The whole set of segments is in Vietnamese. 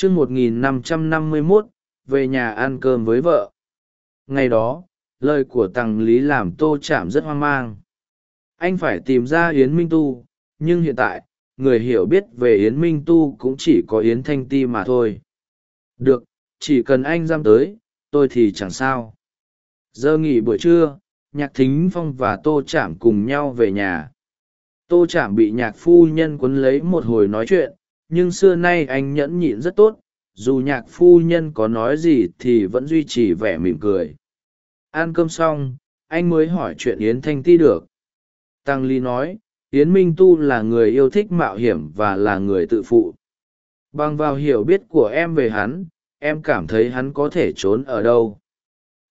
chương một nghìn năm trăm năm mươi mốt, về nhà ăn cơm với vợ. Ngày đó, lời của tằng lý làm tô chạm rất hoang mang. Anh phải tìm ra yến minh tu, nhưng hiện tại, người hiểu biết về yến minh tu cũng chỉ có yến thanh ti mà thôi. Được, chỉ cần anh giam tới, tôi thì chẳng sao. Giờ nghỉ buổi trưa, nhạc thính phong và tô chạm cùng nhau về nhà. Tô chạm bị nhạc phu nhân quấn lấy một hồi nói chuyện nhưng xưa nay anh nhẫn nhịn rất tốt, dù nhạc phu nhân có nói gì thì vẫn duy trì vẻ mỉm cười. Ăn cơm xong, anh mới hỏi chuyện yến thanh ti được. Tăng ly nói, yến minh tu là người yêu thích mạo hiểm và là người tự phụ. Bằng vào hiểu biết của em về hắn, em cảm thấy hắn có thể trốn ở đâu.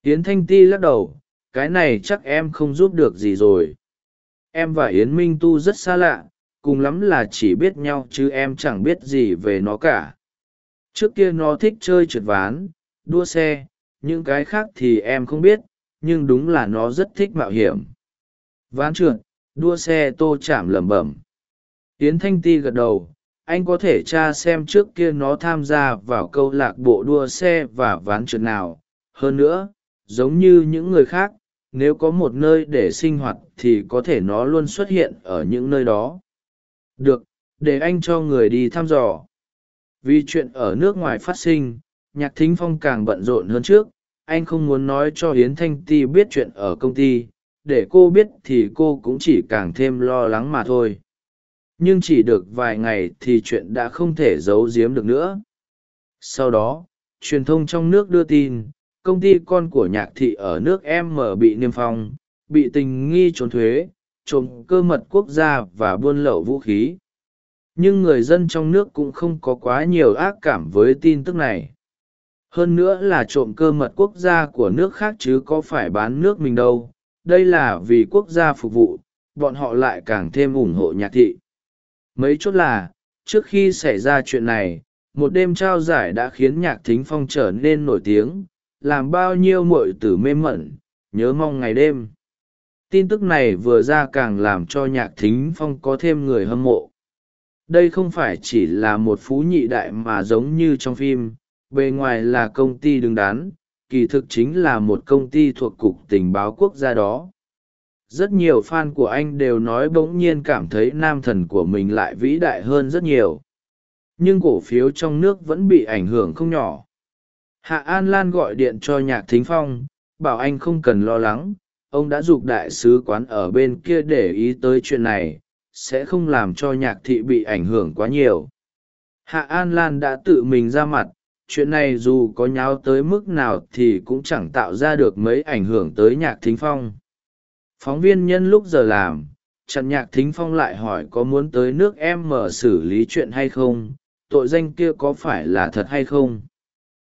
Yến thanh ti lắc đầu, cái này chắc em không giúp được gì rồi. Em và yến minh tu rất xa lạ cùng lắm là chỉ biết nhau chứ em chẳng biết gì về nó cả. Trước kia nó thích chơi trượt ván, đua xe, những cái khác thì em không biết, nhưng đúng là nó rất thích mạo hiểm. Ván trượt, đua xe tô chạm lẩm bẩm. Yến thanh ti gật đầu, anh có thể tra xem trước kia nó tham gia vào câu lạc bộ đua xe và ván trượt nào. Hơn nữa, giống như những người khác, nếu có một nơi để sinh hoạt thì có thể nó luôn xuất hiện ở những nơi đó được, để anh cho người đi thăm dò. Vì chuyện ở nước ngoài phát sinh, nhạc thính phong càng bận rộn hơn trước. Anh không muốn nói cho hiến thanh ti biết chuyện ở công ty, để cô biết thì cô cũng chỉ càng thêm lo lắng mà thôi. Nhưng chỉ được vài ngày thì chuyện đã không thể giấu giếm được nữa. Sau đó, truyền thông trong nước đưa tin, công ty con của nhạc thị ở nước m bị niêm phong, bị tình nghi trốn thuế trộm cơ mật quốc gia và buôn lậu vũ khí. Nhưng người dân trong nước cũng không có quá nhiều ác cảm với tin tức này. Hơn nữa là trộm cơ mật quốc gia của nước khác chứ có phải bán nước mình đâu. Đây là vì quốc gia phục vụ, bọn họ lại càng thêm ủng hộ nhạc thị. Mấy chốt là, trước khi xảy ra chuyện này, một đêm trao giải đã khiến nhạc thính phong trở nên nổi tiếng, làm bao nhiêu muội tử mê mẩn, nhớ mong ngày đêm tin tức này vừa ra càng làm cho nhạc thính phong có thêm người hâm mộ. Đây không phải chỉ là một phú nhị đại mà giống như trong phim, bề ngoài là công ty đứng đắn, kỳ thực chính là một công ty thuộc cục tình báo quốc gia đó. Rất nhiều fan của anh đều nói bỗng nhiên cảm thấy nam thần của mình lại vĩ đại hơn rất nhiều. Nhưng cổ phiếu trong nước vẫn bị ảnh hưởng không nhỏ. Hạ an lan gọi điện cho nhạc thính phong, bảo anh không cần lo lắng ông đã giục đại sứ quán ở bên kia để ý tới chuyện này, sẽ không làm cho nhạc thị bị ảnh hưởng quá nhiều. Hạ an lan đã tự mình ra mặt, chuyện này dù có nháo tới mức nào thì cũng chẳng tạo ra được mấy ảnh hưởng tới nhạc thính phong. Phóng viên nhân lúc giờ làm, chặn nhạc thính phong lại hỏi có muốn tới nước em mở xử lý chuyện hay không, tội danh kia có phải là thật hay không?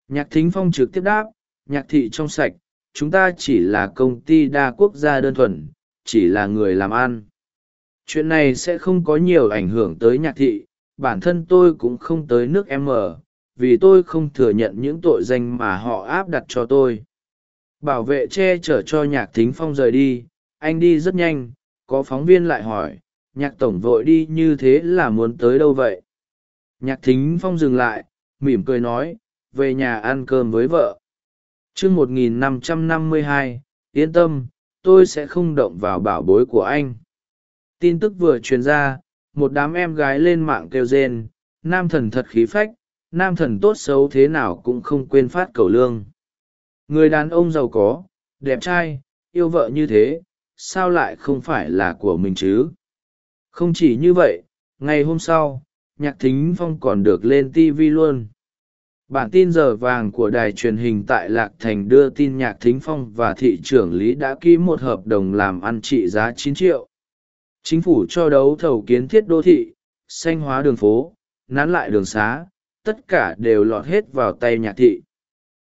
Nhạc thính phong trực tiếp đáp, nhạc thị trong sạch chúng ta chỉ là công ty đa quốc gia đơn thuần, chỉ là người làm ăn. Chuyện này sẽ không có nhiều ảnh hưởng tới nhạc thị, bản thân tôi cũng không tới nước m, vì tôi không thừa nhận những tội danh mà họ áp đặt cho tôi. Bảo vệ che chở cho nhạc thính phong rời đi, anh đi rất nhanh, có phóng viên lại hỏi, nhạc tổng vội đi như thế là muốn tới đâu vậy? Nhạc thính phong dừng lại, mỉm cười nói, về nhà ăn cơm với vợ chương một nghìn năm trăm năm mươi hai, yên tâm, tôi sẽ không động vào bảo bối của anh. Tin tức vừa truyền ra, một đám em gái lên mạng kêu rên, nam thần thật khí phách, nam thần tốt xấu thế nào cũng không quên phát cầu lương. Người đàn ông giàu có, đẹp trai, yêu vợ như thế, sao lại không phải là của mình chứ? Không chỉ như vậy, ngày hôm sau, nhạc thính phong còn được lên tv luôn bản tin giờ vàng của đài truyền hình tại lạc thành đưa tin nhạc thính phong và thị trưởng lý đã ký một hợp đồng làm ăn trị giá chín triệu. Chính phủ cho đấu thầu kiến thiết đô thị, xanh hóa đường phố, nán lại đường xá, tất cả đều lọt hết vào tay nhạc thị.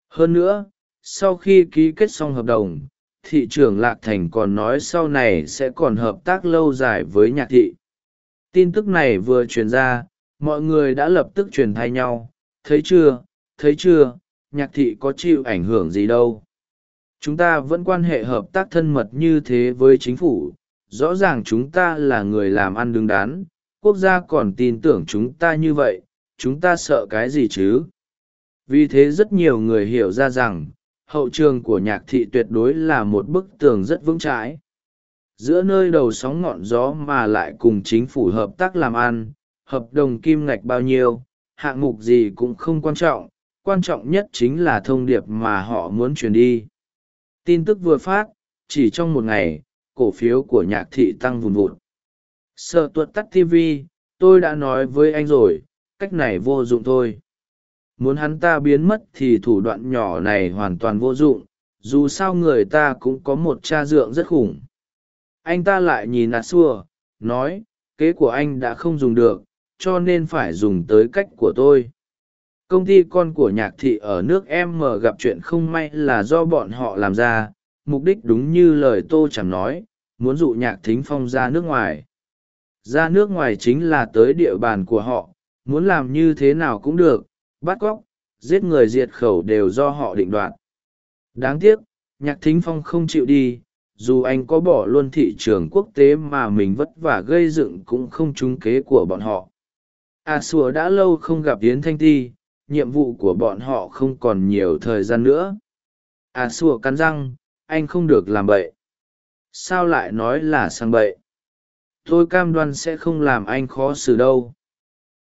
Hơn nữa, sau khi ký kết xong hợp đồng, thị trưởng lạc thành còn nói sau này sẽ còn hợp tác lâu dài với nhạc thị. Tin tức này vừa truyền ra, mọi người đã lập tức truyền thay nhau. Thấy chưa? Thấy chưa, nhạc thị có chịu ảnh hưởng gì đâu. Chúng ta vẫn quan hệ hợp tác thân mật như thế với chính phủ, rõ ràng chúng ta là người làm ăn đứng đắn, quốc gia còn tin tưởng chúng ta như vậy, chúng ta sợ cái gì chứ? Vì thế rất nhiều người hiểu ra rằng, hậu trường của nhạc thị tuyệt đối là một bức tường rất vững chãi. Giữa nơi đầu sóng ngọn gió mà lại cùng chính phủ hợp tác làm ăn, hợp đồng kim ngạch bao nhiêu, hạng mục gì cũng không quan trọng quan trọng nhất chính là thông điệp mà họ muốn truyền đi. Tin tức vừa phát, chỉ trong một ngày, cổ phiếu của nhạc thị tăng vùn vụt. Sợ tuột tắt tv tôi đã nói với anh rồi, cách này vô dụng thôi. Muốn hắn ta biến mất thì thủ đoạn nhỏ này hoàn toàn vô dụng, dù sao người ta cũng có một cha dượng rất khủng. Anh ta lại nhìn nạt xua, nói, kế của anh đã không dùng được, cho nên phải dùng tới cách của tôi công ty con của nhạc thị ở nước m gặp chuyện không may là do bọn họ làm ra, mục đích đúng như lời tô chẳng nói, muốn dụ nhạc thính phong ra nước ngoài. Ra nước ngoài chính là tới địa bàn của họ, muốn làm như thế nào cũng được, bắt cóc giết người diệt khẩu đều do họ định đoạt. Đáng tiếc, nhạc thính phong không chịu đi, dù anh có bỏ luôn thị trường quốc tế mà mình vất vả gây dựng cũng không trúng kế của bọn họ. À, A xùa đã lâu không gặp yến thanh ti nhiệm vụ của bọn họ không còn nhiều thời gian nữa. A à, xua cắn răng anh không được làm bậy. Sao lại nói là sang bậy? Tôi cam đoan sẽ không làm anh khó xử đâu.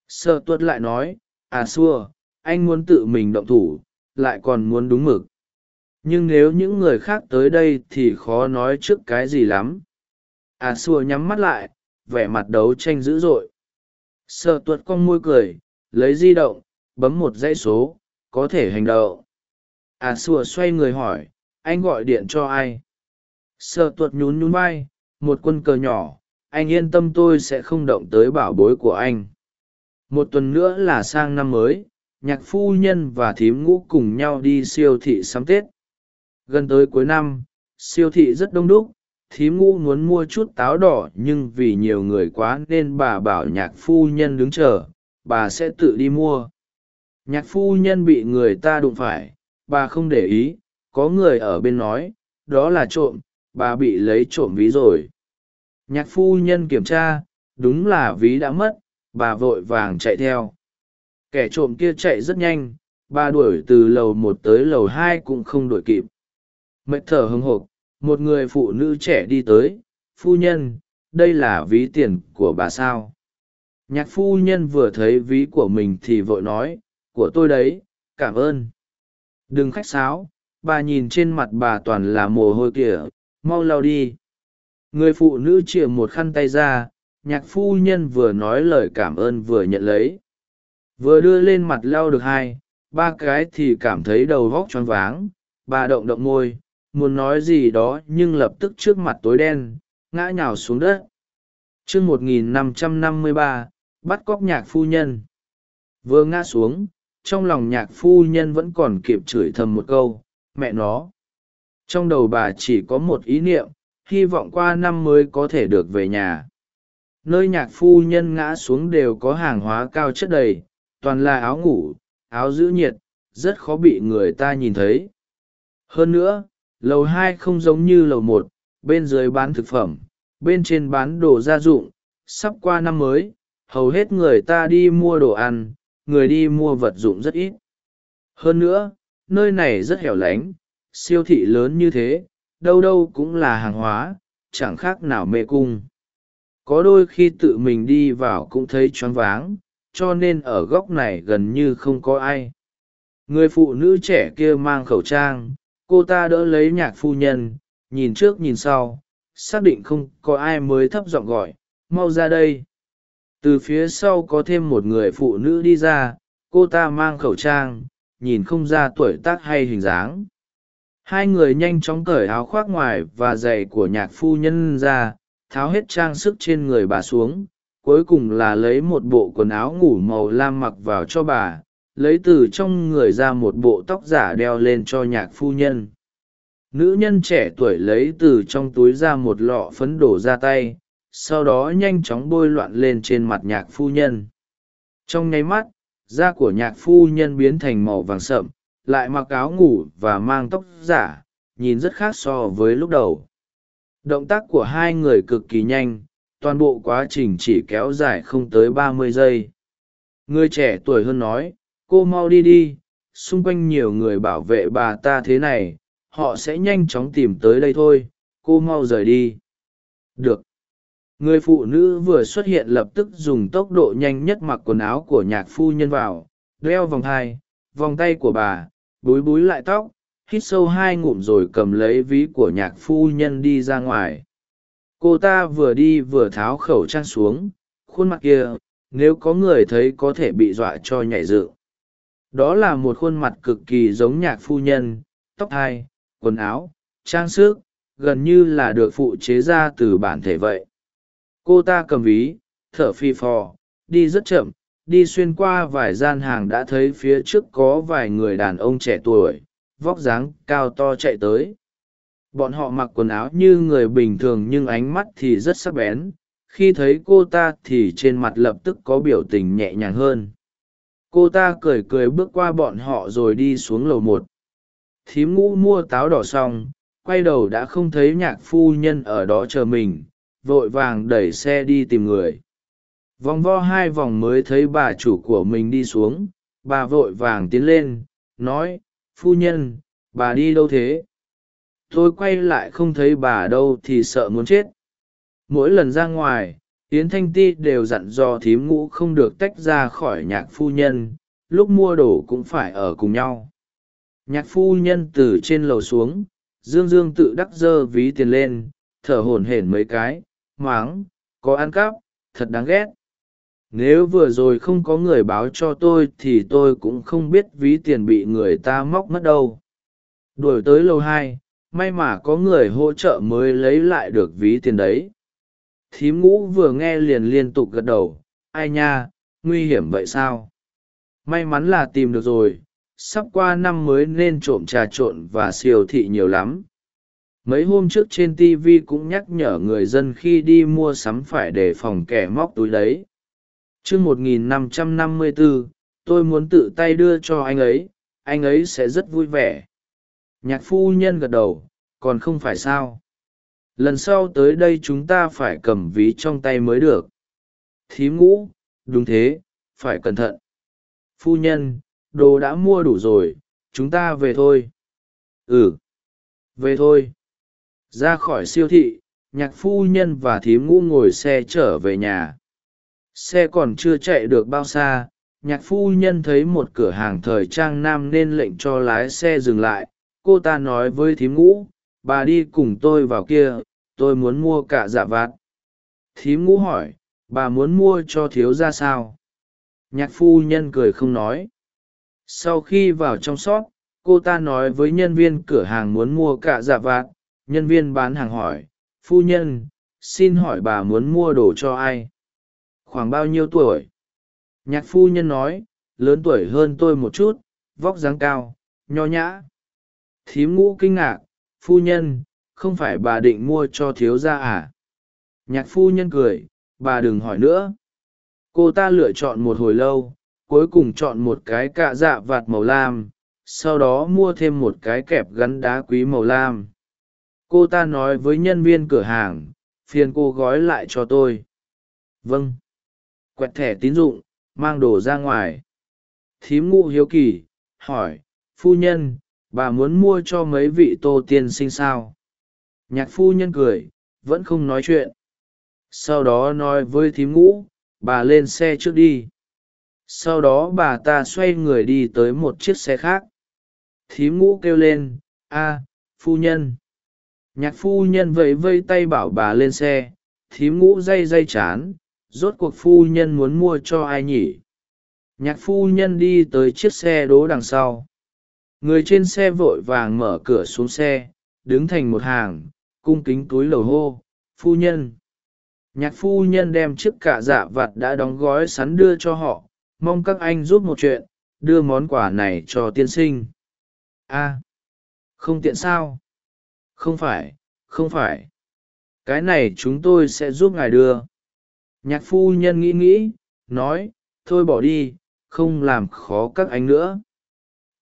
Sợ tuất lại nói à xua anh muốn tự mình động thủ lại còn muốn đúng mực. Nhưng nếu những người khác tới đây thì khó nói trước cái gì lắm. À xua nhắm mắt lại vẻ mặt đấu tranh dữ dội. Sợ tuất con môi cười lấy di động bấm một dãy số, có thể hành động. À xua xoay người hỏi, anh gọi điện cho ai? Sợ tuột nhún nhún vai, một quân cờ nhỏ, anh yên tâm tôi sẽ không động tới bảo bối của anh. Một tuần nữa là sang năm mới, nhạc phu nhân và thím ngũ cùng nhau đi siêu thị sắm tết. Gần tới cuối năm, siêu thị rất đông đúc, thím ngũ muốn mua chút táo đỏ nhưng vì nhiều người quá nên bà bảo nhạc phu nhân đứng chờ, bà sẽ tự đi mua nhạc phu nhân bị người ta đụng phải, bà không để ý, có người ở bên nói, đó là trộm, bà bị lấy trộm ví rồi. Nhạc phu nhân kiểm tra, đúng là ví đã mất, bà vội vàng chạy theo. Kẻ trộm kia chạy rất nhanh, bà đuổi từ lầu một tới lầu hai cũng không đuổi kịp. Mệt thở hưng hộc một người phụ nữ trẻ đi tới, phu nhân, đây là ví tiền của bà sao? Nhạc phu nhân vừa thấy ví của mình thì vội nói của tôi đấy, cảm ơn. Đừng khách sáo, bà nhìn trên mặt bà toàn là mồ hôi kìa, mau lau đi. Người phụ nữ chìa một khăn tay ra, nhạc phu nhân vừa nói lời cảm ơn vừa nhận lấy. Vừa đưa lên mặt lau được hai, ba cái thì cảm thấy đầu vóc choáng váng. Bà động động môi, muốn nói gì đó nhưng lập tức trước mặt tối đen, ngã nhào xuống đất. Chương một nghìn năm trăm năm mươi ba, bắt cóc nhạc phu nhân. Vừa ngã xuống trong lòng nhạc phu nhân vẫn còn kịp chửi thầm một câu, mẹ nó, trong đầu bà chỉ có một ý niệm, hy vọng qua năm mới có thể được về nhà. Nơi nhạc phu nhân ngã xuống đều có hàng hóa cao chất đầy, toàn là áo ngủ, áo giữ nhiệt, rất khó bị người ta nhìn thấy. Hơn nữa, lầu hai không giống như lầu một, bên dưới bán thực phẩm, bên trên bán đồ gia dụng, sắp qua năm mới, hầu hết người ta đi mua đồ ăn người đi mua vật dụng rất ít. Hơn nữa, nơi này rất hẻo lánh, siêu thị lớn như thế, đâu đâu cũng là hàng hóa, chẳng khác nào mê cung. Có đôi khi tự mình đi vào cũng thấy choáng váng, cho nên ở góc này gần như không có ai. Người phụ nữ trẻ kia mang khẩu trang, cô ta đỡ lấy nhạc phu nhân, nhìn trước nhìn sau, xác định không có ai mới thấp giọng gọi, mau ra đây từ phía sau có thêm một người phụ nữ đi ra, cô ta mang khẩu trang, nhìn không ra tuổi tác hay hình dáng. Hai người nhanh chóng cởi áo khoác ngoài và giày của nhạc phu nhân ra, tháo hết trang sức trên người bà xuống, cuối cùng là lấy một bộ quần áo ngủ màu lam mặc vào cho bà, lấy từ trong người ra một bộ tóc giả đeo lên cho nhạc phu nhân. Nữ nhân trẻ tuổi lấy từ trong túi ra một lọ phấn đổ ra tay sau đó nhanh chóng bôi loạn lên trên mặt nhạc phu nhân. Trong nháy mắt, da của nhạc phu nhân biến thành màu vàng sậm, lại mặc áo ngủ và mang tóc giả, nhìn rất khác so với lúc đầu. Động tác của hai người cực kỳ nhanh, toàn bộ quá trình chỉ kéo dài không tới ba mươi giây. Người trẻ tuổi hơn nói, cô mau đi đi, xung quanh nhiều người bảo vệ bà ta thế này, họ sẽ nhanh chóng tìm tới đây thôi, cô mau rời đi. Được người phụ nữ vừa xuất hiện lập tức dùng tốc độ nhanh nhất mặc quần áo của nhạc phu nhân vào, đeo vòng hai vòng tay của bà, búi búi lại tóc, hít sâu hai ngụm rồi cầm lấy ví của nhạc phu nhân đi ra ngoài. Cô ta vừa đi vừa tháo khẩu trang xuống, khuôn mặt kia, nếu có người thấy có thể bị dọa cho nhảy dựng đó là một khuôn mặt cực kỳ giống nhạc phu nhân, tóc hai quần áo, trang sức, gần như là được phụ chế ra từ bản thể vậy cô ta cầm ví, thở phi phò, đi rất chậm, đi xuyên qua vài gian hàng đã thấy phía trước có vài người đàn ông trẻ tuổi, vóc dáng cao to chạy tới. Bọn họ mặc quần áo như người bình thường nhưng ánh mắt thì rất sắc bén, khi thấy cô ta thì trên mặt lập tức có biểu tình nhẹ nhàng hơn. Cô ta cười cười bước qua bọn họ rồi đi xuống lầu một. Thím ngũ mua táo đỏ xong, quay đầu đã không thấy nhạc phu nhân ở đó chờ mình vội vàng đẩy xe đi tìm người. Vòng vo hai vòng mới thấy bà chủ của mình đi xuống. Bà vội vàng tiến lên, nói, phu nhân, bà đi đâu thế? Tôi quay lại không thấy bà đâu thì sợ muốn chết. Mỗi lần ra ngoài, yến thanh ti đều dặn dò thím ngũ không được tách ra khỏi nhạc phu nhân. Lúc mua đồ cũng phải ở cùng nhau. Nhạc phu nhân từ trên lầu xuống, dương dương tự đắc dơ ví tiền lên, thở hổn hển mấy cái máng, có ăn cắp, thật đáng ghét. Nếu vừa rồi không có người báo cho tôi thì tôi cũng không biết ví tiền bị người ta móc mất đâu. Đuổi tới lầu hai, may mà có người hỗ trợ mới lấy lại được ví tiền đấy. Thím ngũ vừa nghe liền liên tục gật đầu, ai nha, nguy hiểm vậy sao? May mắn là tìm được rồi, sắp qua năm mới nên trộm trà trộn và siêu thị nhiều lắm mấy hôm trước trên tv cũng nhắc nhở người dân khi đi mua sắm phải đề phòng kẻ móc túi đấy. T r ư ớ c 1554, tôi muốn tự tay đưa cho anh ấy anh ấy sẽ rất vui vẻ. Nhạc phu nhân gật đầu còn không phải sao? Lần sau tới đây chúng ta phải cầm ví trong tay mới được. Thím ngũ đúng thế phải cẩn thận. Phu nhân đồ đã mua đủ rồi chúng ta về thôi. Ừ về thôi ra khỏi siêu thị nhạc phu nhân và thím ngũ ngồi xe trở về nhà. Xe còn chưa chạy được bao xa nhạc phu nhân thấy một cửa hàng thời trang nam nên lệnh cho lái xe dừng lại. Cô ta nói với thím ngũ bà đi cùng tôi vào kia tôi muốn mua cả dạ vạt. Thím ngũ hỏi bà muốn mua cho thiếu ra sao? Nhạc phu nhân cười không nói. Sau khi vào trong xót, cô ta nói với nhân viên cửa hàng muốn mua cả dạ vạt nhân viên bán hàng hỏi, phu nhân, xin hỏi bà muốn mua đồ cho ai? Khoảng bao nhiêu tuổi? Nhạc phu nhân nói, lớn tuổi hơn tôi một chút, vóc dáng cao, nho nhã. Thím ngũ kinh ngạc, phu nhân, không phải bà định mua cho thiếu gia à? Nhạc phu nhân cười, bà đừng hỏi nữa. Cô ta lựa chọn một hồi lâu, cuối cùng chọn một cái cạ dạ vạt màu lam, sau đó mua thêm một cái kẹp gắn đá quý màu lam cô ta nói với nhân viên cửa hàng, phiền cô gói lại cho tôi. Vâng. Quẹt thẻ tín dụng, mang đồ ra ngoài. Thím ngụ hiếu kỳ, hỏi, phu nhân, bà muốn mua cho mấy vị tô tiên sinh sao? Nhạc phu nhân cười, vẫn không nói chuyện. Sau đó nói với thím ngũ bà lên xe trước đi. Sau đó bà ta xoay người đi tới một chiếc xe khác. Thím ngũ kêu lên, a, phu nhân nhạc phu nhân vẫy vây tay bảo bà lên xe, thím ngũ day day chán, rốt cuộc phu nhân muốn mua cho ai nhỉ? Nhạc phu nhân đi tới chiếc xe đố đằng sau. Người trên xe vội vàng mở cửa xuống xe, đứng thành một hàng, cung kính túi lầu hô, phu nhân. Nhạc phu nhân đem chiếc cạ dạ vặt đã đóng gói sắn đưa cho họ, mong các anh giúp một chuyện, đưa món quà này cho tiên sinh. A, không tiện sao? Không phải không phải. Cái này chúng tôi sẽ giúp ngài đưa. Nhạc phu nhân nghĩ nghĩ, nói, thôi bỏ đi, không làm khó các anh nữa.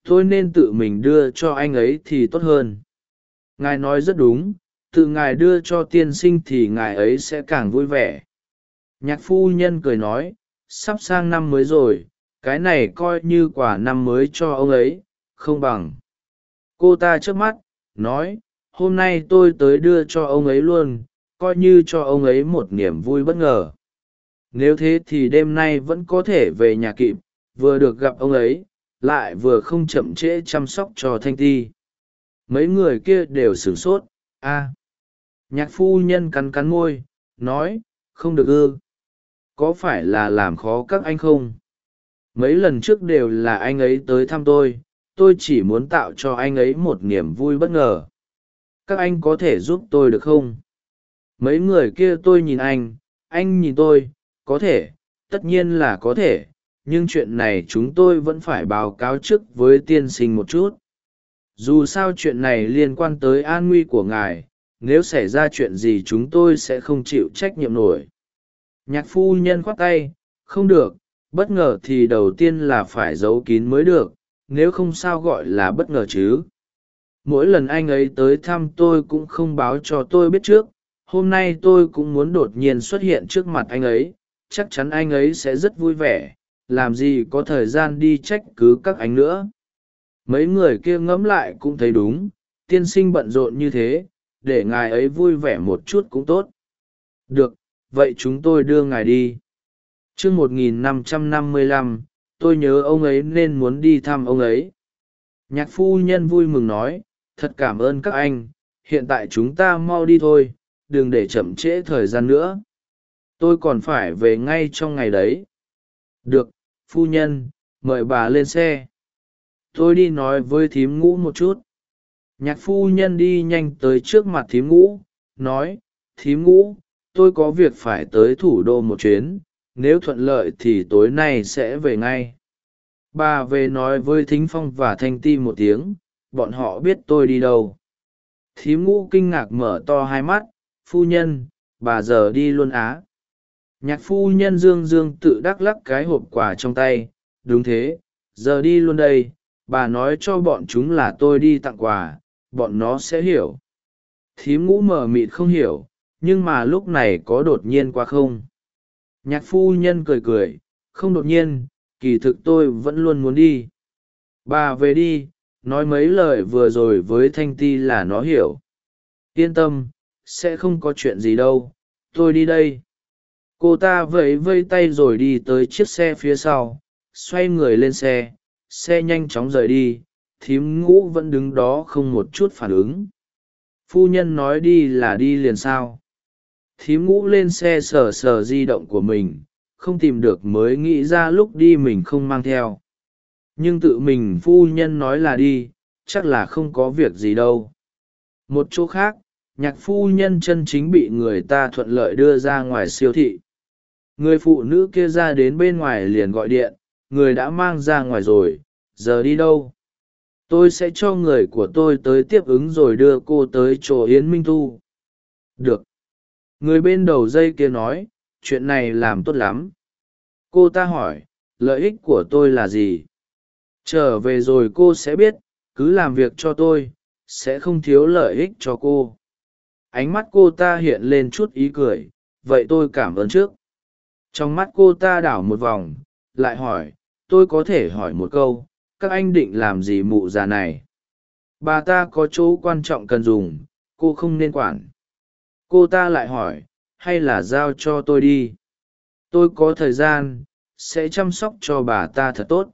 Tôi nên tự mình đưa cho anh ấy thì tốt hơn. Ngài nói rất đúng, tự ngài đưa cho tiên sinh thì ngài ấy sẽ càng vui vẻ. Nhạc phu nhân cười nói, sắp sang năm mới rồi, cái này coi như quả năm mới cho ông ấy, không bằng. Cô ta trước mắt, nói hôm nay tôi tới đưa cho ông ấy luôn, coi như cho ông ấy một niềm vui bất ngờ. Nếu thế thì đêm nay vẫn có thể về nhà kịp, vừa được gặp ông ấy, lại vừa không chậm trễ chăm sóc cho thanh ti. Mấy người kia đều sửng sốt, a, nhạc phu nhân cắn cắn môi, nói, không được ư, có phải là làm khó các anh không? Mấy lần trước đều là anh ấy tới thăm tôi tôi chỉ muốn tạo cho anh ấy một niềm vui bất ngờ các anh có thể giúp tôi được không? Mấy người kia tôi nhìn anh anh nhìn tôi, có thể, tất nhiên là có thể, nhưng chuyện này chúng tôi vẫn phải báo cáo trước với tiên sinh một chút. Dù sao chuyện này liên quan tới an nguy của ngài, nếu xảy ra chuyện gì chúng tôi sẽ không chịu trách nhiệm nổi. Nhạc phu nhân khoác tay, không được, bất ngờ thì đầu tiên là phải giấu kín mới được, nếu không sao gọi là bất ngờ chứ mỗi lần anh ấy tới thăm tôi cũng không báo cho tôi biết trước. Hôm nay tôi cũng muốn đột nhiên xuất hiện trước mặt anh ấy. Chắc chắn anh ấy sẽ rất vui vẻ. Làm gì có thời gian đi trách cứ các anh nữa. Mấy người kia ngẫm lại cũng thấy đúng. Tiên sinh bận rộn như thế. Để ngài ấy vui vẻ một chút cũng tốt. Được, vậy chúng tôi đưa ngài đi. T r ư ơ n g một nghìn năm trăm năm mươi lăm, tôi nhớ ông ấy nên muốn đi thăm ông ấy. Nhạc phu nhân vui mừng nói thật cảm ơn các anh, hiện tại chúng ta mau đi thôi, đừng để chậm trễ thời gian nữa. Tôi còn phải về ngay trong ngày đấy. Được, phu nhân, mời bà lên xe. Tôi đi nói với thím ngũ một chút. Nhạc phu nhân đi nhanh tới trước mặt thím ngũ, nói, thím ngũ, tôi có việc phải tới thủ đô một chuyến, nếu thuận lợi thì tối nay sẽ về ngay. Bà về nói với thính phong và thanh ti một tiếng bọn họ biết tôi đi đâu. Thím ngũ kinh ngạc mở to hai mắt, phu nhân, bà giờ đi luôn á. Nhạc phu nhân dương dương tự đắc lắc cái hộp quà trong tay, đúng thế, giờ đi luôn đây, bà nói cho bọn chúng là tôi đi tặng quà, bọn nó sẽ hiểu. Thím ngũ mờ mịt không hiểu, nhưng mà lúc này có đột nhiên qua không? Nhạc phu nhân cười cười, không đột nhiên, kỳ thực tôi vẫn luôn muốn đi. Bà về đi nói mấy lời vừa rồi với thanh ti là nó hiểu. Yên tâm, sẽ không có chuyện gì đâu. Tôi đi đây. Cô ta vẫy vây tay rồi đi tới chiếc xe phía sau, xoay người lên xe xe nhanh chóng rời đi, thím ngũ vẫn đứng đó không một chút phản ứng. Phu nhân nói đi là đi liền sao? Thím ngũ lên xe sờ sờ di động của mình, không tìm được mới nghĩ ra lúc đi mình không mang theo nhưng tự mình phu nhân nói là đi, chắc là không có việc gì đâu. Một chỗ khác, nhạc phu nhân chân chính bị người ta thuận lợi đưa ra ngoài siêu thị. Người phụ nữ kia ra đến bên ngoài liền gọi điện, người đã mang ra ngoài rồi, giờ đi đâu? Tôi sẽ cho người của tôi tới tiếp ứng rồi đưa cô tới chỗ yến minh tu. Được. Người bên đầu dây kia nói, chuyện này làm tốt lắm. Cô ta hỏi, lợi ích của tôi là gì? Trở về rồi cô sẽ biết, cứ làm việc cho tôi, sẽ không thiếu lợi ích cho cô. Ánh mắt cô ta hiện lên chút ý cười, vậy tôi cảm ơn trước. Trong mắt cô ta đảo một vòng, lại hỏi, tôi có thể hỏi một câu, các anh định làm gì mụ già này? Bà ta có chỗ quan trọng cần dùng, cô không nên quản. Cô ta lại hỏi, hay là giao cho tôi đi? Tôi có thời gian, sẽ chăm sóc cho bà ta thật tốt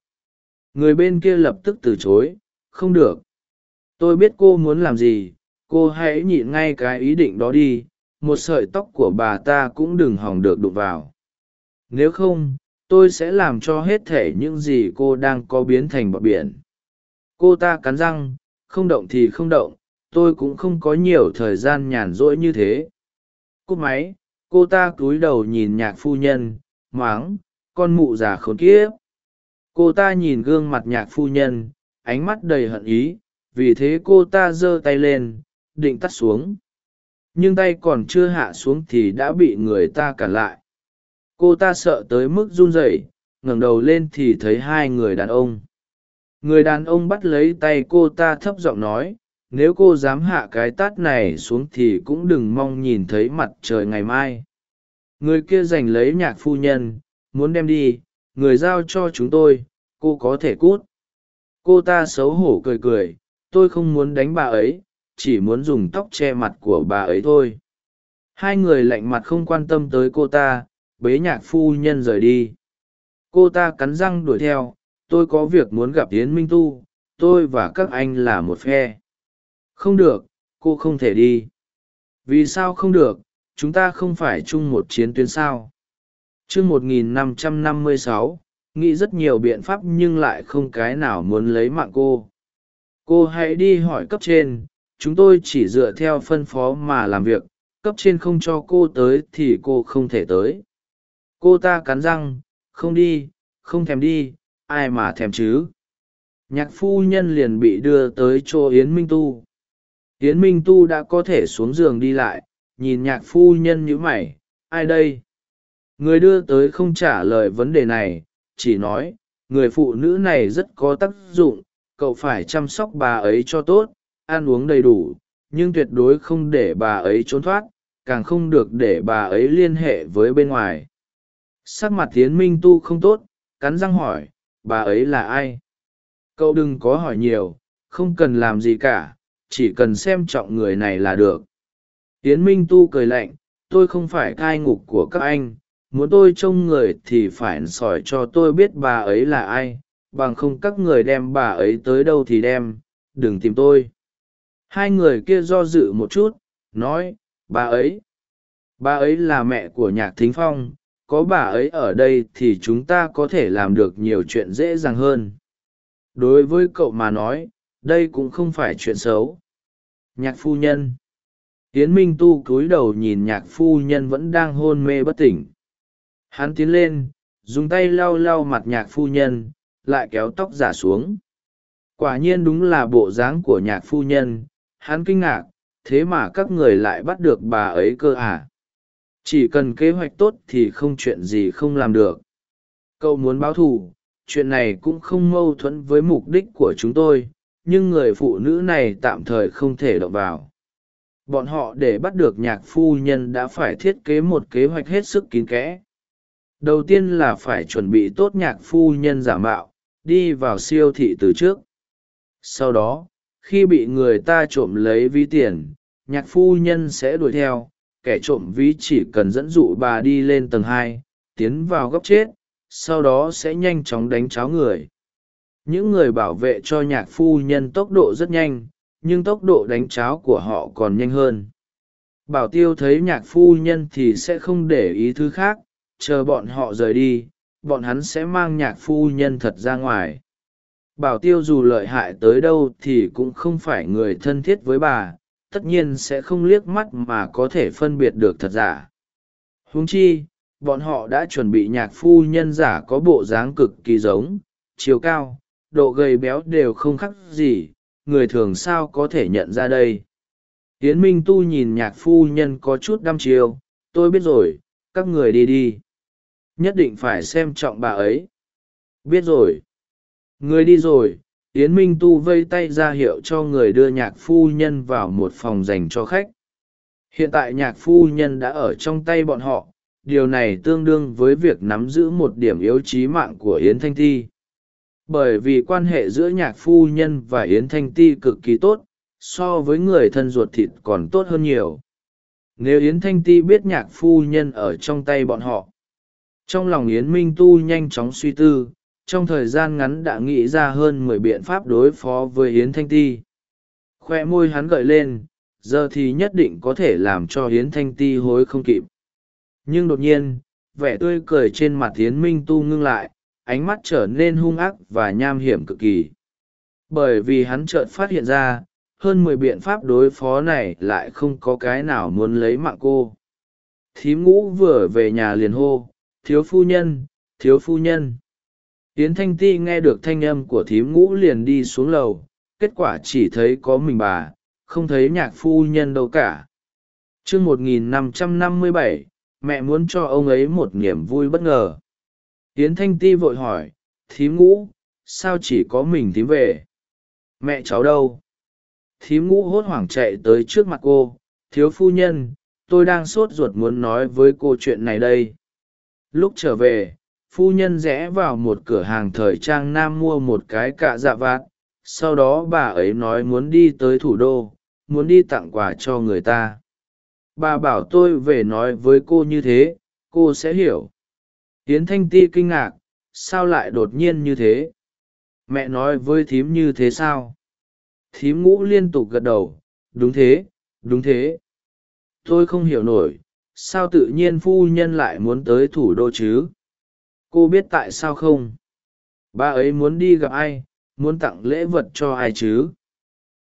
người bên kia lập tức từ chối, không được. Tôi biết cô muốn làm gì, cô hãy nhịn ngay cái ý định đó đi, một sợi tóc của bà ta cũng đừng hỏng được đụng vào. Nếu không, tôi sẽ làm cho hết thể những gì cô đang có biến thành bọt biển. Cô ta cắn răng, không động thì không động, tôi cũng không có nhiều thời gian nhàn rỗi như thế. Cúp máy, cô ta cúi đầu nhìn nhạc phu nhân, máng, con mụ già khốn kiếp cô ta nhìn gương mặt nhạc phu nhân, ánh mắt đầy hận ý, vì thế cô ta giơ tay lên, định tắt xuống. Nhưng tay còn chưa hạ xuống thì đã bị người ta cản lại. Cô ta sợ tới mức run rẩy, ngẩng đầu lên thì thấy hai người đàn ông. Người đàn ông bắt lấy tay cô ta thấp giọng nói, nếu cô dám hạ cái tát này xuống thì cũng đừng mong nhìn thấy mặt trời ngày mai. Người kia giành lấy nhạc phu nhân, muốn đem đi người giao cho chúng tôi, cô có thể cút. Cô ta xấu hổ cười cười, tôi không muốn đánh bà ấy, chỉ muốn dùng tóc che mặt của bà ấy thôi. Hai người lạnh mặt không quan tâm tới cô ta, bế nhạc phu nhân rời đi. Cô ta cắn răng đuổi theo, tôi có việc muốn gặp tiến minh tu, tôi và các anh là một phe. Không được, cô không thể đi. Vì sao không được, chúng ta không phải chung một chiến tuyến sao? Chương một nghìn năm trăm năm mươi sáu, nghĩ rất nhiều biện pháp nhưng lại không cái nào muốn lấy mạng cô. Cô hãy đi hỏi cấp trên, chúng tôi chỉ dựa theo phân phó mà làm việc, cấp trên không cho cô tới thì cô không thể tới. Cô ta cắn răng, không đi, không thèm đi, ai mà thèm chứ? Nhạc phu nhân liền bị đưa tới chỗ yến minh tu. Yến minh tu đã có thể xuống giường đi lại, nhìn nhạc phu nhân nhữ mày, ai đây? Người đưa tới không trả lời vấn đề này, chỉ nói, người phụ nữ này rất có tác dụng, cậu phải chăm sóc bà ấy cho tốt, ăn uống đầy đủ, nhưng tuyệt đối không để bà ấy trốn thoát, càng không được để bà ấy liên hệ với bên ngoài. Sắc mặt tiến minh tu không tốt, cắn răng hỏi, bà ấy là ai? Cậu đừng có hỏi nhiều, không cần làm gì cả, chỉ cần xem trọng người này là được. Tiến minh tu cười lạnh, tôi không phải cai ngục của các anh muốn tôi trông người thì phải sỏi cho tôi biết bà ấy là ai, bằng không các người đem bà ấy tới đâu thì đem, đừng tìm tôi. Hai người kia do dự một chút, nói, bà ấy bà ấy là mẹ của nhạc thính phong, có bà ấy ở đây thì chúng ta có thể làm được nhiều chuyện dễ dàng hơn. Đối với cậu mà nói, đây cũng không phải chuyện xấu. Nhạc phu nhân. Tiến minh tu cúi đầu nhìn nhạc phu nhân vẫn đang hôn mê bất tỉnh hắn tiến lên, dùng tay lau lau mặt nhạc phu nhân, lại kéo tóc giả xuống. Quả nhiên đúng là bộ dáng của nhạc phu nhân, hắn kinh ngạc, thế mà các người lại bắt được bà ấy cơ à? Chỉ cần kế hoạch tốt thì không chuyện gì không làm được. Cậu muốn báo thù, chuyện này cũng không mâu thuẫn với mục đích của chúng tôi, nhưng người phụ nữ này tạm thời không thể động vào. Bọn họ để bắt được nhạc phu nhân đã phải thiết kế một kế hoạch hết sức kín kẽ đầu tiên là phải chuẩn bị tốt nhạc phu nhân giả mạo, đi vào siêu thị từ trước. Sau đó, khi bị người ta trộm lấy ví tiền, nhạc phu nhân sẽ đuổi theo, kẻ trộm ví chỉ cần dẫn dụ bà đi lên tầng hai, tiến vào góc chết, sau đó sẽ nhanh chóng đánh cháo người. Những người bảo vệ cho nhạc phu nhân tốc độ rất nhanh, nhưng tốc độ đánh cháo của họ còn nhanh hơn. Bảo tiêu thấy nhạc phu nhân thì sẽ không để ý thứ khác chờ bọn họ rời đi, bọn hắn sẽ mang nhạc phu nhân thật ra ngoài. Bảo tiêu dù lợi hại tới đâu thì cũng không phải người thân thiết với bà, tất nhiên sẽ không liếc mắt mà có thể phân biệt được thật giả. Huống chi, bọn họ đã chuẩn bị nhạc phu nhân giả có bộ dáng cực kỳ giống, chiều cao, độ gầy béo đều không khác gì, người thường sao có thể nhận ra đây? Hiến minh tu nhìn nhạc phu nhân có chút đăm chiêu tôi biết rồi, các người đi đi nhất định phải xem trọng bà ấy. Biết rồi. Người đi rồi, yến minh tu vây tay ra hiệu cho người đưa nhạc phu nhân vào một phòng dành cho khách. Hiện tại nhạc phu nhân đã ở trong tay bọn họ, điều này tương đương với việc nắm giữ một điểm yếu trí mạng của yến thanh ti. Bởi vì quan hệ giữa nhạc phu nhân và yến thanh ti cực kỳ tốt, so với người thân ruột thịt còn tốt hơn nhiều. Nếu yến thanh ti biết nhạc phu nhân ở trong tay bọn họ trong lòng yến minh tu nhanh chóng suy tư, trong thời gian ngắn đã nghĩ ra hơn mười biện pháp đối phó với yến thanh ti. Khoe môi hắn gợi lên, giờ thì nhất định có thể làm cho yến thanh ti hối không kịp. Nhưng đột nhiên, vẻ tươi cười trên mặt yến minh tu ngưng lại, ánh mắt trở nên hung ác và nham hiểm cực kỳ. Bởi vì hắn chợt phát hiện ra, hơn mười biện pháp đối phó này lại không có cái nào muốn lấy mạng cô. Thím ngũ vừa về nhà liền hô thiếu phu nhân, thiếu phu nhân. Yến thanh ti nghe được thanh âm của thím ngũ liền đi xuống lầu, kết quả chỉ thấy có mình bà, không thấy nhạc phu nhân đâu cả. T r ư ơ n g một nghìn năm trăm năm mươi bảy, mẹ muốn cho ông ấy một niềm vui bất ngờ. Yến thanh ti vội hỏi, thím ngũ, sao chỉ có mình thím về? Mẹ cháu đâu? Thím ngũ hốt hoảng chạy tới trước mặt cô, thiếu phu nhân, tôi đang sốt ruột muốn nói với cô chuyện này đây lúc trở về, phu nhân rẽ vào một cửa hàng thời trang nam mua một cái cạ dạ vạt, sau đó bà ấy nói muốn đi tới thủ đô, muốn đi tặng quà cho người ta. Bà bảo tôi về nói với cô như thế, cô sẽ hiểu. Tiến thanh ti kinh ngạc, sao lại đột nhiên như thế? Mẹ nói với thím như thế sao? Thím ngũ liên tục gật đầu, đúng thế đúng thế. Tôi không hiểu nổi sao tự nhiên phu nhân lại muốn tới thủ đô chứ? Cô biết tại sao không? Bà ấy muốn đi gặp ai? Muốn tặng lễ vật cho ai chứ?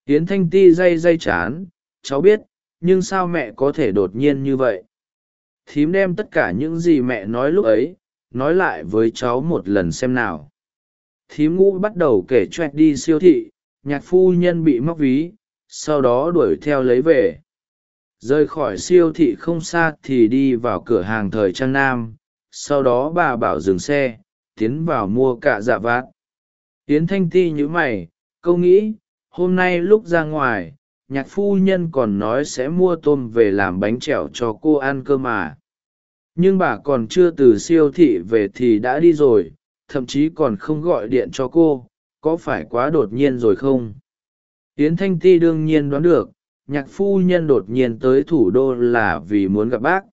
Yến thanh ti day day chán. Cháu biết, nhưng sao mẹ có thể đột nhiên như vậy? Thím đem tất cả những gì mẹ nói lúc ấy, nói lại với cháu một lần xem nào. Thím ngũ bắt đầu kể choẹt đi siêu thị. Nhạc phu nhân bị móc ví, sau đó đuổi theo lấy về rời khỏi siêu thị không xa thì đi vào cửa hàng thời trang nam. Sau đó bà bảo dừng xe, tiến vào mua cả dạ vạt. Tiến thanh ti nhữ mày, câu nghĩ, hôm nay lúc ra ngoài, nhạc phu nhân còn nói sẽ mua tôm về làm bánh trẻo cho cô ăn cơ mà. Nhưng bà còn chưa từ siêu thị về thì đã đi rồi, thậm chí còn không gọi điện cho cô, có phải quá đột nhiên rồi không? Yến thanh ti đương nhiên đoán được nhạc phu nhân đột nhiên tới thủ đô là vì muốn gặp bác.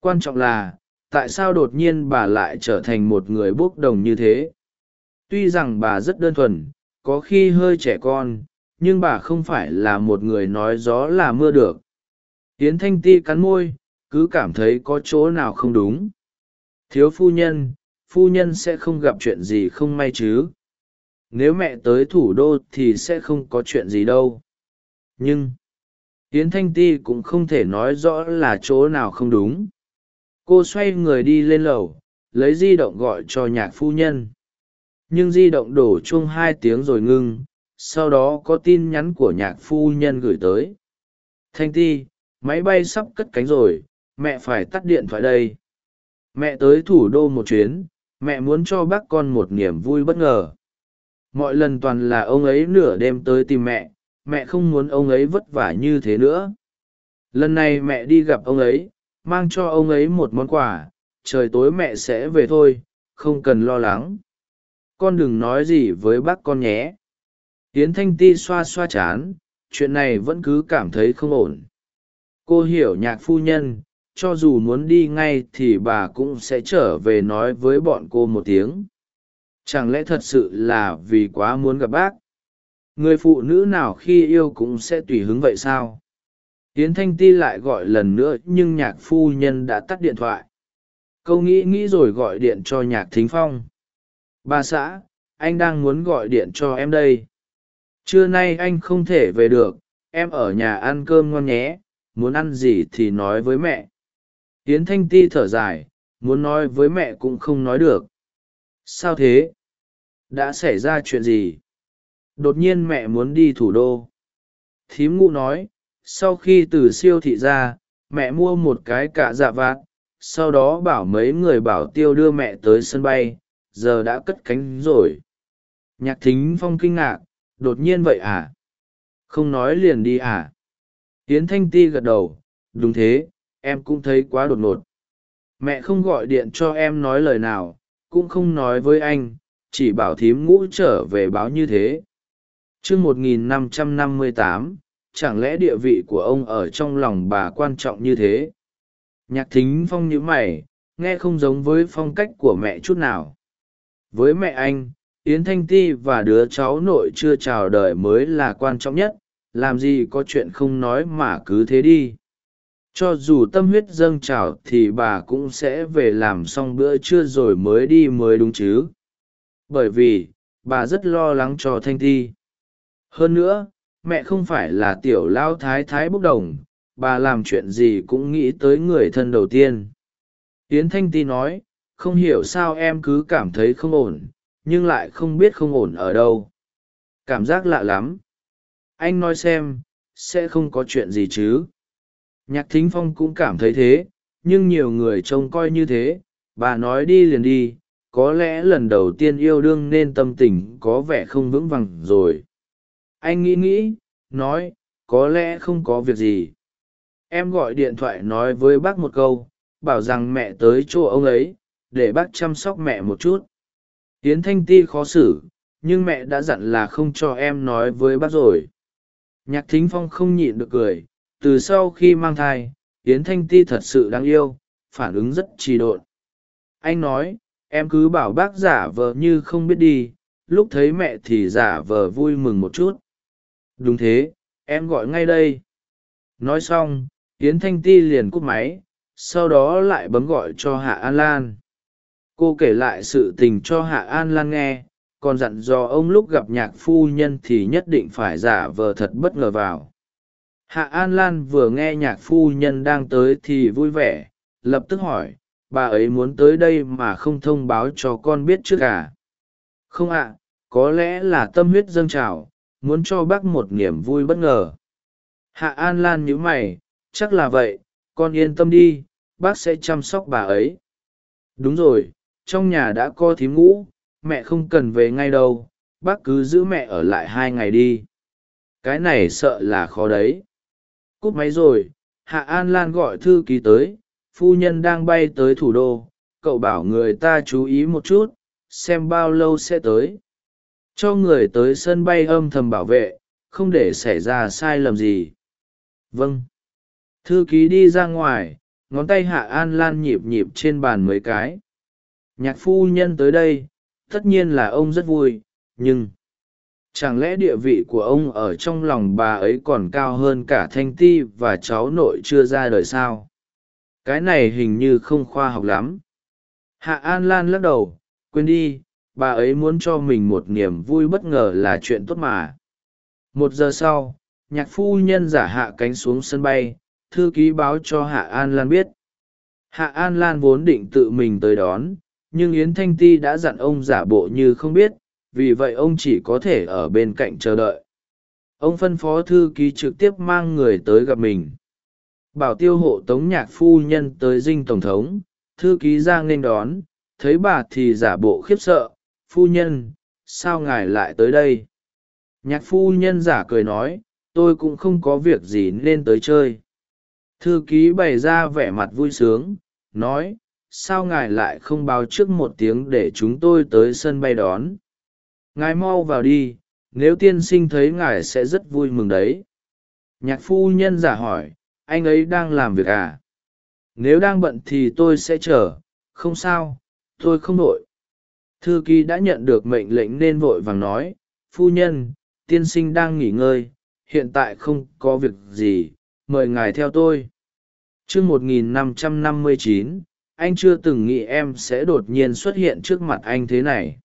Quan trọng là, tại sao đột nhiên bà lại trở thành một người bốc đồng như thế? Tuy rằng bà rất đơn thuần, có khi hơi trẻ con, nhưng bà không phải là một người nói gió là mưa được. Yến thanh ti cắn môi, cứ cảm thấy có chỗ nào không đúng. Thiếu phu nhân phu nhân sẽ không gặp chuyện gì không may chứ? Nếu mẹ tới thủ đô thì sẽ không có chuyện gì đâu. Nhưng yến thanh ti cũng không thể nói rõ là chỗ nào không đúng. Cô xoay người đi lên lầu, lấy di động gọi cho nhạc phu nhân. Nhưng di động đổ chuông hai tiếng rồi ngưng, sau đó có tin nhắn của nhạc phu nhân gửi tới. Thanh ti, máy bay sắp cất cánh rồi, mẹ phải tắt điện thoại đây. Mẹ tới thủ đô một chuyến, mẹ muốn cho bác con một niềm vui bất ngờ. Mọi lần toàn là ông ấy nửa đêm tới tìm mẹ mẹ không muốn ông ấy vất vả như thế nữa. Lần này mẹ đi gặp ông ấy, mang cho ông ấy một món quà, trời tối mẹ sẽ về thôi, không cần lo lắng. Con đừng nói gì với bác con nhé. Tiến thanh ti xoa xoa chán, chuyện này vẫn cứ cảm thấy không ổn. Cô hiểu nhạc phu nhân, cho dù muốn đi ngay thì bà cũng sẽ trở về nói với bọn cô một tiếng. Chẳng lẽ thật sự là vì quá muốn gặp bác? Người phụ nữ nào khi yêu cũng sẽ tùy hứng vậy sao? Yến thanh ti lại gọi lần nữa nhưng nhạc phu nhân đã tắt điện thoại. Câu nghĩ nghĩ rồi gọi điện cho nhạc thính phong. Bà xã, anh đang muốn gọi điện cho em đây. Trưa nay anh không thể về được, em ở nhà ăn cơm ngon nhé, muốn ăn gì thì nói với mẹ. Yến thanh ti thở dài, muốn nói với mẹ cũng không nói được. Sao thế? Đã xảy ra chuyện gì? Đột nhiên mẹ muốn đi thủ đô. Thím ngụ nói, sau khi từ siêu thị ra, mẹ mua một cái cạ dạ vạt, sau đó bảo mấy người bảo tiêu đưa mẹ tới sân bay, giờ đã cất cánh rồi. Nhạc thính phong kinh ngạc, đột nhiên vậy à? Không nói liền đi à? Tiến thanh ti gật đầu, đúng thế, em cũng thấy quá đột ngột. Mẹ không gọi điện cho em nói lời nào, cũng không nói với anh, chỉ bảo thím ngũ trở về báo như thế chương một nghìn năm trăm năm mươi tám, chẳng lẽ địa vị của ông ở trong lòng bà quan trọng như thế? Nhạc thính phong như mày, nghe không giống với phong cách của mẹ chút nào. Với mẹ anh, yến thanh ti và đứa cháu nội chưa chào đời mới là quan trọng nhất, làm gì có chuyện không nói mà cứ thế đi. Cho dù tâm huyết dâng trào thì bà cũng sẽ về làm xong bữa trưa rồi mới đi mới đúng chứ. Bởi vì, bà rất lo lắng cho thanh ti hơn nữa, mẹ không phải là tiểu lao thái thái bốc đồng, bà làm chuyện gì cũng nghĩ tới người thân đầu tiên. Yến thanh ti nói, không hiểu sao em cứ cảm thấy không ổn, nhưng lại không biết không ổn ở đâu. Cảm giác lạ lắm. Anh nói xem, sẽ không có chuyện gì chứ. Nhạc thính phong cũng cảm thấy thế, nhưng nhiều người trông coi như thế. Bà nói đi liền đi, có lẽ lần đầu tiên yêu đương nên tâm tình có vẻ không vững vàng rồi anh nghĩ nghĩ, nói, có lẽ không có việc gì. Em gọi điện thoại nói với bác một câu, bảo rằng mẹ tới chỗ ông ấy, để bác chăm sóc mẹ một chút. Yến thanh ti khó xử, nhưng mẹ đã dặn là không cho em nói với bác rồi. Nhạc thính phong không nhịn được cười, từ sau khi mang thai, yến thanh ti thật sự đáng yêu, phản ứng rất trì độn. Anh nói, em cứ bảo bác giả vờ như không biết đi, lúc thấy mẹ thì giả vờ vui mừng một chút đúng thế, em gọi ngay đây. Nói xong, yến thanh ti liền cúp máy, sau đó lại bấm gọi cho hạ an lan. Cô kể lại sự tình cho hạ an lan nghe, còn dặn dò ông lúc gặp nhạc phu nhân thì nhất định phải giả vờ thật bất ngờ vào. Hạ an lan vừa nghe nhạc phu nhân đang tới thì vui vẻ, lập tức hỏi, bà ấy muốn tới đây mà không thông báo cho con biết trước à? Không ạ, có lẽ là tâm huyết dâng trào muốn cho bác một niềm vui bất ngờ. Hạ an lan nhíu mày, chắc là vậy, con yên tâm đi, bác sẽ chăm sóc bà ấy. Đúng rồi, trong nhà đã có thím ngũ, mẹ không cần về ngay đâu, bác cứ giữ mẹ ở lại hai ngày đi. Cái này sợ là khó đấy. Cúp máy rồi, hạ an lan gọi thư ký tới, phu nhân đang bay tới thủ đô, cậu bảo người ta chú ý một chút, xem bao lâu sẽ tới cho người tới sân bay âm thầm bảo vệ, không để xảy ra sai lầm gì. Vâng. Thư ký đi ra ngoài, ngón tay hạ an lan nhịp nhịp trên bàn mấy cái. Nhạc phu nhân tới đây, tất nhiên là ông rất vui, nhưng chẳng lẽ địa vị của ông ở trong lòng bà ấy còn cao hơn cả thanh ti và cháu nội chưa ra đời sao? Cái này hình như không khoa học lắm. Hạ an lan lắc đầu, quên đi bà ấy muốn cho mình một niềm vui bất ngờ là chuyện tốt mà. Một giờ sau, nhạc phu nhân giả hạ cánh xuống sân bay, thư ký báo cho hạ an lan biết. Hạ an lan vốn định tự mình tới đón, nhưng yến thanh ti đã dặn ông giả bộ như không biết, vì vậy ông chỉ có thể ở bên cạnh chờ đợi. Ông phân phó thư ký trực tiếp mang người tới gặp mình. Bảo tiêu hộ tống nhạc phu nhân tới dinh tổng thống, thư ký ra nghênh đón, thấy bà thì giả bộ khiếp sợ phu nhân, sao ngài lại tới đây? Nhạc phu nhân giả cười nói, tôi cũng không có việc gì nên tới chơi. Thư ký bày ra vẻ mặt vui sướng, nói, sao ngài lại không báo trước một tiếng để chúng tôi tới sân bay đón? Ngài mau vào đi, nếu tiên sinh thấy ngài sẽ rất vui mừng đấy. Nhạc phu nhân giả hỏi, anh ấy đang làm việc à? Nếu đang bận thì tôi sẽ chờ, không sao, tôi không đội thư ký đã nhận được mệnh lệnh nên vội vàng nói, phu nhân, tiên sinh đang nghỉ ngơi, hiện tại không có việc gì, mời ngài theo tôi. Chương một nghìn năm trăm năm mươi chín, anh chưa từng nghĩ em sẽ đột nhiên xuất hiện trước mặt anh thế này.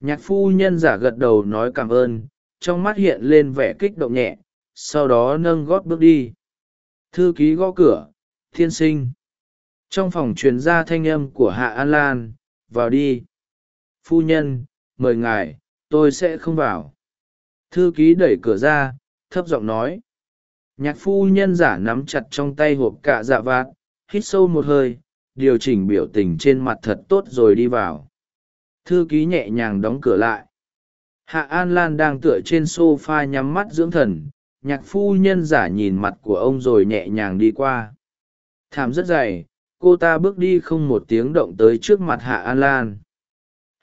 Nhạc phu nhân giả gật đầu nói cảm ơn, trong mắt hiện lên vẻ kích động nhẹ, sau đó nâng gót bước đi. Thư ký gõ cửa thiên sinh. Trong phòng truyền ra thanh âm của hạ an lan, vào đi phu nhân, mời ngài, tôi sẽ không vào. Thư ký đẩy cửa ra, thấp giọng nói. Nhạc phu nhân giả nắm chặt trong tay hộp cạ dạ vạt, hít sâu một hơi, điều chỉnh biểu tình trên mặt thật tốt rồi đi vào. Thư ký nhẹ nhàng đóng cửa lại. Hạ an lan đang tựa trên s o f a nhắm mắt dưỡng thần, nhạc phu nhân giả nhìn mặt của ông rồi nhẹ nhàng đi qua. Thảm rất dày, cô ta bước đi không một tiếng động tới trước mặt hạ an lan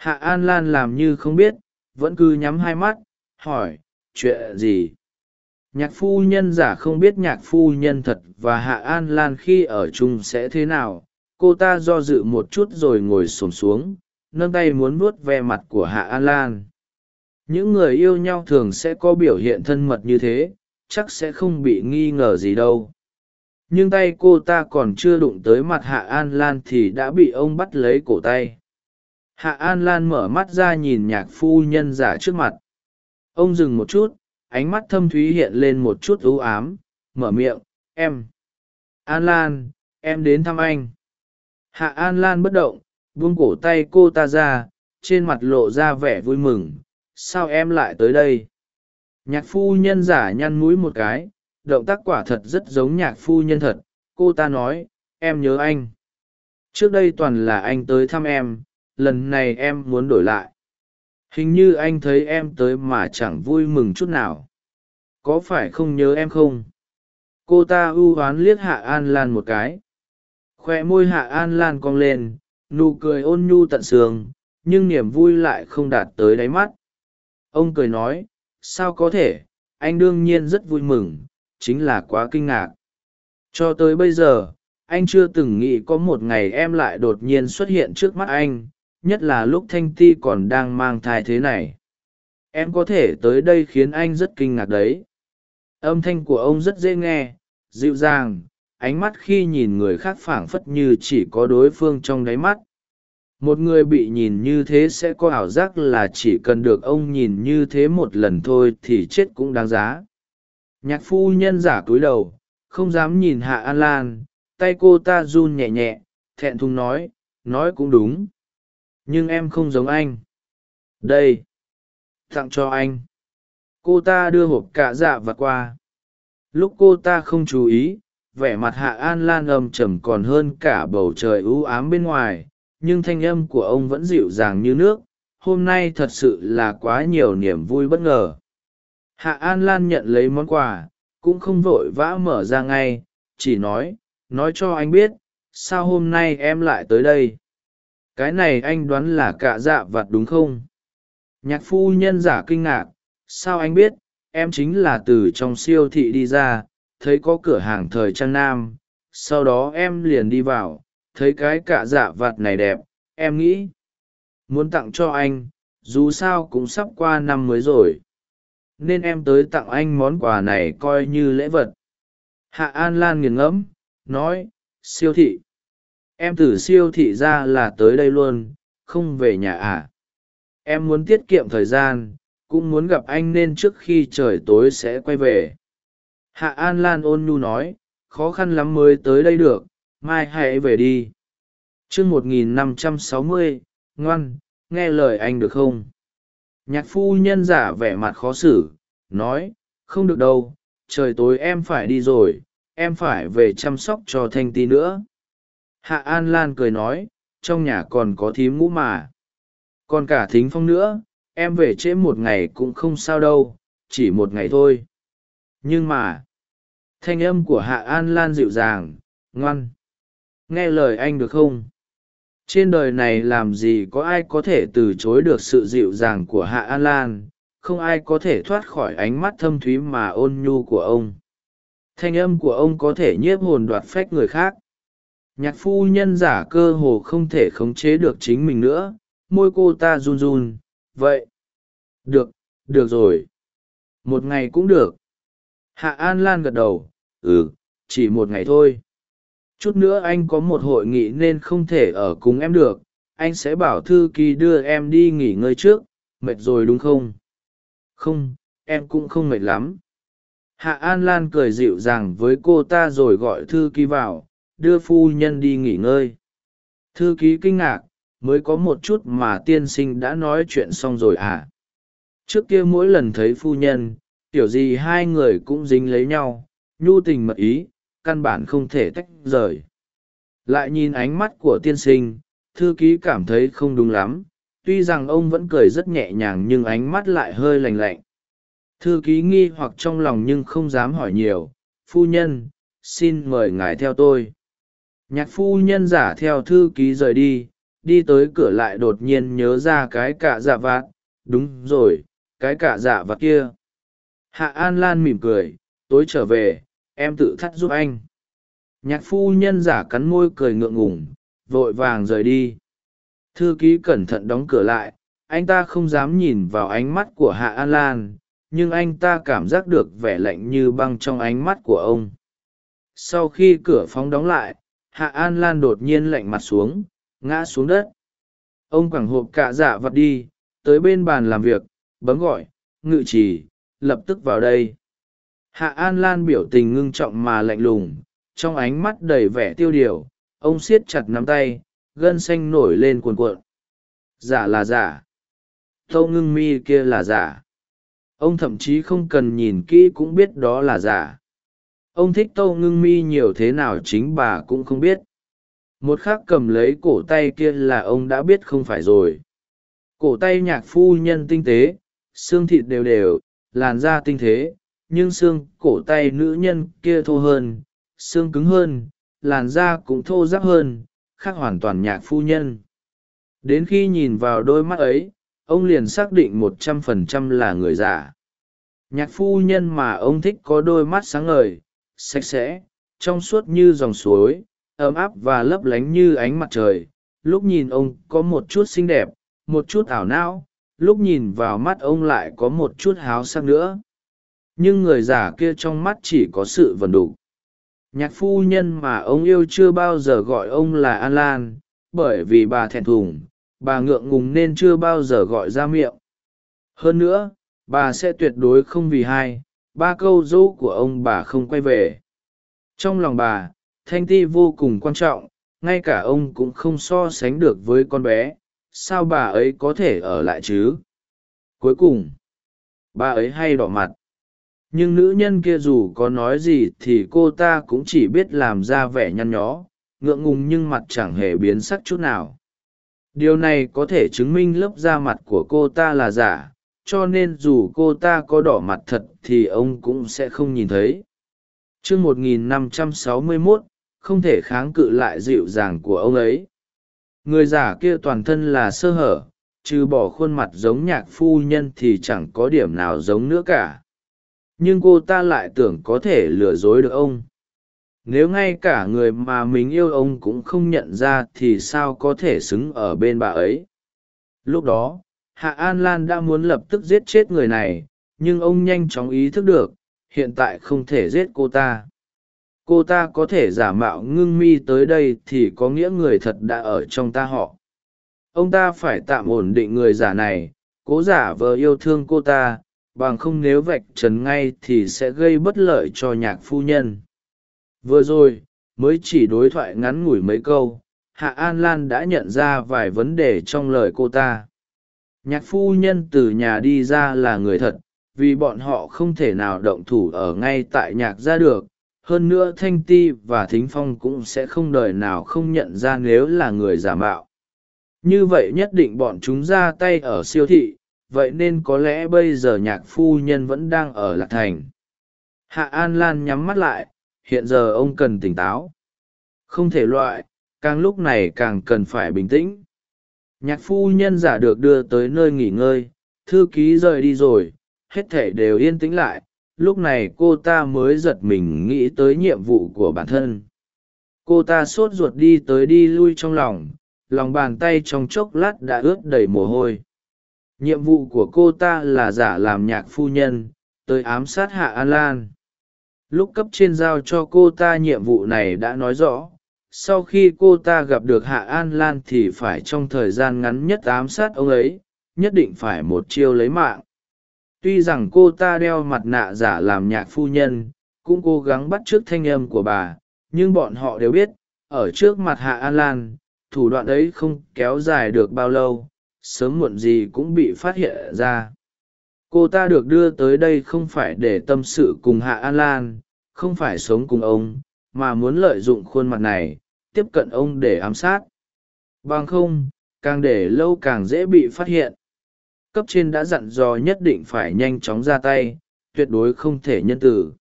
hạ an lan làm như không biết, vẫn cứ nhắm hai mắt, hỏi, chuyện gì? Nhạc phu nhân giả không biết nhạc phu nhân thật và hạ an lan khi ở chung sẽ thế nào. Cô ta do dự một chút rồi ngồi xổm xuống, nâng tay muốn vuốt ve mặt của hạ an lan. Những người yêu nhau thường sẽ có biểu hiện thân mật như thế, chắc sẽ không bị nghi ngờ gì đâu. Nhưng tay cô ta còn chưa đụng tới mặt hạ an lan thì đã bị ông bắt lấy cổ tay hạ an lan mở mắt ra nhìn nhạc phu nhân giả trước mặt. Ông dừng một chút, ánh mắt thâm thúy hiện lên một chút ưu ám, mở miệng, em, an lan, em đến thăm anh. Hạ an lan bất động, buông cổ tay cô ta ra, trên mặt lộ ra vẻ vui mừng, sao em lại tới đây? Nhạc phu nhân giả nhăn mũi một cái, động tác quả thật rất giống nhạc phu nhân thật, cô ta nói, em nhớ anh. Trước đây toàn là anh tới thăm em lần này em muốn đổi lại. Hình như anh thấy em tới mà chẳng vui mừng chút nào. Có phải không nhớ em không? Cô ta ưu oán liếc hạ an lan một cái. Khoe môi hạ an lan cong lên, nụ cười ôn nhu tận sườn nhưng niềm vui lại không đạt tới đáy mắt. Ông cười nói, sao có thể, anh đương nhiên rất vui mừng, chính là quá kinh ngạc. Cho tới bây giờ, anh chưa từng nghĩ có một ngày em lại đột nhiên xuất hiện trước mắt anh nhất là lúc thanh ti còn đang mang thai thế này. Em có thể tới đây khiến anh rất kinh ngạc đấy. Âm thanh của ông rất dễ nghe, dịu dàng, ánh mắt khi nhìn người khác phảng phất như chỉ có đối phương trong đáy mắt. Một người bị nhìn như thế sẽ có ảo giác là chỉ cần được ông nhìn như thế một lần thôi thì chết cũng đáng giá. Nhạc phu nhân giả cúi đầu, không dám nhìn hạ an lan, tay cô ta run nhẹ nhẹ, thẹn thùng nói nói cũng đúng nhưng em không giống anh. Đây, tặng cho anh. Cô ta đưa hộp cạ dạ vặt qua. Lúc cô ta không chú ý, vẻ mặt hạ an lan âm trầm còn hơn cả bầu trời ưu ám bên ngoài, nhưng thanh âm của ông vẫn dịu dàng như nước. Hôm nay thật sự là quá nhiều niềm vui bất ngờ. Hạ an lan nhận lấy món quà, cũng không vội vã mở ra ngay, chỉ nói nói cho anh biết, sao hôm nay em lại tới đây? Cái này anh đoán là cạ dạ vặt đúng không? Nhạc phu nhân giả kinh ngạc, sao anh biết? Em chính là từ trong siêu thị đi ra, thấy có cửa hàng thời trang nam. Sau đó em liền đi vào, thấy cái cạ dạ vặt này đẹp. Em nghĩ, muốn tặng cho anh, dù sao cũng sắp qua năm mới rồi. Nên em tới tặng anh món quà này coi như lễ vật. Hạ an lan nghiền ngẫm, nói, siêu thị em từ siêu thị ra là tới đây luôn, không về nhà à? Em muốn tiết kiệm thời gian, cũng muốn gặp anh nên trước khi trời tối sẽ quay về. Hạ an lan ôn nhu nói, khó khăn lắm mới tới đây được, mai hãy về đi. T r ư ơ n g một nghìn năm trăm sáu mươi, ngoan, nghe lời anh được không? Nhạc phu nhân giả vẻ mặt khó xử, nói, không được đâu, trời tối em phải đi rồi, em phải về chăm sóc cho thanh ti nữa hạ an lan cười nói, trong nhà còn có thím ngũ mà. Còn cả thính phong nữa, em về trễ một ngày cũng không sao đâu, chỉ một ngày thôi. Nhưng mà, thanh âm của hạ an lan dịu dàng, ngoan. Nghe lời anh được không? Trên đời này làm gì có ai có thể từ chối được sự dịu dàng của hạ an lan, không ai có thể thoát khỏi ánh mắt thâm thúy mà ôn nhu của ông. Thanh âm của ông có thể nhiếp hồn đoạt phách người khác nhạc phu nhân giả cơ hồ không thể khống chế được chính mình nữa, môi cô ta run run. Vậy, được được rồi. Một ngày cũng được. Hạ an lan gật đầu. Ừ chỉ một ngày thôi. Chút nữa anh có một hội nghị nên không thể ở cùng em được. Anh sẽ bảo thư Kỳ đưa em đi nghỉ ngơi trước. Mệt rồi đúng không? Không, em cũng không mệt lắm. Hạ an lan cười dịu dàng với cô ta rồi gọi thư Kỳ vào đưa phu nhân đi nghỉ ngơi. Thư ký kinh ngạc, mới có một chút mà tiên sinh đã nói chuyện xong rồi à? Trước kia mỗi lần thấy phu nhân, kiểu gì hai người cũng dính lấy nhau, nhu tình mật ý, căn bản không thể tách rời. Lại nhìn ánh mắt của tiên sinh, thư ký cảm thấy không đúng lắm, tuy rằng ông vẫn cười rất nhẹ nhàng nhưng ánh mắt lại hơi lành lạnh. Thư ký nghi hoặc trong lòng nhưng không dám hỏi nhiều, phu nhân, xin mời ngài theo tôi nhạc phu nhân giả theo thư ký rời đi đi tới cửa lại đột nhiên nhớ ra cái cạ dạ vạt. Đúng rồi, cái cạ dạ vạt kia. Hạ an lan mỉm cười, tối trở về, em tự thắt giúp anh. Nhạc phu nhân giả cắn môi cười ngượng ngùng, vội vàng rời đi. Thư ký cẩn thận đóng cửa lại, anh ta không dám nhìn vào ánh mắt của hạ an lan, nhưng anh ta cảm giác được vẻ lạnh như băng trong ánh mắt của ông. Sau khi cửa phóng đóng lại hạ an lan đột nhiên lạnh mặt xuống, ngã xuống đất. Ông quẳng hộp cạ dạ vặt đi, tới bên bàn làm việc, bấm gọi, ngự trì, lập tức vào đây. Hạ an lan biểu tình ngưng trọng mà lạnh lùng, trong ánh mắt đầy vẻ tiêu điều, ông siết chặt nắm tay, gân xanh nổi lên cuồn cuộn. Giả là giả. Tâu ngưng mi kia là giả. Ông thậm chí không cần nhìn kỹ cũng biết đó là giả ông thích tâu ngưng mi nhiều thế nào chính bà cũng không biết. Một k h ắ c cầm lấy cổ tay kia là ông đã biết không phải rồi. Cổ tay nhạc phu nhân tinh tế, xương thịt đều đều, làn da tinh thế, nhưng xương cổ tay nữ nhân kia thô hơn, xương cứng hơn, làn da cũng thô ráp hơn, khác hoàn toàn nhạc phu nhân. Đến khi nhìn vào đôi mắt ấy, ông liền xác định một trăm phần trăm là người giả nhạc phu nhân mà ông thích có đôi mắt sáng ngời sạch sẽ, trong suốt như dòng suối, ấm áp và lấp lánh như ánh mặt trời. Lúc nhìn ông có một chút xinh đẹp, một chút ảo não, lúc nhìn vào mắt ông lại có một chút háo sắc nữa. Nhưng người giả kia trong mắt chỉ có sự vần đục. Nhạc phu nhân mà ông yêu chưa bao giờ gọi ông là an lan, bởi vì bà thẹn thùng, bà ngượng ngùng nên chưa bao giờ gọi ra miệng. Hơn nữa, bà sẽ tuyệt đối không vì hai ba câu dỗ của ông bà không quay về. Trong lòng bà, thanh ti vô cùng quan trọng, ngay cả ông cũng không so sánh được với con bé, sao bà ấy có thể ở lại chứ? Cuối cùng, bà ấy hay đỏ mặt. Nhưng nữ nhân kia dù có nói gì thì cô ta cũng chỉ biết làm ra vẻ nhăn nhó, ngượng ngùng nhưng mặt chẳng hề biến sắc chút nào. Điều này có thể chứng minh lớp da mặt của cô ta là giả cho nên dù cô ta có đỏ mặt thật thì ông cũng sẽ không nhìn thấy. T r ư 1561, không thể kháng cự lại dịu dàng của ông ấy. Người giả kia toàn thân là sơ hở trừ bỏ khuôn mặt giống nhạc phu nhân thì chẳng có điểm nào giống nữa cả. Nhưng cô ta lại tưởng có thể lừa dối được ông. Nếu ngay cả người mà mình yêu ông cũng không nhận ra thì sao có thể xứng ở bên bà ấy? Lúc đó hạ an lan đã muốn lập tức giết chết người này, nhưng ông nhanh chóng ý thức được, hiện tại không thể giết cô ta. Cô ta có thể giả mạo ngưng mi tới đây thì có nghĩa người thật đã ở trong ta họ. Ông ta phải tạm ổn định người giả này, cố giả vờ yêu thương cô ta, bằng không nếu vạch trần ngay thì sẽ gây bất lợi cho nhạc phu nhân. Vừa rồi, mới chỉ đối thoại ngắn ngủi mấy câu, hạ an lan đã nhận ra vài vấn đề trong lời cô ta nhạc phu nhân từ nhà đi ra là người thật, vì bọn họ không thể nào động thủ ở ngay tại nhạc ra được. Hơn nữa thanh ti và thính phong cũng sẽ không đời nào không nhận ra nếu là người giả mạo. Như vậy nhất định bọn chúng ra tay ở siêu thị, vậy nên có lẽ bây giờ nhạc phu nhân vẫn đang ở lạc thành. Hạ an lan nhắm mắt lại, hiện giờ ông cần tỉnh táo. Không thể loại, càng lúc này càng cần phải bình tĩnh nhạc phu nhân giả được đưa tới nơi nghỉ ngơi, thư ký rời đi rồi, hết thể đều yên tĩnh lại, lúc này cô ta mới giật mình nghĩ tới nhiệm vụ của bản thân. Cô ta sốt ruột đi tới đi lui trong lòng lòng bàn tay trong chốc lát đã ướt đầy mồ hôi. Nhiệm vụ của cô ta là giả làm nhạc phu nhân, tới ám sát hạ an lan. Lúc cấp trên giao cho cô ta nhiệm vụ này đã nói rõ sau khi cô ta gặp được hạ an lan thì phải trong thời gian ngắn nhất ám sát ông ấy, nhất định phải một chiêu lấy mạng. Tuy rằng cô ta đeo mặt nạ giả làm nhạc phu nhân, cũng cố gắng bắt t r ư ớ c thanh âm của bà, nhưng bọn họ đều biết, ở trước mặt hạ an lan, thủ đoạn ấy không kéo dài được bao lâu, sớm muộn gì cũng bị phát hiện ra. Cô ta được đưa tới đây không phải để tâm sự cùng hạ an lan, không phải sống cùng ông, mà muốn lợi dụng khuôn mặt này tiếp cận ông để ám sát. Bằng không, càng để lâu càng dễ bị phát hiện. Cấp trên đã dặn dò nhất định phải nhanh chóng ra tay, tuyệt đối không thể nhân tử.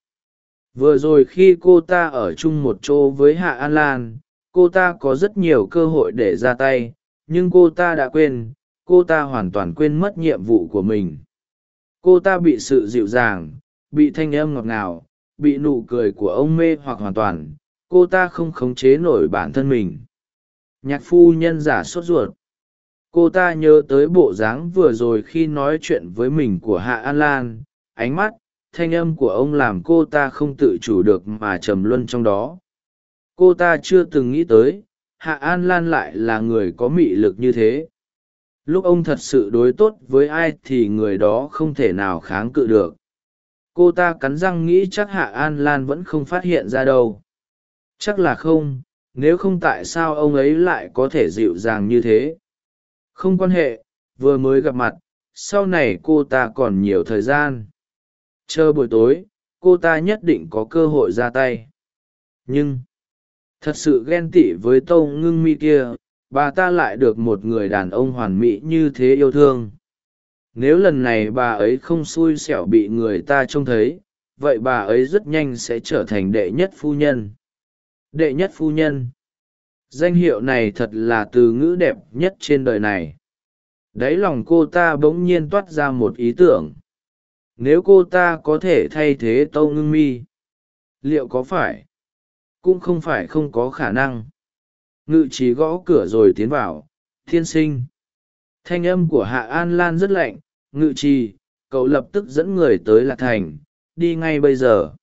Vừa rồi khi cô ta ở chung một chỗ với hạ an lan, cô ta có rất nhiều cơ hội để ra tay, nhưng cô ta đã quên, cô ta hoàn toàn quên mất nhiệm vụ của mình. Cô ta bị sự dịu dàng, bị thanh âm ngọt ngào, bị nụ cười của ông mê hoặc hoàn toàn cô ta không khống chế nổi bản thân mình. Nhạc phu nhân giả sốt ruột. Cô ta nhớ tới bộ dáng vừa rồi khi nói chuyện với mình của hạ an lan. Ánh mắt, thanh âm của ông làm cô ta không tự chủ được mà trầm luân trong đó. Cô ta chưa từng nghĩ tới, hạ an lan lại là người có mị lực như thế. Lúc ông thật sự đối tốt với ai thì người đó không thể nào kháng cự được. Cô ta cắn răng nghĩ chắc hạ an lan vẫn không phát hiện ra đâu chắc là không, nếu không tại sao ông ấy lại có thể dịu dàng như thế? Không quan hệ, vừa mới gặp mặt, sau này cô ta còn nhiều thời gian. Chờ buổi tối, cô ta nhất định có cơ hội ra tay. Nhưng, thật sự ghen tị với tâu ngưng mi kia, bà ta lại được một người đàn ông hoàn mỹ như thế yêu thương. Nếu lần này bà ấy không xui xẻo bị người ta trông thấy, vậy bà ấy rất nhanh sẽ trở thành đệ nhất phu nhân đệ nhất phu nhân. Danh hiệu này thật là từ ngữ đẹp nhất trên đời này. Đáy lòng cô ta bỗng nhiên toát ra một ý tưởng. Nếu cô ta có thể thay thế tâu ngưng mi, liệu có phải? Cũng không phải không có khả năng. Ngự trí gõ cửa rồi tiến vào. Thiên sinh. Thanh âm của hạ an lan rất lạnh. Ngự trì cậu lập tức dẫn người tới lạc thành. Đi ngay bây giờ.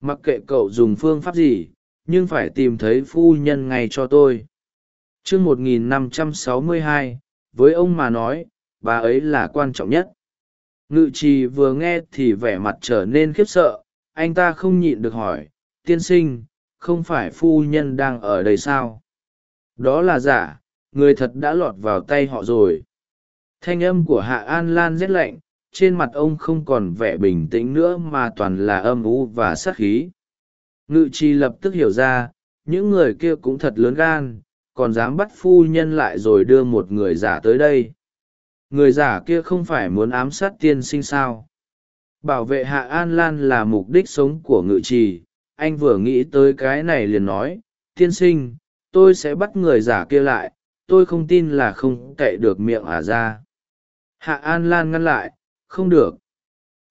Mặc kệ cậu dùng phương pháp gì nhưng phải tìm thấy phu nhân ngay cho tôi. T r ư một nghìn năm trăm sáu mươi hai, với ông mà nói, bà ấy là quan trọng nhất. Ngự trì vừa nghe thì vẻ mặt trở nên khiếp sợ, anh ta không nhịn được hỏi, tiên sinh, không phải phu nhân đang ở đây sao? Đó là giả, người thật đã lọt vào tay họ rồi. Thanh âm của hạ an lan rét lạnh, trên mặt ông không còn vẻ bình tĩnh nữa mà toàn là âm u và sát khí ngự trì lập tức hiểu ra, những người kia cũng thật lớn gan, còn dám bắt phu nhân lại rồi đưa một người giả tới đây. Người giả kia không phải muốn ám sát tiên sinh sao? Bảo vệ hạ an lan là mục đích sống của ngự trì. Anh vừa nghĩ tới cái này liền nói, tiên sinh, tôi sẽ bắt người giả kia lại, tôi không tin là không cậy được miệng ả ra. Hạ an lan ngăn lại, không được.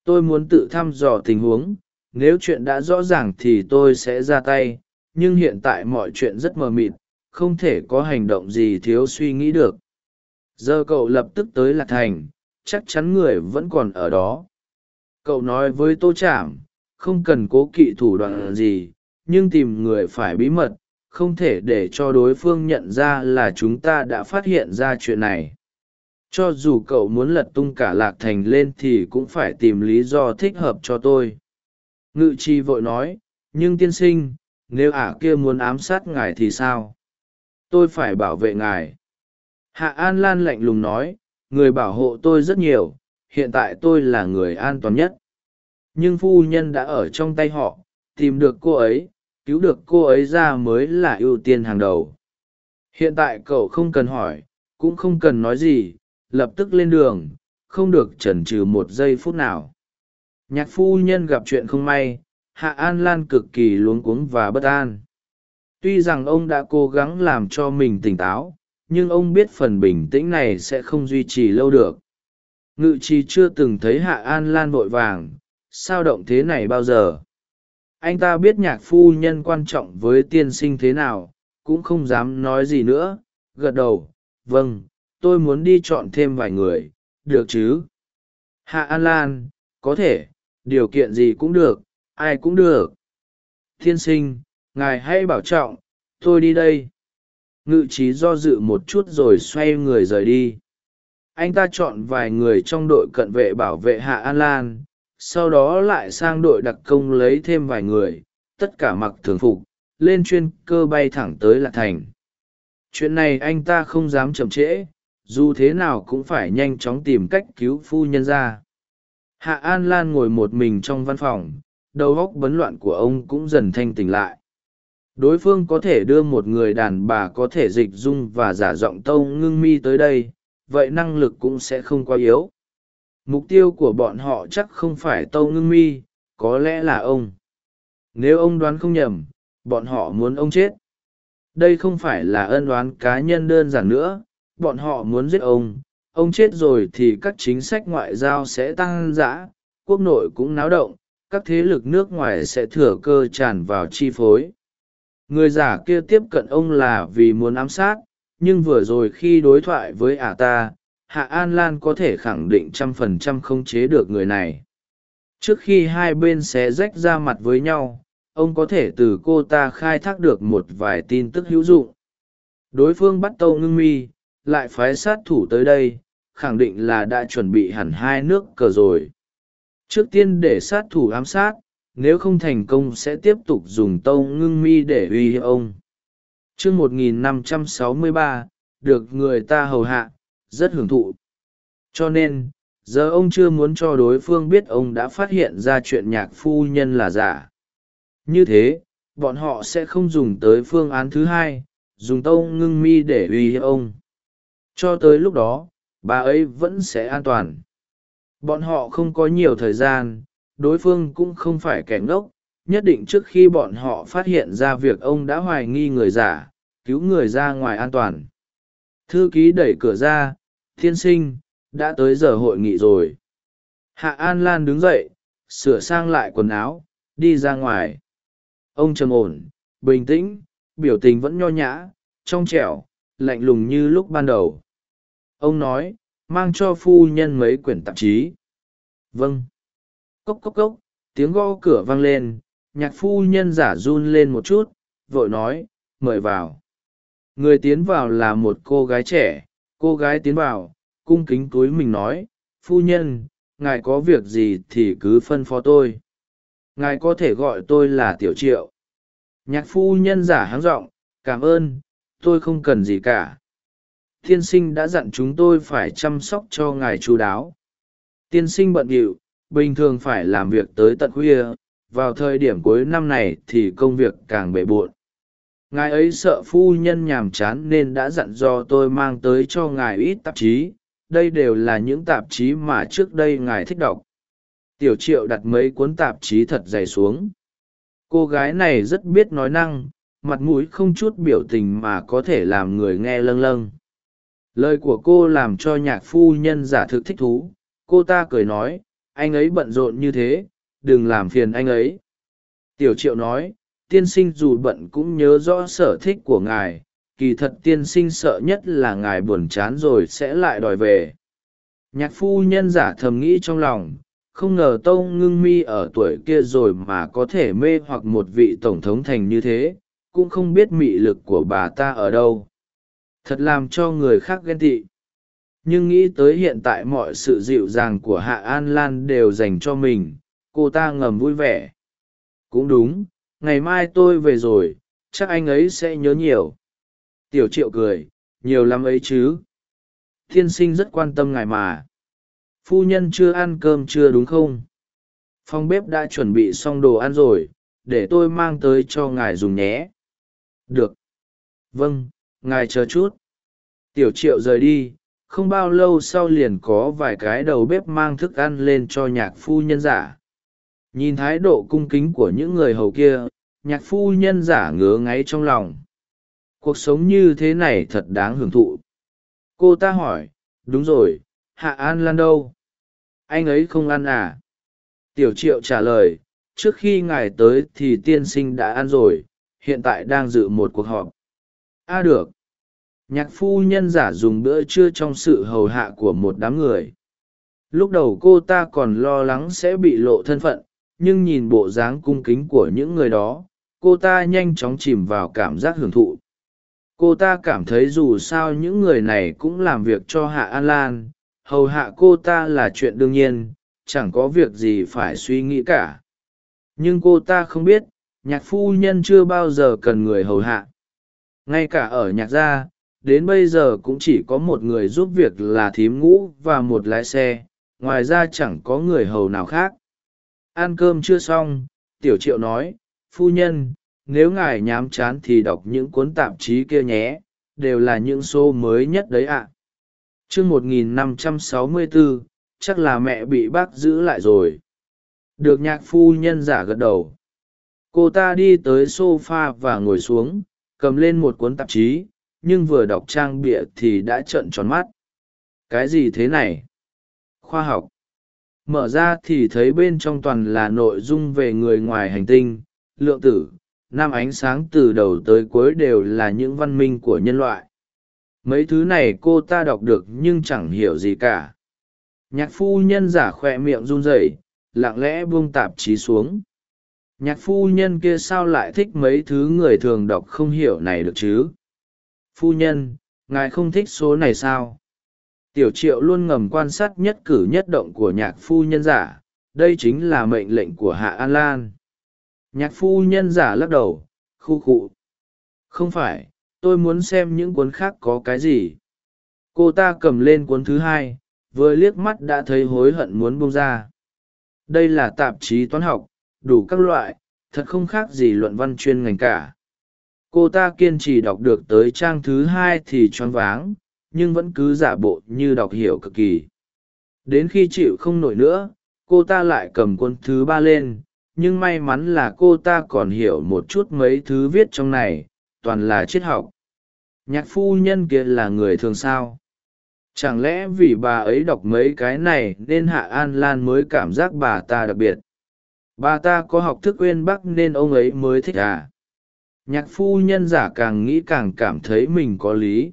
Tôi muốn tự thăm dò tình huống nếu chuyện đã rõ ràng thì tôi sẽ ra tay, nhưng hiện tại mọi chuyện rất mờ mịt, không thể có hành động gì thiếu suy nghĩ được. Giờ cậu lập tức tới lạc thành, chắc chắn người vẫn còn ở đó. Cậu nói với tô chảm không cần cố kỵ thủ đoạn gì, nhưng tìm người phải bí mật, không thể để cho đối phương nhận ra là chúng ta đã phát hiện ra chuyện này. Cho dù cậu muốn lật tung cả lạc thành lên thì cũng phải tìm lý do thích hợp cho tôi ngự chi vội nói, nhưng tiên sinh, nếu ả kia muốn ám sát ngài thì sao? Tôi phải bảo vệ ngài. Hạ an lan lạnh lùng nói, người bảo hộ tôi rất nhiều, hiện tại tôi là người an toàn nhất. Nhưng phu nhân đã ở trong tay họ, tìm được cô ấy, cứu được cô ấy ra mới là ưu tiên hàng đầu. Hiện tại cậu không cần hỏi, cũng không cần nói gì, lập tức lên đường, không được chần chừ một giây phút nào nhạc phu nhân gặp chuyện không may, hạ an lan cực kỳ luống cuống và bất an. Tuy rằng ông đã cố gắng làm cho mình tỉnh táo, nhưng ông biết phần bình tĩnh này sẽ không duy trì lâu được. Ngự trì chưa từng thấy hạ an lan vội vàng, sao động thế này bao giờ? Anh ta biết nhạc phu nhân quan trọng với tiên sinh thế nào, cũng không dám nói gì nữa, gật đầu vâng tôi muốn đi chọn thêm vài người, được chứ? Hạ an lan, có thể điều kiện gì cũng được, ai cũng được. Thiên sinh, ngài hãy bảo trọng, tôi đi đây. Ngự trí do dự một chút rồi xoay người rời đi. Anh ta chọn vài người trong đội cận vệ bảo vệ hạ an lan, sau đó lại sang đội đặc công lấy thêm vài người, tất cả mặc thường phục, lên chuyên cơ bay thẳng tới lạc thành. Chuyện này anh ta không dám chậm trễ, dù thế nào cũng phải nhanh chóng tìm cách cứu phu nhân ra hạ an lan ngồi một mình trong văn phòng, đầu óc bấn loạn của ông cũng dần thanh tỉnh lại. Đối phương có thể đưa một người đàn bà có thể dịch dung và giả giọng tâu ngưng mi tới đây, vậy năng lực cũng sẽ không quá yếu. Mục tiêu của bọn họ chắc không phải tâu ngưng mi, có lẽ là ông. Nếu ông đoán không nhầm, bọn họ muốn ông chết. Đây không phải là ân đoán cá nhân đơn giản nữa, bọn họ muốn giết ông ông chết rồi thì các chính sách ngoại giao sẽ tăng dã, quốc nội cũng náo động, các thế lực nước ngoài sẽ thừa cơ tràn vào chi phối. Người giả kia tiếp cận ông là vì muốn ám sát, nhưng vừa rồi khi đối thoại với ả ta, hạ an lan có thể khẳng định trăm phần trăm không chế được người này. Trước khi hai bên xé rách ra mặt với nhau, ông có thể từ cô ta khai thác được một vài tin tức hữu dụng. Đối phương bắt tâu ngưng mi, lại phái sát thủ tới đây khẳng định là đã chuẩn bị hẳn hai nước cờ rồi. Trước tiên để sát thủ ám sát, nếu không thành công sẽ tiếp tục dùng tâu ngưng mi để uy hiếp ông. T r ư một nghìn năm trăm sáu mươi ba, được người ta hầu hạ, rất hưởng thụ. Cho nên, giờ ông chưa muốn cho đối phương biết ông đã phát hiện ra chuyện nhạc phu nhân là giả. Như thế, bọn họ sẽ không dùng tới phương án thứ hai, dùng tâu ngưng mi để uy hiếp ông. Cho tới lúc đó bà ấy vẫn sẽ an toàn. Bọn họ không có nhiều thời gian, đối phương cũng không phải kẻ ngốc, nhất định trước khi bọn họ phát hiện ra việc ông đã hoài nghi người giả cứu người ra ngoài an toàn. Thư ký đẩy cửa ra, thiên sinh, đã tới giờ hội nghị rồi. Hạ an lan đứng dậy, sửa sang lại quần áo, đi ra ngoài. Ông trầm ổn, bình tĩnh, biểu tình vẫn nho nhã, trong trẻo, lạnh lùng như lúc ban đầu ông nói, mang cho phu nhân mấy quyển tạp chí. Vâng. Cốc cốc cốc, tiếng gõ cửa vang lên, nhạc phu nhân giả run lên một chút, vội nói, mời vào. Người tiến vào là một cô gái trẻ, cô gái tiến vào, cung kính túi mình nói, phu nhân, ngài có việc gì thì cứ phân phó tôi. Ngài có thể gọi tôi là tiểu triệu. Nhạc phu nhân giả háng r ộ n g cảm ơn, tôi không cần gì cả tiên sinh đã dặn chúng tôi phải chăm sóc cho ngài chú đáo. Tiên sinh bận điệu bình thường phải làm việc tới tận khuya, vào thời điểm cuối năm này thì công việc càng bề bộn. Ngài ấy sợ phu nhân nhàm chán nên đã dặn dò tôi mang tới cho ngài ít tạp chí, đây đều là những tạp chí mà trước đây ngài thích đọc. Tiểu triệu đặt mấy cuốn tạp chí thật dày xuống. Cô gái này rất biết nói năng, mặt mũi không chút biểu tình mà có thể làm người nghe lâng lâng lời của cô làm cho nhạc phu nhân giả thực thích thú. Cô ta cười nói, anh ấy bận rộn như thế, đừng làm phiền anh ấy. Tiểu triệu nói, tiên sinh dù bận cũng nhớ rõ sở thích của ngài, kỳ thật tiên sinh sợ nhất là ngài buồn chán rồi sẽ lại đòi về. Nhạc phu nhân giả thầm nghĩ trong lòng, không ngờ tâu ngưng mi ở tuổi kia rồi mà có thể mê hoặc một vị tổng thống thành như thế, cũng không biết mị lực của bà ta ở đâu thật làm cho người khác ghen tị. Nhưng nghĩ tới hiện tại mọi sự dịu dàng của hạ an lan đều dành cho mình, cô ta ngầm vui vẻ. Cũng đúng, ngày mai tôi về rồi, chắc anh ấy sẽ nhớ nhiều. Tiểu triệu cười, nhiều lắm ấy chứ. Thiên sinh rất quan tâm ngài mà. Phu nhân chưa ăn cơm chưa đúng không? Phòng bếp đã chuẩn bị xong đồ ăn rồi, để tôi mang tới cho ngài dùng nhé. Được. Vâng ngài chờ chút. Tiểu triệu rời đi, không bao lâu sau liền có vài cái đầu bếp mang thức ăn lên cho nhạc phu nhân giả. Nhìn thái độ cung kính của những người hầu kia, nhạc phu nhân giả ngứa ngáy trong lòng. Cuộc sống như thế này thật đáng hưởng thụ. Cô ta hỏi, đúng rồi, hạ an lan đâu? Anh ấy không ăn à? Tiểu triệu trả lời, trước khi ngài tới thì tiên sinh đã ăn rồi, hiện tại đang dự một cuộc họp a à được. Nhạc phu nhân giả dùng bữa trưa trong sự hầu hạ của một đám người. Lúc đầu cô ta còn lo lắng sẽ bị lộ thân phận, nhưng nhìn bộ dáng cung kính của những người đó, cô ta nhanh chóng chìm vào cảm giác hưởng thụ. Cô ta cảm thấy dù sao những người này cũng làm việc cho hạ an lan, hầu hạ cô ta là chuyện đương nhiên, chẳng có việc gì phải suy nghĩ cả. Nhưng cô ta không biết, nhạc phu nhân chưa bao giờ cần người hầu hạ ngay cả ở nhạc gia, đến bây giờ cũng chỉ có một người giúp việc là thím ngũ và một lái xe, ngoài ra chẳng có người hầu nào khác. Ăn cơm chưa xong, tiểu triệu nói, phu nhân, nếu ngài nhám chán thì đọc những cuốn tạp chí kia nhé, đều là những số mới nhất đấy ạ. À. chương một nghìn năm trăm sáu mươi bốn chắc là mẹ bị bác giữ lại rồi. Được nhạc phu nhân giả gật đầu. Cô ta đi tới s o f a và ngồi xuống cầm lên một cuốn tạp chí, nhưng vừa đọc trang bịa thì đã trợn tròn mắt. Cái gì thế này? Khoa học. Mở ra thì thấy bên trong toàn là nội dung về người ngoài hành tinh, lượng tử, năm ánh sáng từ đầu tới cuối đều là những văn minh của nhân loại. Mấy thứ này cô ta đọc được nhưng chẳng hiểu gì cả. Nhạc phu nhân giả khoe miệng run rẩy, lặng lẽ buông tạp chí xuống nhạc phu nhân kia sao lại thích mấy thứ người thường đọc không hiểu này được chứ? Phu nhân, ngài không thích số này sao? Tiểu triệu luôn ngầm quan sát nhất cử nhất động của nhạc phu nhân giả. Đây chính là mệnh lệnh của hạ an lan. Nhạc phu nhân giả lắc đầu, khu khụ không phải, tôi muốn xem những cuốn khác có cái gì. Cô ta cầm lên cuốn thứ hai, vừa liếc mắt đã thấy hối hận muốn bông ra. Đây là tạp chí toán học đủ các loại, thật không khác gì luận văn chuyên ngành cả. Cô ta kiên trì đọc được tới trang thứ hai thì choáng váng, nhưng vẫn cứ giả bộ như đọc hiểu cực kỳ. Đến khi chịu không nổi nữa, cô ta lại cầm cuốn thứ ba lên, nhưng may mắn là cô ta còn hiểu một chút mấy thứ viết trong này, toàn là triết học. Nhạc phu nhân kia là người thường sao? Chẳng lẽ vì bà ấy đọc mấy cái này nên hạ an lan mới cảm giác bà ta đặc biệt? Bà ta có học thức uyên bắc nên ông ấy mới thích à? Nhạc phu nhân giả càng nghĩ càng cảm thấy mình có lý.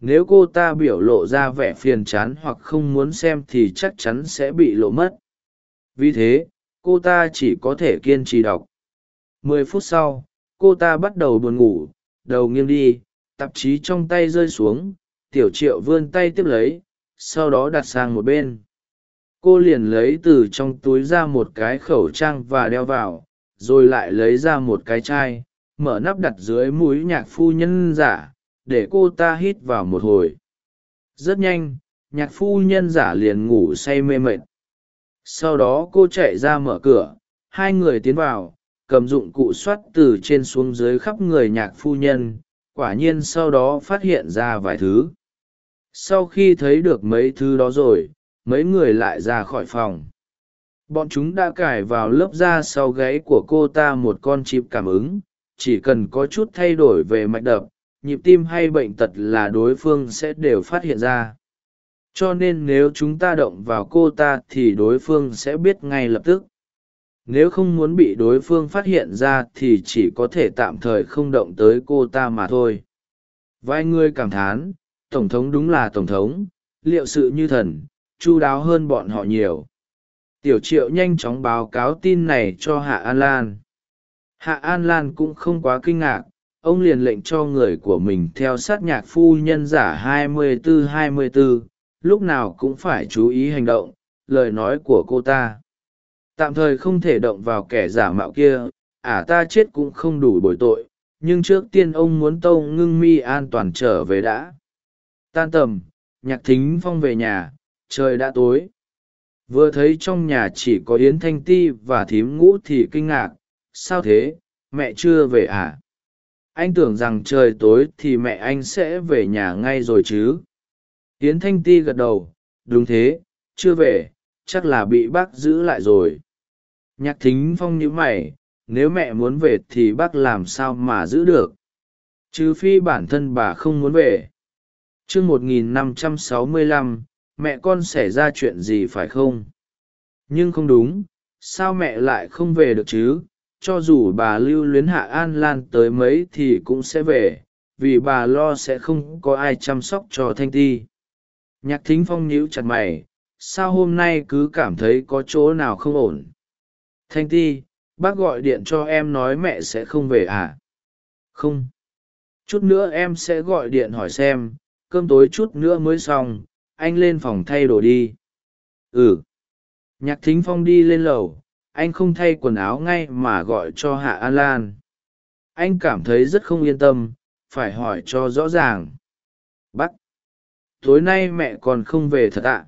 Nếu cô ta biểu lộ ra vẻ phiền chán hoặc không muốn xem thì chắc chắn sẽ bị lộ mất. Vì thế, cô ta chỉ có thể kiên trì đọc. Mười phút sau, cô ta bắt đầu buồn ngủ, đầu nghiêng đi, tạp chí trong tay rơi xuống, tiểu triệu vươn tay tiếp lấy, sau đó đặt sang một bên cô liền lấy từ trong túi ra một cái khẩu trang và đeo vào, rồi lại lấy ra một cái chai, mở nắp đặt dưới mũi nhạc phu nhân giả, để cô ta hít vào một hồi. Rất nhanh, nhạc phu nhân giả liền ngủ say mê mệt. Sau đó cô chạy ra mở cửa, hai người tiến vào, cầm dụng cụ soát từ trên xuống dưới khắp người nhạc phu nhân, quả nhiên sau đó phát hiện ra vài thứ. Sau khi thấy được mấy thứ đó rồi mấy người lại ra khỏi phòng. Bọn chúng đã cài vào lớp da sau gáy của cô ta một con chip cảm ứng, chỉ cần có chút thay đổi về mạch đập, nhịp tim hay bệnh tật là đối phương sẽ đều phát hiện ra. Cho nên nếu chúng ta động vào cô ta thì đối phương sẽ biết ngay lập tức. Nếu không muốn bị đối phương phát hiện ra thì chỉ có thể tạm thời không động tới cô ta mà thôi. Vài người cảm thán, tổng thống đúng là tổng thống, liệu sự như thần chu đáo hơn bọn họ nhiều. Tiểu triệu nhanh chóng báo cáo tin này cho hạ an lan. Hạ an lan cũng không quá kinh ngạc ông liền lệnh cho người của mình theo sát nhạc phu nhân giả 24-24, lúc nào cũng phải chú ý hành động lời nói của cô ta. Tạm thời không thể động vào kẻ giả mạo kia ả ta chết cũng không đủ bồi tội nhưng trước tiên ông muốn tâu ngưng mi an toàn trở về đã. Tan tầm nhạc thính phong về nhà trời đã tối. Vừa thấy trong nhà chỉ có yến thanh ti và thím ngũ thì kinh ngạc, sao thế, mẹ chưa về à? Anh tưởng rằng trời tối thì mẹ anh sẽ về nhà ngay rồi chứ. Yến thanh ti gật đầu, đúng thế, chưa về, chắc là bị bác giữ lại rồi. Nhạc thính phong nhíu mày, nếu mẹ muốn về thì bác làm sao mà giữ được? Trừ phi bản thân bà không muốn về. Chương một nghìn năm trăm sáu mươi lăm mẹ con xảy ra chuyện gì phải không? Nhưng không đúng, sao mẹ lại không về được chứ? Cho dù bà lưu luyến hạ an lan tới mấy thì cũng sẽ về, vì bà lo sẽ không có ai chăm sóc cho thanh ti. Nhạc thính phong nhíu chặt mày, sao hôm nay cứ cảm thấy có chỗ nào không ổn? Thanh ti, bác gọi điện cho em nói mẹ sẽ không về à? Không. Chút nữa em sẽ gọi điện hỏi xem, cơm tối chút nữa mới xong anh lên phòng thay đồ đi. Ừ. Nhạc thính phong đi lên lầu, anh không thay quần áo ngay mà gọi cho hạ an lan. Anh cảm thấy rất không yên tâm, phải hỏi cho rõ ràng. Bắt tối nay mẹ còn không về thật ạ?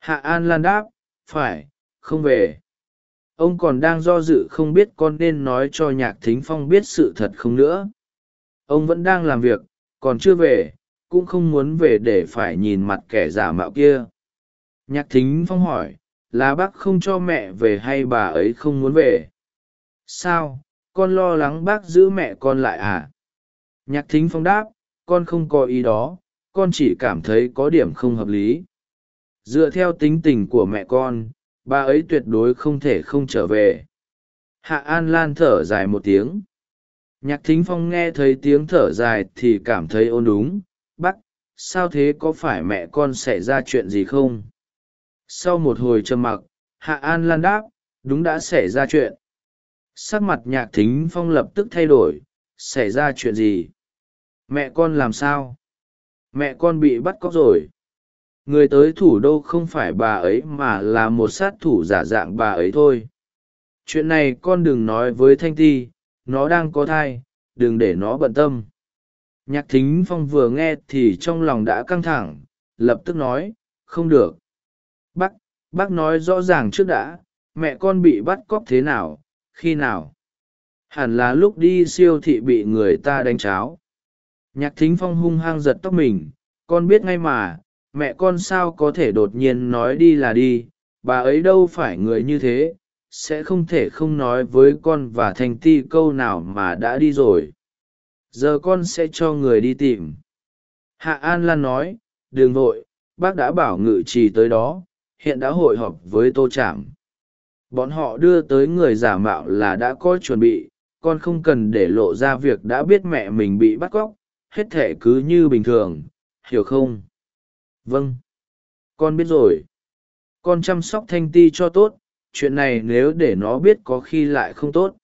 Hạ an lan đáp, phải, không về. Ông còn đang do dự không biết con nên nói cho nhạc thính phong biết sự thật không nữa. Ông vẫn đang làm việc, còn chưa về cũng không muốn về để phải nhìn mặt kẻ giả mạo kia. Nhạc thính phong hỏi, là bác không cho mẹ về hay bà ấy không muốn về? Sao? Con lo lắng bác giữ mẹ con lại à? Nhạc thính phong đáp, con không có ý đó, con chỉ cảm thấy có điểm không hợp lý. Dựa theo tính tình của mẹ con, bà ấy tuyệt đối không thể không trở về. Hạ an lan thở dài một tiếng. Nhạc thính phong nghe thấy tiếng thở dài thì cảm thấy ôn đúng bác, sao thế có phải mẹ con xảy ra chuyện gì không? Sau một hồi trầm mặc, hạ an lan đáp, đúng đã xảy ra chuyện. Sắc mặt nhạc thính phong lập tức thay đổi, xảy ra chuyện gì? Mẹ con làm sao? Mẹ con bị bắt cóc rồi. Người tới thủ đô không phải bà ấy mà là một sát thủ giả dạng bà ấy thôi. Chuyện này con đừng nói với thanh ti, nó đang có thai, đừng để nó bận tâm nhạc thính phong vừa nghe thì trong lòng đã căng thẳng, lập tức nói, không được. Bác bác nói rõ ràng trước đã, mẹ con bị bắt cóc thế nào, khi nào? Hẳn là lúc đi siêu thị bị người ta đánh cháo. Nhạc thính phong hung hăng giật tóc mình, con biết ngay mà, mẹ con sao có thể đột nhiên nói đi là đi, bà ấy đâu phải người như thế, sẽ không thể không nói với con và thành ti câu nào mà đã đi rồi giờ con sẽ cho người đi tìm. Hạ an lan nói đừng vội, bác đã bảo ngự trì tới đó, hiện đã hội họp với tô trảm bọn họ đưa tới người giả mạo là đã có chuẩn bị, con không cần để lộ ra việc đã biết mẹ mình bị bắt cóc, hết thể cứ như bình thường, hiểu không? Vâng. Con biết rồi. Con chăm sóc thanh ti cho tốt, chuyện này nếu để nó biết có khi lại không tốt.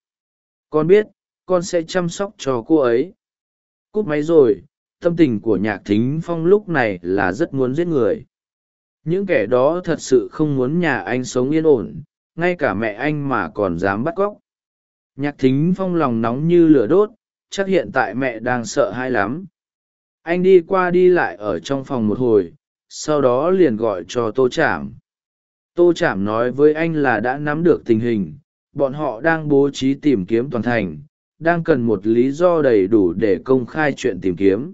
Con biết con sẽ chăm sóc cho cô ấy. Cúp máy rồi, tâm tình của nhạc thính phong lúc này là rất muốn giết người. Những kẻ đó thật sự không muốn nhà anh sống yên ổn, ngay cả mẹ anh mà còn dám bắt cóc. Nhạc thính phong lòng nóng như lửa đốt, chắc hiện tại mẹ đang sợ hãi lắm. Anh đi qua đi lại ở trong phòng một hồi, sau đó liền gọi cho tô chảm tô chảm nói với anh là đã nắm được tình hình, bọn họ đang bố trí tìm kiếm toàn thành đang cần một lý do đầy đủ để công khai chuyện tìm kiếm.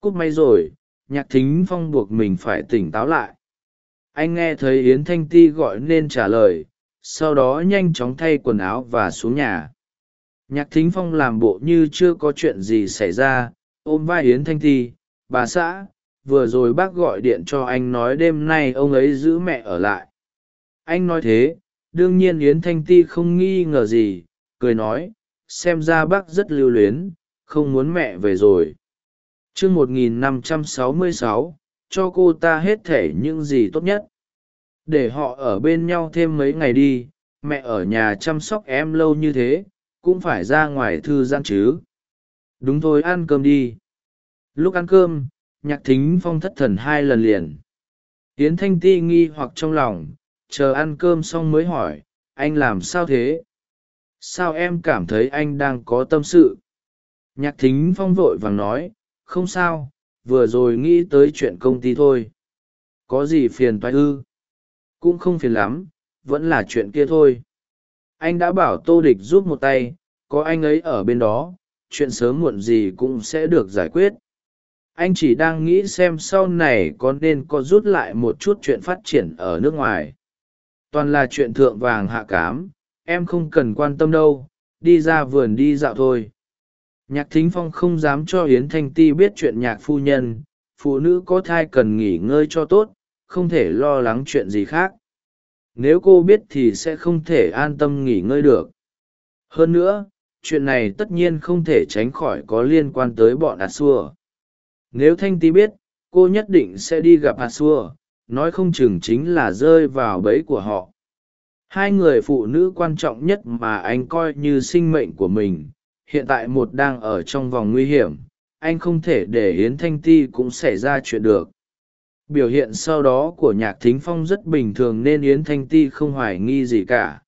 Cúp may rồi, nhạc thính phong buộc mình phải tỉnh táo lại. Anh nghe thấy yến thanh ti gọi nên trả lời, sau đó nhanh chóng thay quần áo và xuống nhà. Nhạc thính phong làm bộ như chưa có chuyện gì xảy ra, ôm vai yến thanh ti, bà xã, vừa rồi bác gọi điện cho anh nói đêm nay ông ấy giữ mẹ ở lại. Anh nói thế, đương nhiên yến thanh ti không nghi ngờ gì, cười nói xem ra bác rất lưu luyến, không muốn mẹ về rồi. T r ư ơ n g một nghìn năm trăm sáu mươi sáu, cho cô ta hết thể những gì tốt nhất. Để họ ở bên nhau thêm mấy ngày đi, mẹ ở nhà chăm sóc em lâu như thế, cũng phải ra ngoài thư gian chứ. Đúng thôi, ăn cơm đi. Lúc ăn cơm, nhạc thính phong thất thần hai lần liền. Tiến thanh ti nghi hoặc trong lòng, chờ ăn cơm xong mới hỏi, anh làm sao thế? Sao em cảm thấy anh đang có tâm sự? Nhạc thính phong vội vàng nói, không sao, vừa rồi nghĩ tới chuyện công ty thôi. Có gì phiền toái ư? Cũng không phiền lắm, vẫn là chuyện kia thôi. Anh đã bảo tô địch giúp một tay, có anh ấy ở bên đó, chuyện sớm muộn gì cũng sẽ được giải quyết. Anh chỉ đang nghĩ xem sau này có nên có rút lại một chút chuyện phát triển ở nước ngoài. Toàn là chuyện thượng vàng hạ cám em không cần quan tâm đâu, đi ra vườn đi dạo thôi. Nhạc thính phong không dám cho yến thanh ti biết chuyện nhạc phu nhân, phụ nữ có thai cần nghỉ ngơi cho tốt, không thể lo lắng chuyện gì khác. Nếu cô biết thì sẽ không thể an tâm nghỉ ngơi được. Hơn nữa, chuyện này tất nhiên không thể tránh khỏi có liên quan tới bọn A xua. Nếu thanh ti biết, cô nhất định sẽ đi gặp A xua, nói không chừng chính là rơi vào bẫy của họ hai người phụ nữ quan trọng nhất mà anh coi như sinh mệnh của mình, hiện tại một đang ở trong vòng nguy hiểm, anh không thể để yến thanh ti cũng xảy ra chuyện được. Biểu hiện sau đó của nhạc thính phong rất bình thường nên yến thanh ti không hoài nghi gì cả.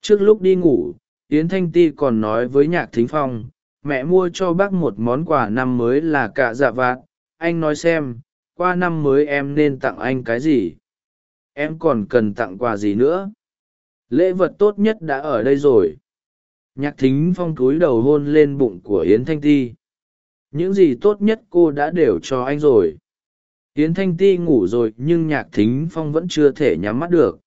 Trước lúc đi ngủ, yến thanh ti còn nói với nhạc thính phong, mẹ mua cho bác một món quà năm mới là cạ dạ vạt. Anh nói xem, qua năm mới em nên tặng anh cái gì? Em còn cần tặng quà gì nữa? Lễ vật tốt nhất đã ở đây rồi. Nhạc thính phong cúi đầu hôn lên bụng của yến thanh ti. Những gì tốt nhất cô đã đều cho anh rồi. Yến thanh ti ngủ rồi nhưng nhạc thính phong vẫn chưa thể nhắm mắt được.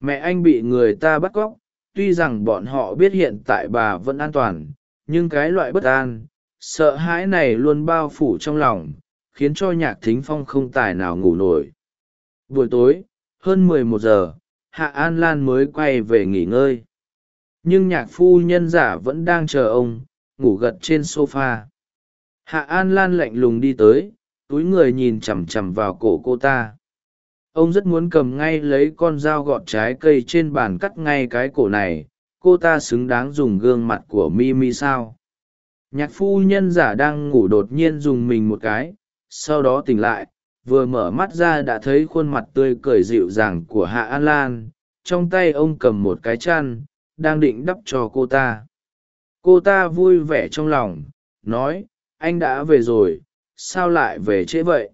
Mẹ anh bị người ta bắt cóc, tuy rằng bọn họ biết hiện tại bà vẫn an toàn, nhưng cái loại bất an, sợ hãi này luôn bao phủ trong lòng, khiến cho nhạc thính phong không tài nào ngủ nổi. Buổi tối, hơn mười một giờ hạ an lan mới quay về nghỉ ngơi. Nhưng nhạc phu nhân giả vẫn đang chờ ông, ngủ gật trên s o f a hạ an lan lạnh lùng đi tới, túi người nhìn chằm chằm vào cổ cô ta. Ông rất muốn cầm ngay lấy con dao gọt trái cây trên bàn cắt ngay cái cổ này, cô ta xứng đáng dùng gương mặt của mi mi sao? Nhạc phu nhân giả đang ngủ đột nhiên dùng mình một cái, sau đó tỉnh lại vừa mở mắt ra đã thấy khuôn mặt tươi cười dịu dàng của hạ an lan. Trong tay ông cầm một cái chăn, đang định đắp cho cô ta. Cô ta vui vẻ trong lòng, nói, anh đã về rồi, sao lại về trễ vậy?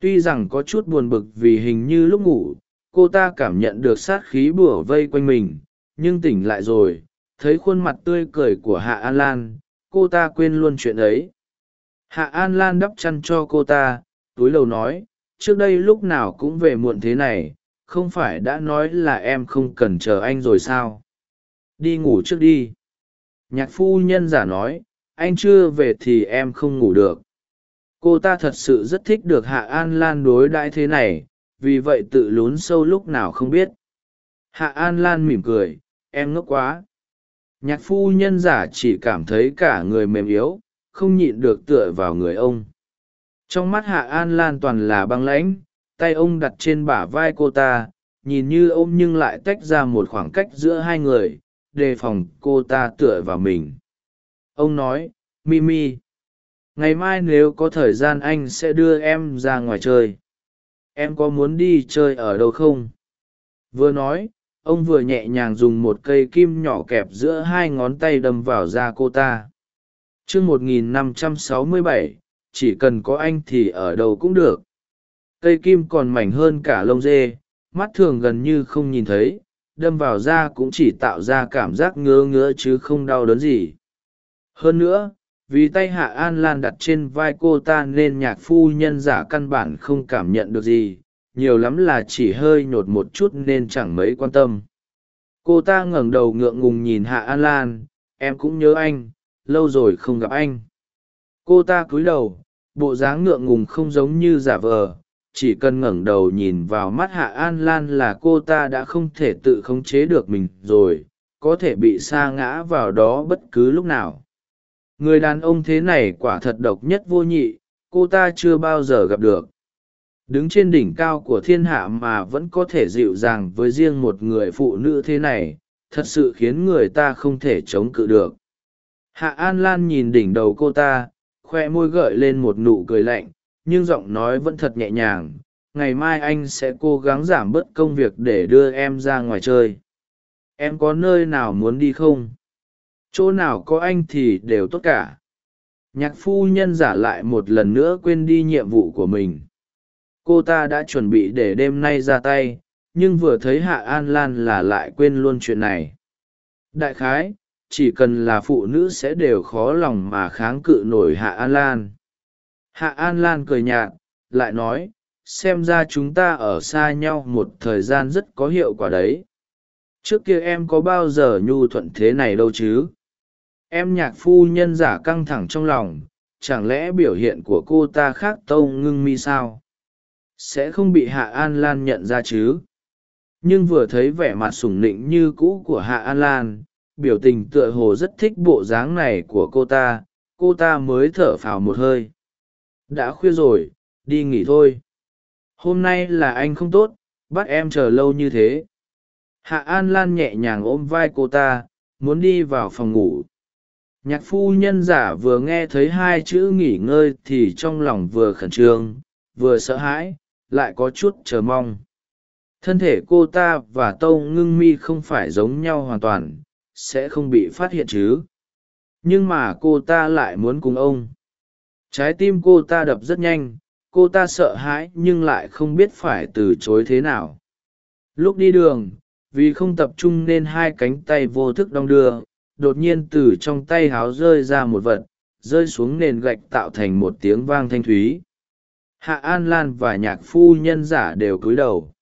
Tuy rằng có chút buồn bực vì hình như lúc ngủ, cô ta cảm nhận được sát khí bủa vây quanh mình, nhưng tỉnh lại rồi, thấy khuôn mặt tươi cười của hạ an lan, cô ta quên luôn chuyện ấy. Hạ an lan đắp chăn cho cô ta túi lầu nói, trước đây lúc nào cũng về muộn thế này, không phải đã nói là em không cần chờ anh rồi sao? Đi ngủ trước đi. Nhạc phu nhân giả nói, anh chưa về thì em không ngủ được. Cô ta thật sự rất thích được hạ an lan đối đãi thế này, vì vậy tự lún sâu lúc nào không biết. Hạ an lan mỉm cười, em ngốc quá. Nhạc phu nhân giả chỉ cảm thấy cả người mềm yếu, không nhịn được tựa vào người ông trong mắt hạ an lan toàn là băng lãnh tay ông đặt trên bả vai cô ta nhìn như ôm nhưng lại tách ra một khoảng cách giữa hai người đề phòng cô ta tựa vào mình. Ông nói mimi ngày mai nếu có thời gian anh sẽ đưa em ra ngoài chơi. Em có muốn đi chơi ở đâu không? Vừa nói ông vừa nhẹ nhàng dùng một cây kim nhỏ kẹp giữa hai ngón tay đâm vào da cô ta. T r ư ớ c 1567, chỉ cần có anh thì ở đâu cũng được. Cây kim còn mảnh hơn cả lông dê, mắt thường gần như không nhìn thấy, đâm vào da cũng chỉ tạo ra cảm giác ngứa ngứa chứ không đau đớn gì. Hơn nữa, vì tay hạ an lan đặt trên vai cô ta nên nhạc phu nhân giả căn bản không cảm nhận được gì, nhiều lắm là chỉ hơi nhột một chút nên chẳng mấy quan tâm. Cô ta ngẩng đầu ngượng ngùng nhìn hạ an lan, em cũng nhớ anh, lâu rồi không gặp anh. Cô ta cúi đầu bộ dáng ngượng ngùng không giống như giả vờ, chỉ cần ngẩng đầu nhìn vào mắt hạ an lan là cô ta đã không thể tự khống chế được mình rồi, có thể bị sa ngã vào đó bất cứ lúc nào. Người đàn ông thế này quả thật độc nhất vô nhị, cô ta chưa bao giờ gặp được. Đứng trên đỉnh cao của thiên hạ mà vẫn có thể dịu dàng với riêng một người phụ nữ thế này, thật sự khiến người ta không thể chống cự được. Hạ an lan nhìn đỉnh đầu cô ta khoe môi gợi lên một nụ cười lạnh, nhưng giọng nói vẫn thật nhẹ nhàng. Ngày mai anh sẽ cố gắng giảm bớt công việc để đưa em ra ngoài chơi. Em có nơi nào muốn đi không? Chỗ nào có anh thì đều tốt cả. Nhạc phu nhân giả lại một lần nữa quên đi nhiệm vụ của mình. Cô ta đã chuẩn bị để đêm nay ra tay, nhưng vừa thấy hạ an lan là lại quên luôn chuyện này. Đại khái chỉ cần là phụ nữ sẽ đều khó lòng mà kháng cự nổi hạ an lan. Hạ an lan cười nhạt, lại nói, xem ra chúng ta ở xa nhau một thời gian rất có hiệu quả đấy. Trước kia em có bao giờ nhu thuận thế này đâu chứ? Em nhạc phu nhân giả căng thẳng trong lòng, chẳng lẽ biểu hiện của cô ta khác tâu ngưng mi sao? Sẽ không bị hạ an lan nhận ra chứ? Nhưng vừa thấy vẻ mặt sủng nịnh như cũ của hạ an lan biểu tình tựa hồ rất thích bộ dáng này của cô ta cô ta mới thở phào một hơi. Đã khuya rồi, đi nghỉ thôi. Hôm nay là anh không tốt, bắt em chờ lâu như thế. Hạ an lan nhẹ nhàng ôm vai cô ta, muốn đi vào phòng ngủ. Nhạc phu nhân giả vừa nghe thấy hai chữ nghỉ ngơi thì trong lòng vừa khẩn trương, vừa sợ hãi, lại có chút chờ mong. Thân thể cô ta và tâu ngưng mi không phải giống nhau hoàn toàn sẽ không bị phát hiện chứ. Nhưng mà cô ta lại muốn cùng ông. Trái tim cô ta đập rất nhanh, cô ta sợ hãi nhưng lại không biết phải từ chối thế nào. Lúc đi đường, vì không tập trung nên hai cánh tay vô thức đong đưa, đột nhiên từ trong tay háo rơi ra một vật, rơi xuống nền gạch tạo thành một tiếng vang thanh thúy. Hạ an lan và nhạc phu nhân giả đều cúi đầu.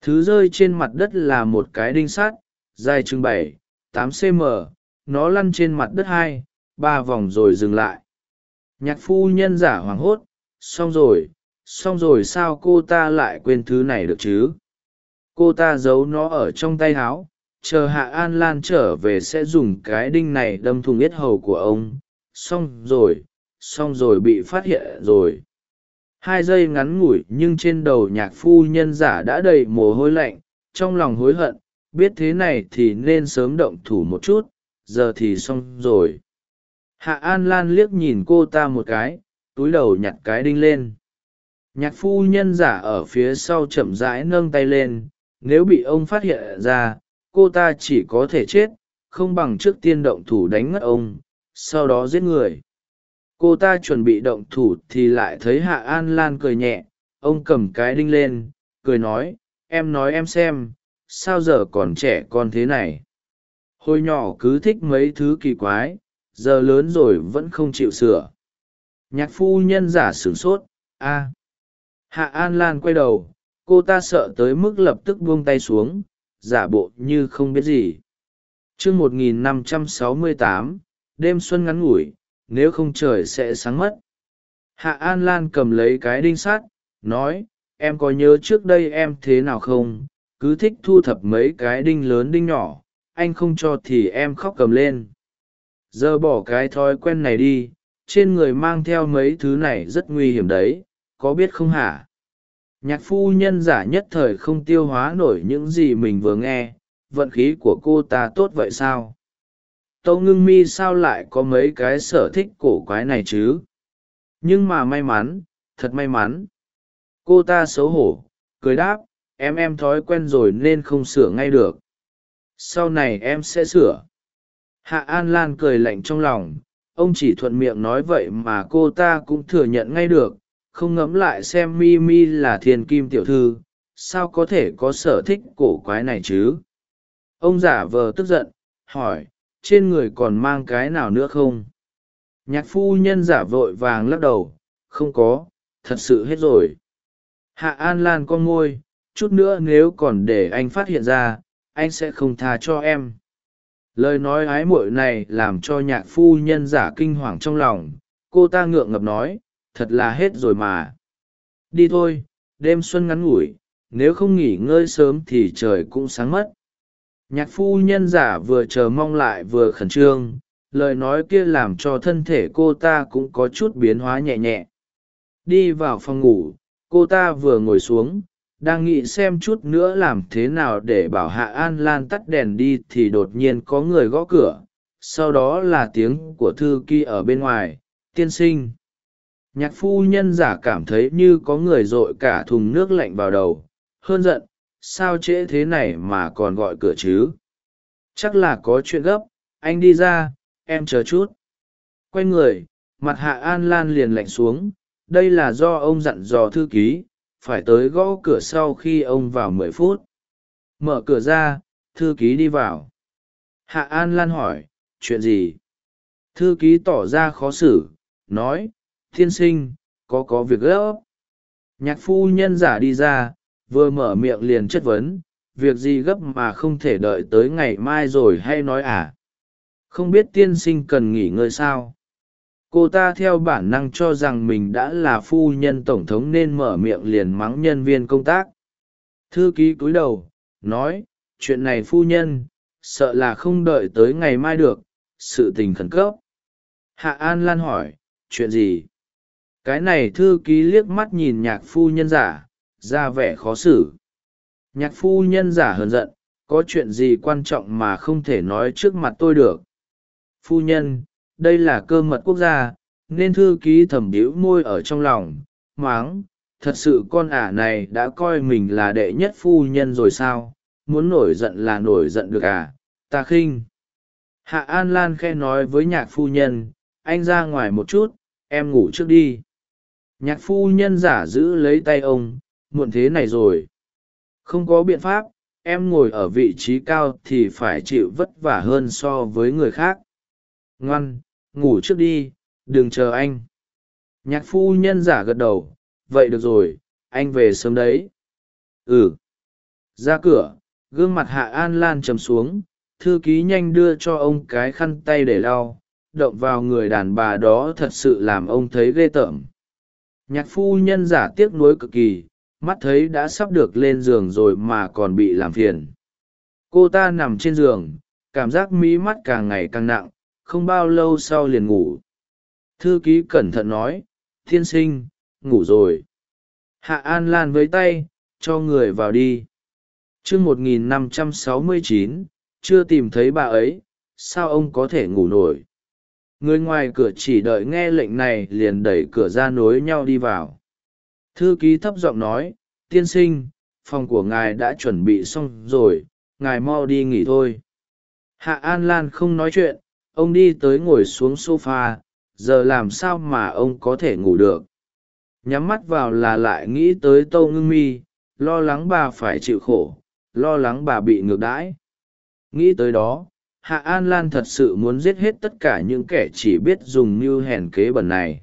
Thứ rơi trên mặt đất là một cái đinh sắt, dài chừng bảy tám cm nó lăn trên mặt đất hai ba vòng rồi dừng lại. Nhạc phu nhân giả hoảng hốt xong rồi xong rồi sao cô ta lại quên thứ này được chứ? Cô ta giấu nó ở trong tay áo, chờ hạ an lan trở về sẽ dùng cái đinh này đâm thùng yết hầu của ông. Xong rồi xong rồi bị phát hiện rồi. Hai giây ngắn ngủi nhưng trên đầu nhạc phu nhân giả đã đầy mồ hôi lạnh trong lòng hối hận biết thế này thì nên sớm động thủ một chút, giờ thì xong rồi. Hạ an lan liếc nhìn cô ta một cái, túi đầu nhặt cái đinh lên. Nhạc phu nhân giả ở phía sau chậm rãi nâng tay lên, nếu bị ông phát hiện ra, cô ta chỉ có thể chết, không bằng trước tiên động thủ đánh ngất ông, sau đó giết người. Cô ta chuẩn bị động thủ thì lại thấy hạ an lan cười nhẹ, ông cầm cái đinh lên, cười nói, em nói em xem sao giờ còn trẻ con thế này? Hồi nhỏ cứ thích mấy thứ kỳ quái, giờ lớn rồi vẫn không chịu sửa. Nhạc phu nhân giả sửng sốt, a. Hạ an lan quay đầu, cô ta sợ tới mức lập tức buông tay xuống, giả bộ như không biết gì. T r ư một nghìn năm trăm sáu mươi tám, đêm xuân ngắn ngủi, nếu không trời sẽ sáng mất. Hạ an lan cầm lấy cái đinh sắt, nói, em có nhớ trước đây em thế nào không? Cứ thích thu thập mấy cái đinh lớn đinh nhỏ, anh không cho thì em khóc cầm lên. Giờ bỏ cái thói quen này đi, trên người mang theo mấy thứ này rất nguy hiểm đấy, có biết không hả? Nhạc phu nhân giả nhất thời không tiêu hóa nổi những gì mình vừa nghe, vận khí của cô ta tốt vậy sao? Tâu ngưng mi sao lại có mấy cái sở thích cổ quái này chứ? Nhưng mà may mắn, thật may mắn. Cô ta xấu hổ, cười đáp em em thói quen rồi nên không sửa ngay được. Sau này em sẽ sửa. Hạ an lan cười lạnh trong lòng, ông chỉ thuận miệng nói vậy mà cô ta cũng thừa nhận ngay được, không ngẫm lại xem mi mi là thiên kim tiểu thư, sao có thể có sở thích cổ quái này chứ? Ông giả vờ tức giận, hỏi, trên người còn mang cái nào nữa không? Nhạc phu nhân giả vội vàng lắc đầu, không có, thật sự hết rồi. Hạ an lan con ngôi chút nữa nếu còn để anh phát hiện ra, anh sẽ không tha cho em. Lời nói ái muội này làm cho nhạc phu nhân giả kinh hoàng trong lòng, cô ta ngượng ngập nói, thật là hết rồi mà. Đi thôi, đêm xuân ngắn ngủi, nếu không nghỉ ngơi sớm thì trời cũng sáng mất. Nhạc phu nhân giả vừa chờ mong lại vừa khẩn trương, lời nói kia làm cho thân thể cô ta cũng có chút biến hóa nhẹ nhẹ. Đi vào phòng ngủ, cô ta vừa ngồi xuống đang nghĩ xem chút nữa làm thế nào để bảo hạ an lan tắt đèn đi thì đột nhiên có người gõ cửa. Sau đó là tiếng của thư ký ở bên ngoài, tiên sinh. Nhạc phu nhân giả cảm thấy như có người d ộ i cả thùng nước lạnh vào đầu, hơn giận, sao trễ thế này mà còn gọi cửa chứ? Chắc là có chuyện gấp, anh đi ra, em chờ chút. Quay người, mặt hạ an lan liền lạnh xuống, đây là do ông dặn dò thư ký phải tới gõ cửa sau khi ông vào mười phút. Mở cửa ra, thư ký đi vào. Hạ an lan hỏi, chuyện gì? Thư ký tỏ ra khó xử, nói thiên sinh, có có việc gấp. Nhạc phu nhân giả đi ra, vừa mở miệng liền chất vấn, việc gì gấp mà không thể đợi tới ngày mai rồi hay nói à? Không biết tiên sinh cần nghỉ ngơi sao? Cô ta theo bản năng cho rằng mình đã là phu nhân tổng thống nên mở miệng liền mắng nhân viên công tác. Thư ký cúi đầu, nói, chuyện này phu nhân, sợ là không đợi tới ngày mai được, sự tình khẩn cấp. Hạ an lan hỏi, chuyện gì? Cái này thư ký liếc mắt nhìn nhạc phu nhân giả, ra vẻ khó xử. Nhạc phu nhân giả hờn giận, có chuyện gì quan trọng mà không thể nói trước mặt tôi được? Phu nhân đây là cơ mật quốc gia, nên thư ký thẩm bĩu môi ở trong lòng, máng, thật sự con ả này đã coi mình là đệ nhất phu nhân rồi sao, muốn nổi giận là nổi giận được à ta khinh. Hạ an lan khe nói với nhạc phu nhân, anh ra ngoài một chút, em ngủ trước đi. Nhạc phu nhân giả giữ lấy tay ông, muộn thế này rồi. Không có biện pháp, em ngồi ở vị trí cao thì phải chịu vất vả hơn so với người khác ngoan, ngủ trước đi, đừng chờ anh. Nhạc phu nhân giả gật đầu, vậy được rồi, anh về sớm đấy. Ừ. Ra cửa, gương mặt hạ an lan trầm xuống, thư ký nhanh đưa cho ông cái khăn tay để lau, động vào người đàn bà đó thật sự làm ông thấy ghê tởm. Nhạc phu nhân giả tiếc nuối cực kỳ, mắt thấy đã sắp được lên giường rồi mà còn bị làm phiền. Cô ta nằm trên giường, cảm giác mí mắt càng ngày càng nặng không bao lâu sau liền ngủ. Thư ký cẩn thận nói thiên sinh, ngủ rồi. Hạ an lan với tay, cho người vào đi. T r ư ơ n g một nghìn năm trăm sáu mươi chín, chưa tìm thấy bà ấy, sao ông có thể ngủ nổi? Người ngoài cửa chỉ đợi nghe lệnh này liền đẩy cửa ra nối nhau đi vào. Thư ký thấp giọng nói, tiên sinh, phòng của ngài đã chuẩn bị xong rồi, ngài mau đi nghỉ thôi. Hạ an lan không nói chuyện ông đi tới ngồi xuống sofa. giờ làm sao mà ông có thể ngủ được? Nhắm mắt vào là lại nghĩ tới tâu ngưng mi, lo lắng bà phải chịu khổ, lo lắng bà bị ngược đãi. Nghĩ tới đó, hạ an lan thật sự muốn giết hết tất cả những kẻ chỉ biết dùng mưu hèn kế bẩn này.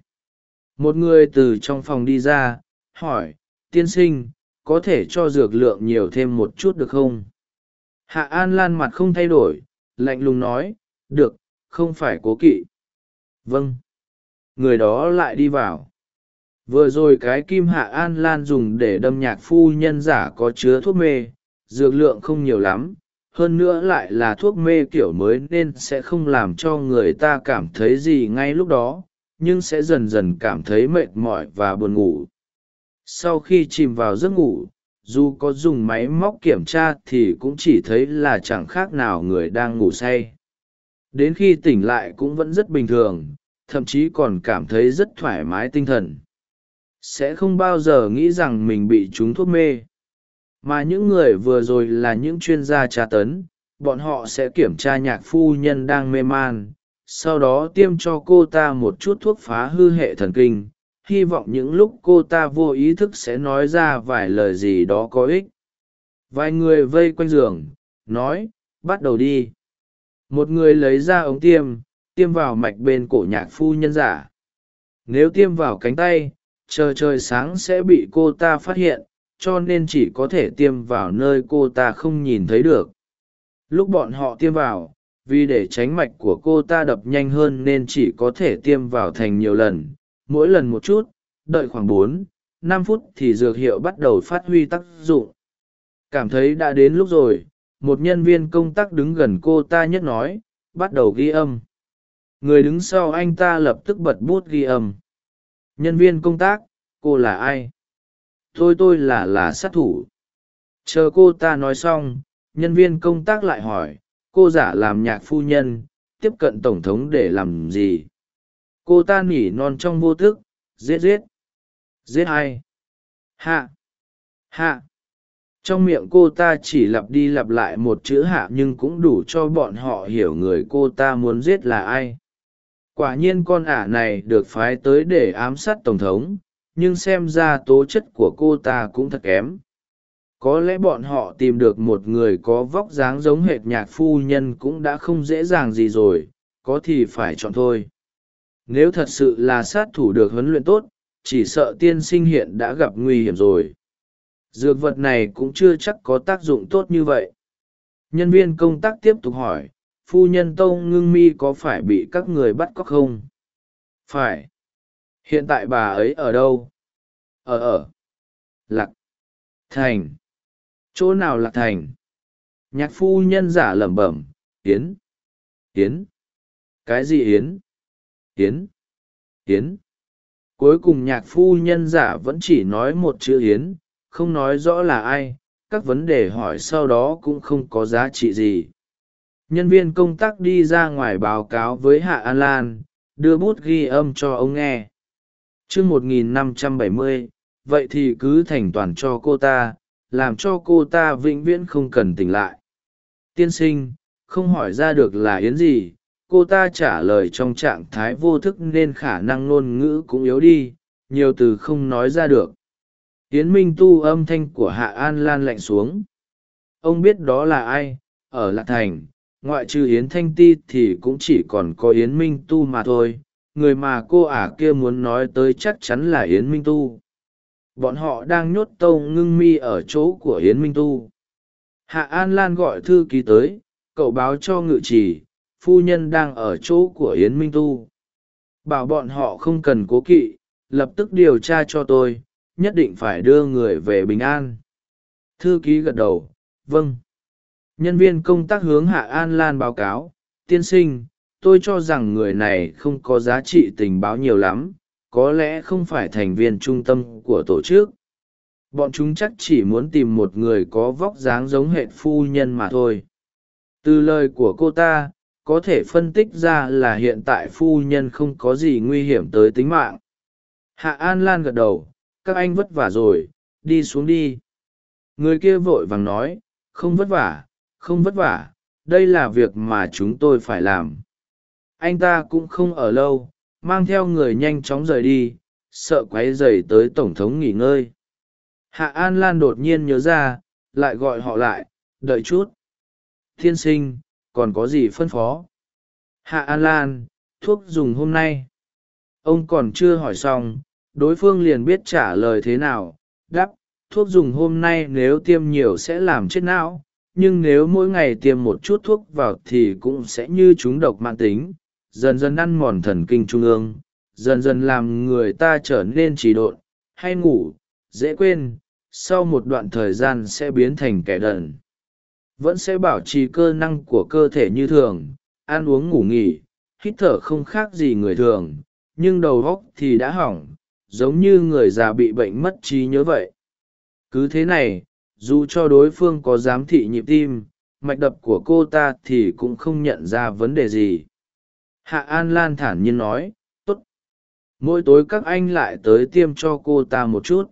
Một người từ trong phòng đi ra, hỏi, tiên sinh, có thể cho dược lượng nhiều thêm một chút được không? Hạ an lan mặt không thay đổi, lạnh lùng nói, được không phải cố kỵ. Vâng. Người đó lại đi vào. Vừa rồi cái kim hạ an lan dùng để đâm nhạc phu nhân giả có chứa thuốc mê, dược lượng không nhiều lắm, hơn nữa lại là thuốc mê kiểu mới nên sẽ không làm cho người ta cảm thấy gì ngay lúc đó, nhưng sẽ dần dần cảm thấy mệt mỏi và buồn ngủ. Sau khi chìm vào giấc ngủ, dù có dùng máy móc kiểm tra thì cũng chỉ thấy là chẳng khác nào người đang ngủ say đến khi tỉnh lại cũng vẫn rất bình thường, thậm chí còn cảm thấy rất thoải mái tinh thần. Sẽ không bao giờ nghĩ rằng mình bị trúng thuốc mê. Mà những người vừa rồi là những chuyên gia tra tấn, bọn họ sẽ kiểm tra nhạc phu nhân đang mê man, sau đó tiêm cho cô ta một chút thuốc phá hư hệ thần kinh, hy vọng những lúc cô ta vô ý thức sẽ nói ra vài lời gì đó có ích. Vài người vây quanh giường, nói, bắt đầu đi một người lấy ra ống tiêm tiêm vào mạch bên cổ nhạc phu nhân giả. Nếu tiêm vào cánh tay, chờ trời sáng sẽ bị cô ta phát hiện, cho nên chỉ có thể tiêm vào nơi cô ta không nhìn thấy được. Lúc bọn họ tiêm vào, vì để tránh mạch của cô ta đập nhanh hơn nên chỉ có thể tiêm vào thành nhiều lần. Mỗi lần một chút, đợi khoảng bốn, năm phút thì dược hiệu bắt đầu phát huy tác dụng. Cảm thấy đã đến lúc rồi một nhân viên công tác đứng gần cô ta nhất nói, bắt đầu ghi âm. Người đứng sau anh ta lập tức bật bút ghi âm. Nhân viên công tác, cô là ai? Tôi tôi là là sát thủ. Chờ cô ta nói xong, nhân viên công tác lại hỏi, cô giả làm nhạc phu nhân, tiếp cận tổng thống để làm gì? Cô ta nỉ non trong vô thức, giết giết. Giết ai? Hạ. Hạ trong miệng cô ta chỉ lặp đi lặp lại một chữ hạ nhưng cũng đủ cho bọn họ hiểu người cô ta muốn giết là ai. Quả nhiên con ả này được phái tới để ám sát tổng thống, nhưng xem ra tố chất của cô ta cũng thật kém. Có lẽ bọn họ tìm được một người có vóc dáng giống hệt nhạc phu nhân cũng đã không dễ dàng gì rồi, có thì phải chọn thôi. Nếu thật sự là sát thủ được huấn luyện tốt, chỉ sợ tiên sinh hiện đã gặp nguy hiểm rồi dược vật này cũng chưa chắc có tác dụng tốt như vậy. Nhân viên công tác tiếp tục hỏi, phu nhân tâu ngưng mi có phải bị các người bắt cóc không? Phải. Hiện tại bà ấy ở đâu? Ở ở. Lạc thành. Chỗ nào lạc thành? Nhạc phu nhân giả lẩm bẩm, yến. Yến. Cái gì yến? Yến. Yến. Cuối cùng nhạc phu nhân giả vẫn chỉ nói một chữ yến không nói rõ là ai các vấn đề hỏi sau đó cũng không có giá trị gì. Nhân viên công tác đi ra ngoài báo cáo với hạ an lan đưa bút ghi âm cho ông nghe. T r ư ớ c 1570, vậy thì cứ thành toàn cho cô ta làm cho cô ta vĩnh viễn không cần tỉnh lại. Tiên sinh không hỏi ra được là yến gì cô ta trả lời trong trạng thái vô thức nên khả năng ngôn ngữ cũng yếu đi nhiều từ không nói ra được yến minh tu âm thanh của hạ an lan lạnh xuống. Ông biết đó là ai? Ở lạc thành, ngoại trừ yến thanh ti thì cũng chỉ còn có yến minh tu mà thôi. Người mà cô ả kia muốn nói tới chắc chắn là yến minh tu. Bọn họ đang nhốt tâu ngưng mi ở chỗ của yến minh tu. Hạ an lan gọi thư ký tới, cậu báo cho ngự trì, phu nhân đang ở chỗ của yến minh tu. Bảo bọn họ không cần cố kỵ, lập tức điều tra cho tôi nhất định phải đưa người về bình an. Thư ký gật đầu vâng. Nhân viên công tác hướng hạ an lan báo cáo, tiên sinh, tôi cho rằng người này không có giá trị tình báo nhiều lắm, có lẽ không phải thành viên trung tâm của tổ chức. Bọn chúng chắc chỉ muốn tìm một người có vóc dáng giống hệ phu nhân mà thôi. Từ lời của cô ta, có thể phân tích ra là hiện tại phu nhân không có gì nguy hiểm tới tính mạng. Hạ an lan gật đầu các anh vất vả rồi, đi xuống đi. Người kia vội vàng nói, không vất vả, không vất vả, đây là việc mà chúng tôi phải làm. Anh ta cũng không ở lâu, mang theo người nhanh chóng rời đi, sợ q u ấ y dày tới tổng thống nghỉ ngơi. Hạ an lan đột nhiên nhớ ra, lại gọi họ lại, đợi chút. Thiên sinh, còn có gì phân phó? Hạ an lan, thuốc dùng hôm nay. Ông còn chưa hỏi xong đối phương liền biết trả lời thế nào đắp thuốc dùng hôm nay nếu tiêm nhiều sẽ làm chết não, nhưng nếu mỗi ngày tiêm một chút thuốc vào thì cũng sẽ như chúng độc mạng tính, dần dần ăn mòn thần kinh trung ương, dần dần làm người ta trở nên trì độn, hay ngủ, dễ quên, sau một đoạn thời gian sẽ biến thành kẻ đần. Vẫn sẽ bảo trì cơ năng của cơ thể như thường, ăn uống ngủ nghỉ, hít thở không khác gì người thường, nhưng đầu óc thì đã hỏng giống như người già bị bệnh mất trí nhớ vậy. Cứ thế này, dù cho đối phương có giám thị nhịp tim, mạch đập của cô ta thì cũng không nhận ra vấn đề gì. Hạ an lan thản nhiên nói t ố t mỗi tối các anh lại tới tiêm cho cô ta một chút.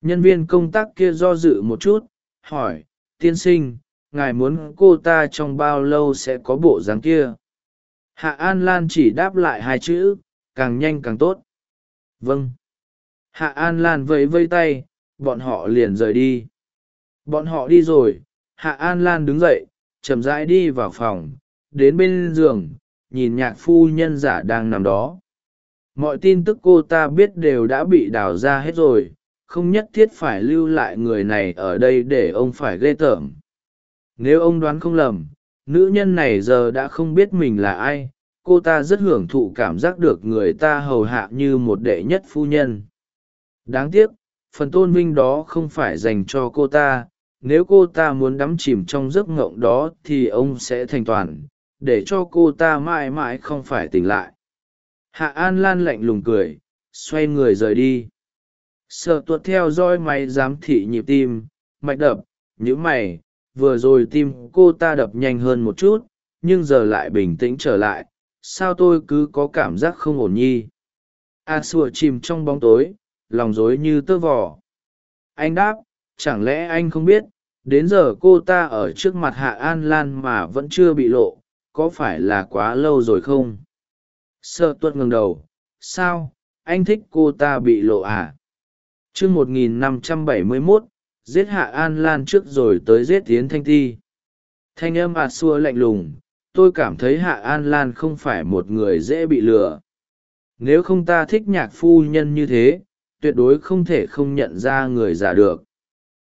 Nhân viên công tác kia do dự một chút, hỏi, tiên sinh, ngài muốn cô ta trong bao lâu sẽ có bộ dáng kia? Hạ an lan chỉ đáp lại hai chữ, càng nhanh càng tốt vâng. Hạ an lan vẫy vây tay, bọn họ liền rời đi. Bọn họ đi rồi, hạ an lan đứng dậy, chậm rãi đi vào phòng, đến bên giường, nhìn nhạc phu nhân giả đang nằm đó. Mọi tin tức cô ta biết đều đã bị đào ra hết rồi, không nhất thiết phải lưu lại người này ở đây để ông phải ghê tởm. Nếu ông đoán không lầm, nữ nhân này giờ đã không biết mình là ai cô ta rất hưởng thụ cảm giác được người ta hầu hạ như một đệ nhất phu nhân. Đáng tiếc, phần tôn vinh đó không phải dành cho cô ta. Nếu cô ta muốn đắm chìm trong giấc ngộng đó thì ông sẽ thành toàn, để cho cô ta mãi mãi không phải tỉnh lại. Hạ an lan lạnh lùng cười, xoay người rời đi. Sợ tuột theo dõi máy giám thị nhịp tim, mạch đập nhữ mày, vừa rồi tim cô ta đập nhanh hơn một chút, nhưng giờ lại bình tĩnh trở lại sao tôi cứ có cảm giác không ổn nhi? À, A xua chìm trong bóng tối, lòng rối như tơ vò. Anh đáp, chẳng lẽ anh không biết, đến giờ cô ta ở trước mặt hạ an lan mà vẫn chưa bị lộ, có phải là quá lâu rồi không? Sợ tuất ngừng đầu, sao, anh thích cô ta bị lộ à? T r ư ơ n g một nghìn năm trăm bảy mươi mốt, giết hạ an lan trước rồi tới giết tiến thanh ti. Thanh âm à, ạt xua lạnh lùng tôi cảm thấy hạ an lan không phải một người dễ bị lừa. Nếu không ta thích nhạc phu nhân như thế, tuyệt đối không thể không nhận ra người giả được.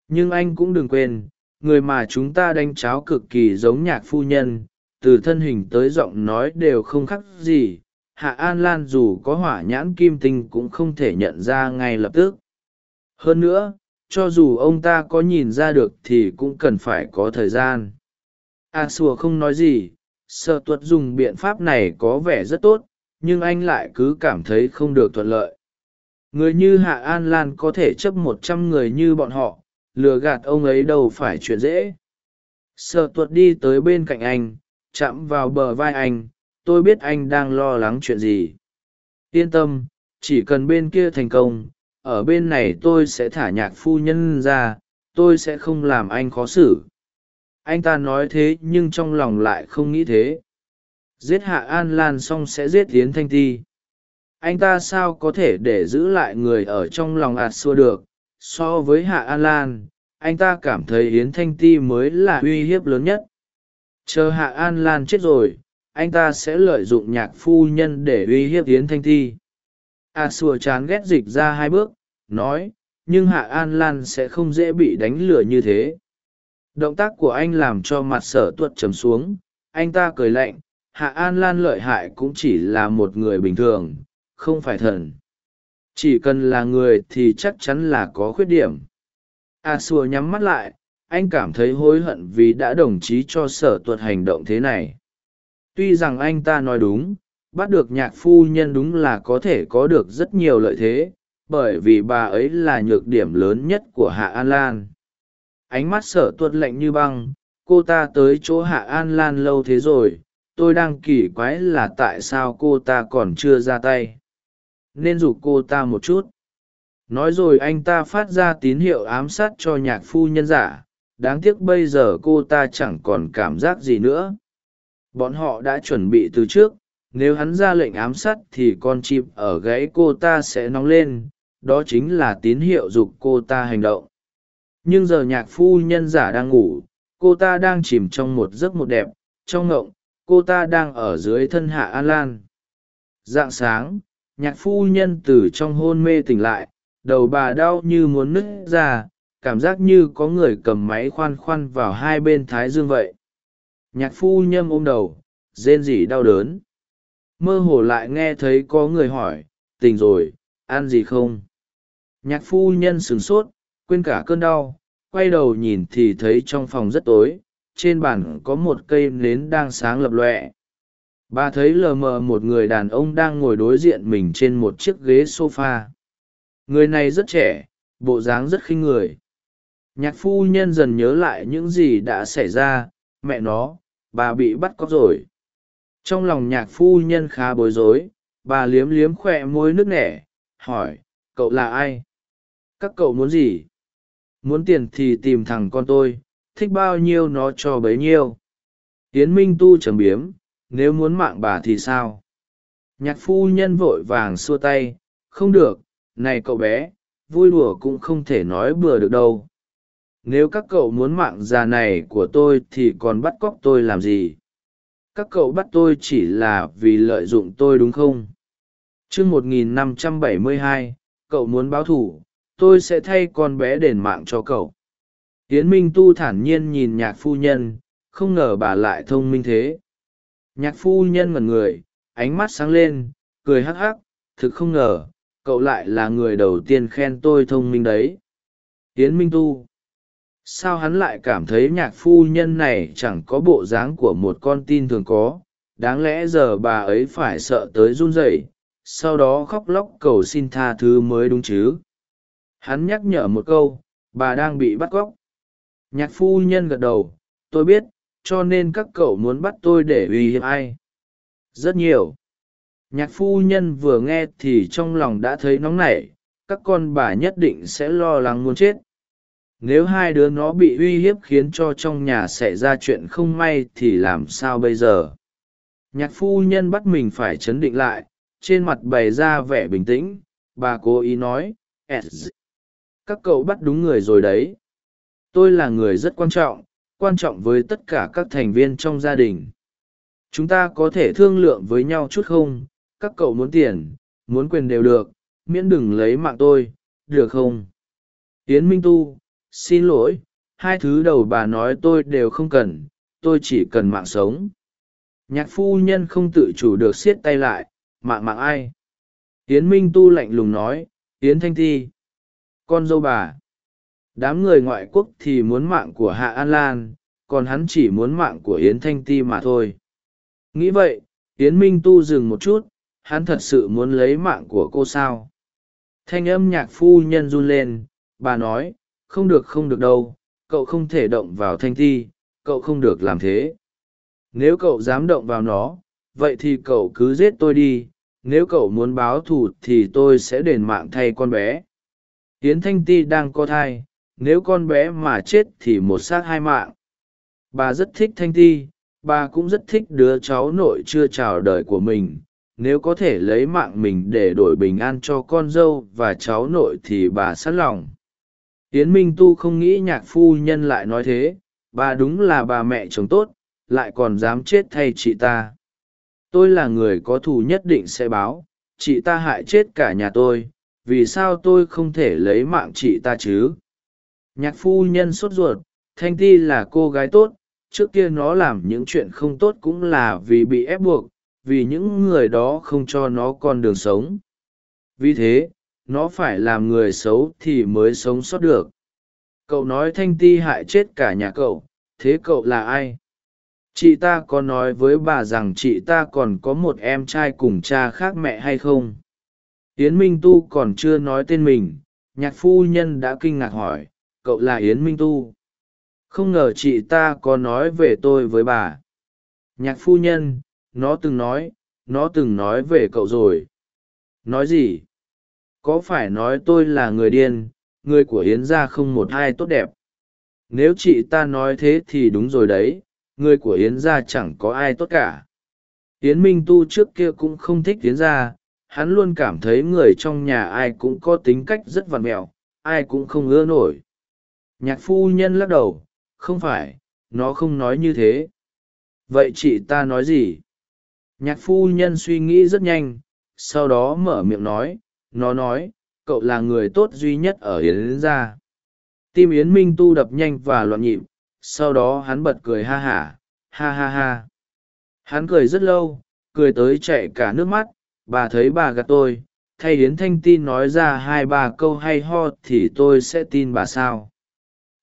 Nhưng anh cũng đừng quên, người mà chúng ta đánh cháo cực kỳ giống nhạc phu nhân, từ thân hình tới giọng nói đều không khác gì. Hạ an lan dù có hỏa nhãn kim tinh cũng không thể nhận ra ngay lập tức. Hơn nữa, cho dù ông ta có nhìn ra được thì cũng cần phải có thời gian. A xùa không nói gì sợ tuật dùng biện pháp này có vẻ rất tốt, nhưng anh lại cứ cảm thấy không được thuận lợi. Người như hạ an lan có thể chấp một trăm người như bọn họ, lừa gạt ông ấy đâu phải chuyện dễ. Sợ tuật đi tới bên cạnh anh, chạm vào bờ vai anh, tôi biết anh đang lo lắng chuyện gì. Yên tâm, chỉ cần bên kia thành công, ở bên này tôi sẽ thả nhạc phu nhân ra, tôi sẽ không làm anh khó xử anh ta nói thế nhưng trong lòng lại không nghĩ thế. Giết hạ an lan xong sẽ giết tiến thanh ti. Anh ta sao có thể để giữ lại người ở trong lòng ạt xua được? So với hạ an lan, anh ta cảm thấy yến thanh ti mới là uy hiếp lớn nhất. Chờ hạ an lan chết rồi, anh ta sẽ lợi dụng nhạc phu nhân để uy hiếp yến thanh ti. A xua chán ghét dịch ra hai bước, nói, nhưng hạ an lan sẽ không dễ bị đánh lừa như thế động tác của anh làm cho mặt sở tuật trầm xuống. Anh ta cười lạnh, hạ an lan lợi hại cũng chỉ là một người bình thường, không phải thần. Chỉ cần là người thì chắc chắn là có khuyết điểm. A xua nhắm mắt lại, anh cảm thấy hối hận vì đã đồng chí cho sở tuật hành động thế này. Tuy rằng anh ta nói đúng, bắt được nhạc phu nhân đúng là có thể có được rất nhiều lợi thế, bởi vì bà ấy là nhược điểm lớn nhất của hạ an lan ánh mắt sở tuật lạnh như băng, cô ta tới chỗ hạ an lan lâu thế rồi, tôi đang kỳ quái là tại sao cô ta còn chưa ra tay. Nên giục cô ta một chút. Nói rồi anh ta phát ra tín hiệu ám sát cho nhạc phu nhân giả, đáng tiếc bây giờ cô ta chẳng còn cảm giác gì nữa. Bọn họ đã chuẩn bị từ trước, nếu hắn ra lệnh ám sát thì con chim ở gáy cô ta sẽ nóng lên, đó chính là tín hiệu giục cô ta hành động nhưng giờ nhạc phu nhân giả đang ngủ, cô ta đang chìm trong một giấc một đẹp, trong ngộng, cô ta đang ở dưới thân hạ an lan. Dạng sáng, nhạc phu nhân từ trong hôn mê tỉnh lại, đầu bà đau như muốn nứt ra, cảm giác như có người cầm máy khoan khoan vào hai bên thái dương vậy. Nhạc phu nhâm ôm đầu, rên rỉ đau đớn. Mơ hồ lại nghe thấy có người hỏi tình rồi, ăn gì không? Nhạc phu nhân sửng sốt quên cả cơn đau, quay đầu nhìn thì thấy trong phòng rất tối, trên bàn có một cây nến đang sáng lập lọe bà thấy lờ mờ một người đàn ông đang ngồi đối diện mình trên một chiếc ghế s o f a người này rất trẻ, bộ dáng rất khinh người. Nhạc phu nhân dần nhớ lại những gì đã xảy ra, mẹ nó, bà bị bắt cóc rồi. Trong lòng nhạc phu nhân khá bối rối, bà liếm liếm khoe môi nước nẻ, hỏi, cậu là ai? Các cậu muốn gì? Muốn tiền thì tìm thằng con tôi, thích bao nhiêu nó cho bấy nhiêu. Tiến minh tu trầm biếm, nếu muốn mạng bà thì sao? Nhạc phu nhân vội vàng xua tay, không được, này cậu bé, vui đùa cũng không thể nói bừa được đâu. Nếu các cậu muốn mạng già này của tôi thì còn bắt cóc tôi làm gì? Các cậu bắt tôi chỉ là vì lợi dụng tôi đúng không? T r ư ơ bảy mươi cậu muốn báo thù tôi sẽ thay con bé đền mạng cho cậu. Hiến minh tu thản nhiên nhìn nhạc phu nhân, không ngờ bà lại thông minh thế. Nhạc phu nhân mật người, ánh mắt sáng lên, cười hắc hắc, thực không ngờ, cậu lại là người đầu tiên khen tôi thông minh đấy. Hiến minh tu, sao hắn lại cảm thấy nhạc phu nhân này chẳng có bộ dáng của một con tin thường có? Đáng lẽ giờ bà ấy phải sợ tới run rẩy, sau đó khóc lóc cầu xin tha thứ mới đúng chứ? Hắn nhắc nhở một câu, bà đang bị bắt cóc nhạc phu nhân gật đầu, tôi biết, cho nên các cậu muốn bắt tôi để uy hiếp ai? Rất nhiều. Nhạc phu nhân vừa nghe thì trong lòng đã thấy nóng nảy, các con bà nhất định sẽ lo lắng muốn chết. Nếu hai đứa nó bị uy hiếp khiến cho trong nhà xảy ra chuyện không may thì làm sao bây giờ? Nhạc phu nhân bắt mình phải chấn định lại, trên mặt bày ra vẻ bình tĩnh, bà cố ý nói các cậu bắt đúng người rồi đấy. Tôi là người rất quan trọng quan trọng với tất cả các thành viên trong gia đình. Chúng ta có thể thương lượng với nhau chút không? Các cậu muốn tiền, muốn quyền đều được, miễn đừng lấy mạng tôi, được không? Tiến minh tu, xin lỗi, hai thứ đầu bà nói tôi đều không cần, tôi chỉ cần mạng sống. Nhạc phu nhân không tự chủ được siết tay lại, mạng mạng ai? Yến minh tu lạnh lùng nói, yến thanh thi con dâu bà. Đám người ngoại quốc thì muốn mạng của hạ an lan còn hắn chỉ muốn mạng của yến thanh ti mà thôi. Nghĩ vậy yến minh tu dừng một chút hắn thật sự muốn lấy mạng của cô sao? Thanh âm nhạc phu nhân run lên bà nói không được không được đâu cậu không thể động vào thanh Ti, cậu không được làm thế. Nếu cậu dám động vào nó vậy thì cậu cứ giết tôi đi nếu cậu muốn báo thù thì tôi sẽ đền mạng thay con bé tiến thanh ti đang có thai, nếu con bé mà chết thì một xác hai mạng. Bà rất thích thanh ti, bà cũng rất thích đứa cháu nội chưa chào đời của mình. Nếu có thể lấy mạng mình để đổi bình an cho con dâu và cháu nội thì bà sẵn lòng. Yến minh tu không nghĩ nhạc phu nhân lại nói thế. Bà đúng là bà mẹ chồng tốt, lại còn dám chết thay chị ta. Tôi là người có thù nhất định sẽ báo, chị ta hại chết cả nhà tôi vì sao tôi không thể lấy mạng chị ta chứ? Nhạc phu nhân sốt ruột, thanh ti là cô gái tốt, trước kia nó làm những chuyện không tốt cũng là vì bị ép buộc, vì những người đó không cho nó con đường sống. Vì thế, nó phải làm người xấu thì mới sống sót được. Cậu nói thanh ti hại chết cả nhà cậu, thế cậu là ai? Chị ta có nói với bà rằng chị ta còn có một em trai cùng cha khác mẹ hay không? Yến minh tu còn chưa nói tên mình, nhạc phu nhân đã kinh ngạc hỏi, cậu là yến minh tu? Không ngờ chị ta có nói về tôi với bà. Nhạc phu nhân, nó từng nói, nó từng nói về cậu rồi. Nói gì? Có phải nói tôi là người điên, người của yến gia không một ai tốt đẹp? Nếu chị ta nói thế thì đúng rồi đấy, người của yến gia chẳng có ai tốt cả. Yến minh tu trước kia cũng không thích yến gia hắn luôn cảm thấy người trong nhà ai cũng có tính cách rất vằn mẹo, ai cũng không ưa nổi. Nhạc phu nhân lắc đầu, không phải, nó không nói như thế. Vậy chị ta nói gì? Nhạc phu nhân suy nghĩ rất nhanh, sau đó mở miệng nói, nó nói, cậu là người tốt duy nhất ở yến gia. Tim yến minh tu đập nhanh và loạn nhịp, sau đó hắn bật cười ha hả, ha ha ha. Hắn cười rất lâu, cười tới chạy cả nước mắt bà thấy bà gạt tôi thay yến thanh ti nói ra hai ba câu hay ho thì tôi sẽ tin bà sao.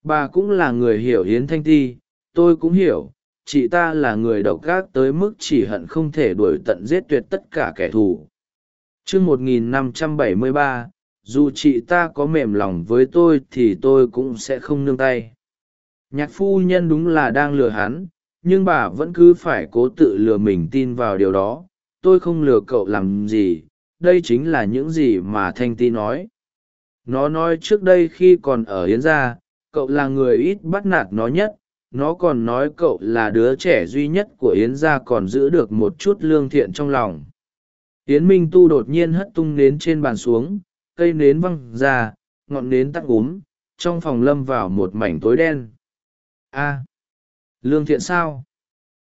Bà cũng là người hiểu yến thanh ti tôi cũng hiểu chị ta là người độc gác tới mức chỉ hận không thể đuổi tận giết tuyệt tất cả kẻ thù. T r ư ớ c 1573, dù chị ta có mềm lòng với tôi thì tôi cũng sẽ không nương tay. Nhạc phu nhân đúng là đang lừa hắn nhưng bà vẫn cứ phải cố tự lừa mình tin vào điều đó tôi không lừa cậu làm gì, đây chính là những gì mà thanh ti nói. Nó nói trước đây khi còn ở yến gia, cậu là người ít bắt nạt nó nhất. Nó còn nói cậu là đứa trẻ duy nhất của yến gia còn giữ được một chút lương thiện trong lòng. Yến minh tu đột nhiên hất tung nến trên bàn xuống, cây nến văng ra, ngọn nến tắt úm, trong phòng lâm vào một mảnh tối đen. A, lương thiện sao?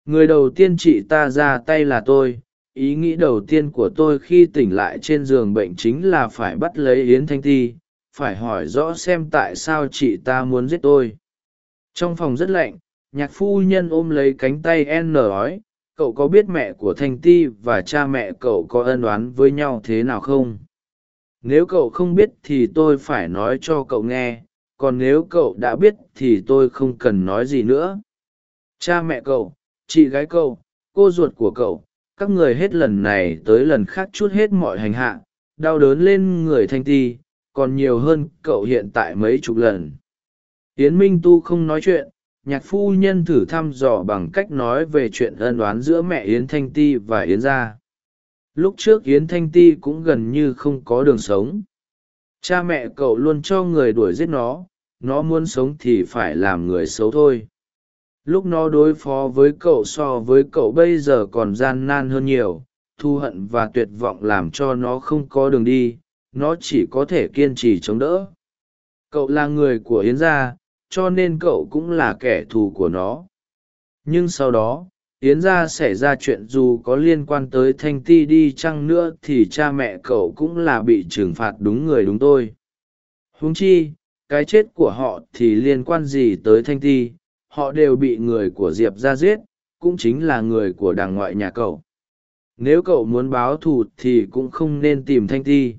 Người đầu tiên chị ta ra tay là tôi ý nghĩ đầu tiên của tôi khi tỉnh lại trên giường bệnh chính là phải bắt lấy yến thanh ti phải hỏi rõ xem tại sao chị ta muốn giết tôi. Trong phòng rất lạnh, nhạc phu nhân ôm lấy cánh tay n nói cậu có biết mẹ của thanh ti và cha mẹ cậu có ân oán với nhau thế nào không? Nếu cậu không biết thì tôi phải nói cho cậu nghe, còn nếu cậu đã biết thì tôi không cần nói gì nữa. Cha mẹ cậu, chị gái cậu, cô ruột của cậu các người hết lần này tới lần khác chút hết mọi hành hạ, đau đớn lên người thanh ti, còn nhiều hơn cậu hiện tại mấy chục lần. Yến minh tu không nói chuyện, nhạc phu nhân thử thăm dò bằng cách nói về chuyện ân đoán giữa mẹ yến thanh ti và yến gia. Lúc trước yến thanh ti cũng gần như không có đường sống. Cha mẹ cậu luôn cho người đuổi giết nó nó muốn sống thì phải làm người xấu thôi lúc nó đối phó với cậu so với cậu bây giờ còn gian nan hơn nhiều, thu hận và tuyệt vọng làm cho nó không có đường đi, nó chỉ có thể kiên trì chống đỡ. Cậu là người của yến gia, cho nên cậu cũng là kẻ thù của nó. Nhưng sau đó, yến gia xảy ra chuyện dù có liên quan tới thanh ti đi chăng nữa thì cha mẹ cậu cũng là bị trừng phạt đúng người đúng tôi. Huống chi, cái chết của họ thì liên quan gì tới thanh ti? Họ đều bị người của diệp ra giết, cũng chính là người của đảng ngoại nhà cậu. Nếu cậu muốn báo thù thì cũng không nên tìm thanh ti.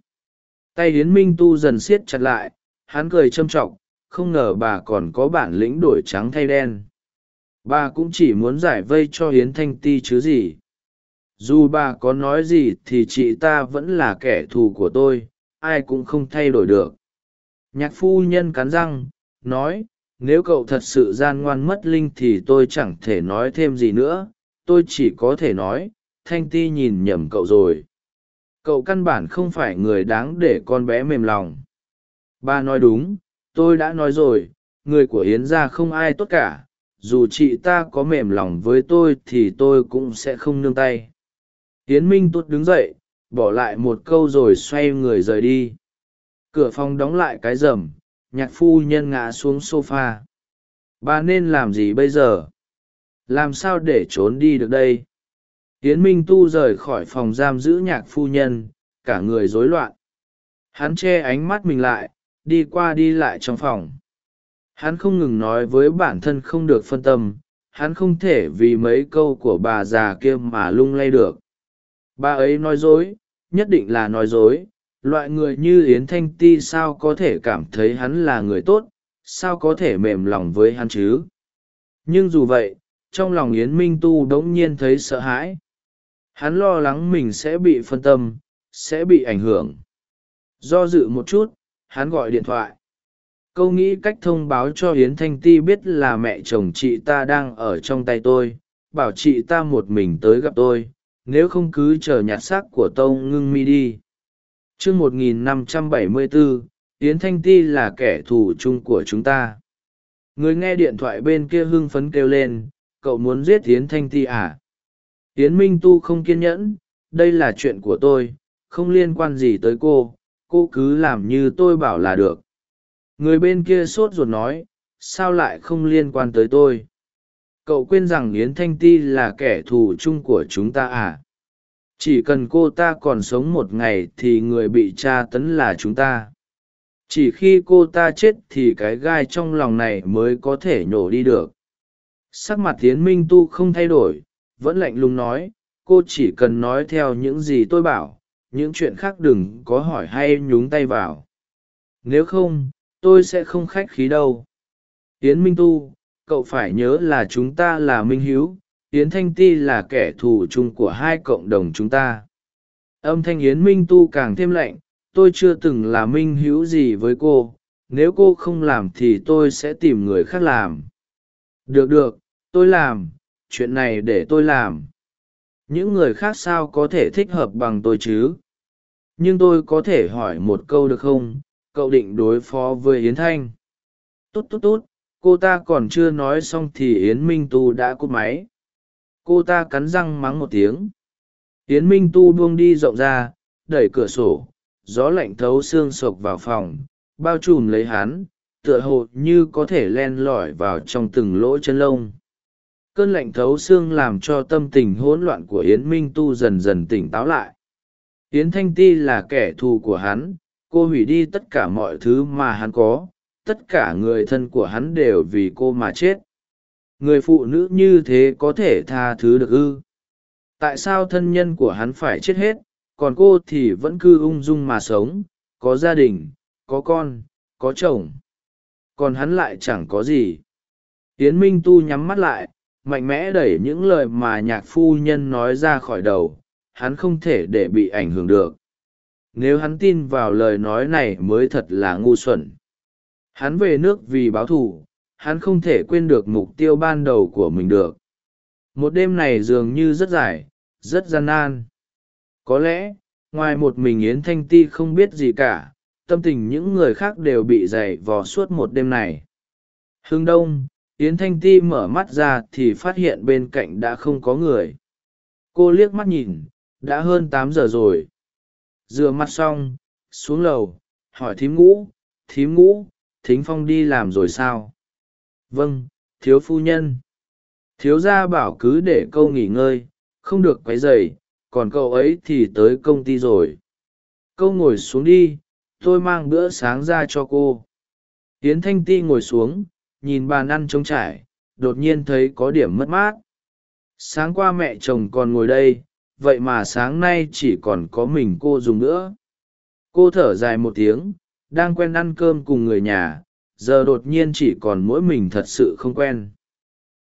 Tay hiến minh tu dần siết chặt lại, hắn cười châm t r ọ c không ngờ bà còn có bản lĩnh đổi trắng thay đen. Bà cũng chỉ muốn giải vây cho hiến thanh ti chứ gì. Dù bà có nói gì thì chị ta vẫn là kẻ thù của tôi, ai cũng không thay đổi được. Nhạc phu nhân cắn răng, nói nếu cậu thật sự gian ngoan mất linh thì tôi chẳng thể nói thêm gì nữa. Tôi chỉ có thể nói, thanh ti nhìn nhầm cậu rồi. Cậu căn bản không phải người đáng để con bé mềm lòng. Ba nói đúng, tôi đã nói rồi. Người của yến gia không ai tốt cả. Dù chị ta có mềm lòng với tôi thì tôi cũng sẽ không nương tay. Yến minh tốt đứng dậy, bỏ lại một câu rồi xoay người rời đi. Cửa phòng đóng lại cái rầm nhạc phu nhân ngã xuống sofa. bà nên làm gì bây giờ? Làm sao để trốn đi được đây? Hiến minh tu rời khỏi phòng giam giữ nhạc phu nhân, cả người rối loạn. Hắn che ánh mắt mình lại, đi qua đi lại trong phòng. Hắn không ngừng nói với bản thân không được phân tâm, hắn không thể vì mấy câu của bà già kia mà lung lay được. Bà ấy nói dối, nhất định là nói dối loại người như yến thanh ti sao có thể cảm thấy hắn là người tốt, sao có thể mềm lòng với hắn chứ? Nhưng dù vậy, trong lòng yến minh tu đ ố n g nhiên thấy sợ hãi. Hắn lo lắng mình sẽ bị phân tâm, sẽ bị ảnh hưởng. Do dự một chút, hắn gọi điện thoại. Câu nghĩ cách thông báo cho yến thanh ti biết là mẹ chồng chị ta đang ở trong tay tôi, bảo chị ta một mình tới gặp tôi, nếu không cứ chờ nhặt xác của tông ngưng mi đi chương một nghìn năm trăm bảy mươi bốn yến thanh ti là kẻ thù chung của chúng ta. Người nghe điện thoại bên kia hưng phấn kêu lên, cậu muốn giết yến thanh ti à? Yến minh tu không kiên nhẫn, đây là chuyện của tôi, không liên quan gì tới cô cô cứ làm như tôi bảo là được. Người bên kia sốt ruột nói, sao lại không liên quan tới tôi? Cậu quên rằng yến thanh ti là kẻ thù chung của chúng ta à? Chỉ cần cô ta còn sống một ngày thì người bị tra tấn là chúng ta. Chỉ khi cô ta chết thì cái gai trong lòng này mới có thể nhổ đi được. Sắc mặt tiến minh tu không thay đổi, vẫn lạnh lùng nói, cô chỉ cần nói theo những gì tôi bảo, những chuyện khác đừng có hỏi hay nhúng tay vào. Nếu không, tôi sẽ không khách khí đâu. Tiến minh tu, cậu phải nhớ là chúng ta là minh hữu yến thanh ti là kẻ thù chung của hai cộng đồng chúng ta. Âm thanh yến minh tu càng thêm lạnh, tôi chưa từng là minh hữu gì với cô, nếu cô không làm thì tôi sẽ tìm người khác làm. Được được, tôi làm, chuyện này để tôi làm. Những người khác sao có thể thích hợp bằng tôi chứ? Nhưng tôi có thể hỏi một câu được không? Cậu định đối phó với yến thanh. Tốt tốt tốt, cô ta còn chưa nói xong thì yến minh tu đã cúp máy cô ta cắn răng mắng một tiếng. Yến minh tu buông đi rộng ra, đẩy cửa sổ, gió lạnh thấu xương sộc vào phòng, bao trùm lấy hắn, tựa hồ như có thể len lỏi vào trong từng lỗ chân lông. Cơn lạnh thấu xương làm cho tâm tình hỗn loạn của yến minh tu dần dần tỉnh táo lại. Yến thanh ti là kẻ thù của hắn, cô hủy đi tất cả mọi thứ mà hắn có, tất cả người thân của hắn đều vì cô mà chết người phụ nữ như thế có thể tha thứ được ư? Tại sao thân nhân của hắn phải chết hết, còn cô thì vẫn cứ ung dung mà sống, có gia đình, có con, có chồng? Còn hắn lại chẳng có gì. Tiến minh tu nhắm mắt lại, mạnh mẽ đẩy những lời mà nhạc phu nhân nói ra khỏi đầu, hắn không thể để bị ảnh hưởng được. Nếu hắn tin vào lời nói này mới thật là ngu xuẩn. Hắn về nước vì báo thù hắn không thể quên được mục tiêu ban đầu của mình được. Một đêm này dường như rất dài, rất gian nan. Có lẽ, ngoài một mình yến thanh ti không biết gì cả, tâm tình những người khác đều bị dày vò suốt một đêm này. Hương đông, yến thanh ti mở mắt ra thì phát hiện bên cạnh đã không có người. Cô liếc mắt nhìn, đã hơn tám giờ rồi. Rửa mặt xong, xuống lầu, hỏi thím ngũ thím ngũ, thính phong đi làm rồi sao? Vâng thiếu phu nhân. Thiếu gia bảo cứ để câu nghỉ ngơi, không được quấy dày còn cậu ấy thì tới công ty rồi. Câu ngồi xuống đi, tôi mang bữa sáng ra cho cô. Hiến thanh ti ngồi xuống, nhìn bàn ăn trống trải, đột nhiên thấy có điểm mất mát. Sáng qua mẹ chồng còn ngồi đây, vậy mà sáng nay chỉ còn có mình cô dùng nữa. Cô thở dài một tiếng, đang quen ăn cơm cùng người nhà giờ đột nhiên chỉ còn mỗi mình thật sự không quen.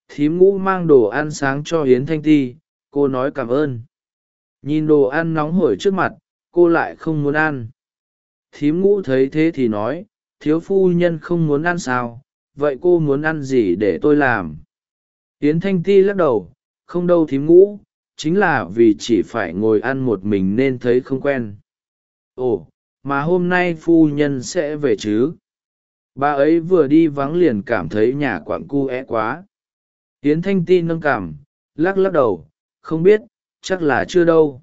Thím ngũ mang đồ ăn sáng cho hiến thanh ti, cô nói cảm ơn. Nhìn đồ ăn nóng hổi trước mặt, cô lại không muốn ăn. Thím ngũ thấy thế thì nói, thiếu phu nhân không muốn ăn sao, vậy cô muốn ăn gì để tôi làm? Hiến thanh ti lắc đầu, không đâu thím ngũ, chính là vì chỉ phải ngồi ăn một mình nên thấy không quen. Ồ, mà hôm nay phu nhân sẽ về chứ? Bà ấy vừa đi vắng liền cảm thấy nhà quặng cu é quá. Tiến thanh ti nâng cảm lắc lắc đầu, không biết, chắc là chưa đâu.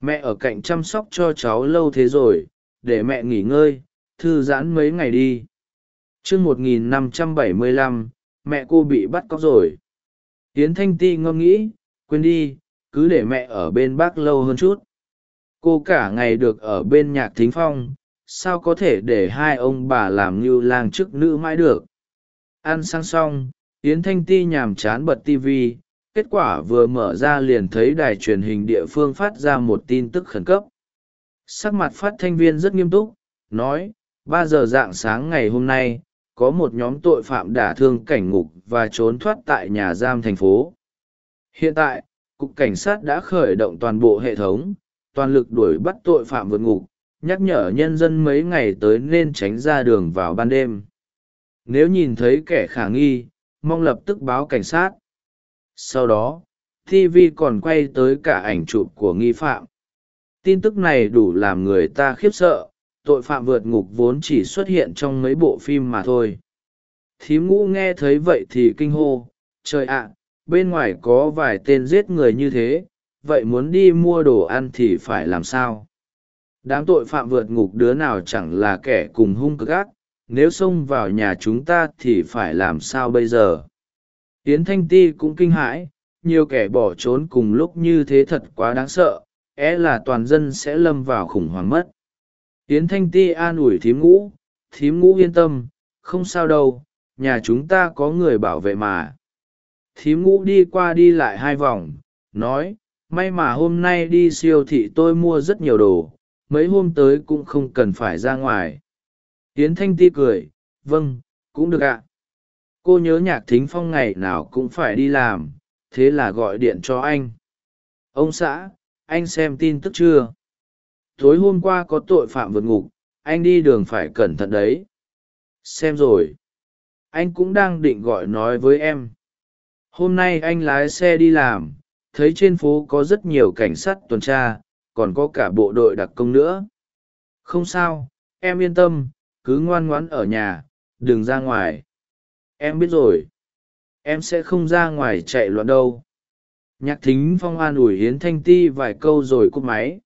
Mẹ ở cạnh chăm sóc cho cháu lâu thế rồi, để mẹ nghỉ ngơi, thư giãn mấy ngày đi. T một nghìn năm trăm bảy mươi lăm, mẹ cô bị bắt cóc rồi. Tiến thanh ti ngẫm nghĩ, quên đi, cứ để mẹ ở bên bác lâu hơn chút. Cô cả ngày được ở bên nhạc thính phong sao có thể để hai ông bà làm như lang chức nữ mãi được? Ăn sang xong, yến thanh ti nhàm chán bật tv kết quả vừa mở ra liền thấy đài truyền hình địa phương phát ra một tin tức khẩn cấp. Sắc mặt phát thanh viên rất nghiêm túc, nói, ba giờ dạng sáng ngày hôm nay, có một nhóm tội phạm đả thương cảnh ngục và trốn thoát tại nhà giam thành phố. Hiện tại, cục cảnh sát đã khởi động toàn bộ hệ thống, toàn lực đuổi bắt tội phạm vượt ngục nhắc nhở nhân dân mấy ngày tới nên tránh ra đường vào ban đêm. Nếu nhìn thấy kẻ khả nghi, mong lập tức báo cảnh sát. Sau đó tv còn quay tới cả ảnh chụp của nghi phạm. Tin tức này đủ làm người ta khiếp sợ, tội phạm vượt ngục vốn chỉ xuất hiện trong mấy bộ phim mà thôi. Thím ngũ nghe thấy vậy thì kinh hô, trời ạ, bên ngoài có vài tên giết người như thế, vậy muốn đi mua đồ ăn thì phải làm sao? Đám tội phạm vượt ngục đứa nào chẳng là kẻ cùng hung cực ác, nếu xông vào nhà chúng ta thì phải làm sao bây giờ? Yến thanh ti cũng kinh hãi, nhiều kẻ bỏ trốn cùng lúc như thế thật quá đáng sợ é là toàn dân sẽ lâm vào khủng hoảng mất. Yến thanh ti an ủi thím ngũ thím ngũ yên tâm, không sao đâu, nhà chúng ta có người bảo vệ mà. Thím ngũ đi qua đi lại hai vòng, nói, may mà hôm nay đi siêu thị tôi mua rất nhiều đồ mấy hôm tới cũng không cần phải ra ngoài. Yến thanh ti cười vâng cũng được ạ. Cô nhớ nhạc thính phong ngày nào cũng phải đi làm, thế là gọi điện cho anh. Ông xã, anh xem tin tức chưa? Tối hôm qua có tội phạm vượt ngục, anh đi đường phải cẩn thận đấy. Xem rồi. Anh cũng đang định gọi nói với em. Hôm nay anh lái xe đi làm, thấy trên phố có rất nhiều cảnh sát tuần tra còn có cả bộ đội đặc công nữa. Không sao, em yên tâm, cứ ngoan ngoãn ở nhà, đừng ra ngoài. Em biết rồi. Em sẽ không ra ngoài chạy loạn đâu. Nhạc thính phong an ủi hiến thanh ti vài câu rồi cúp máy.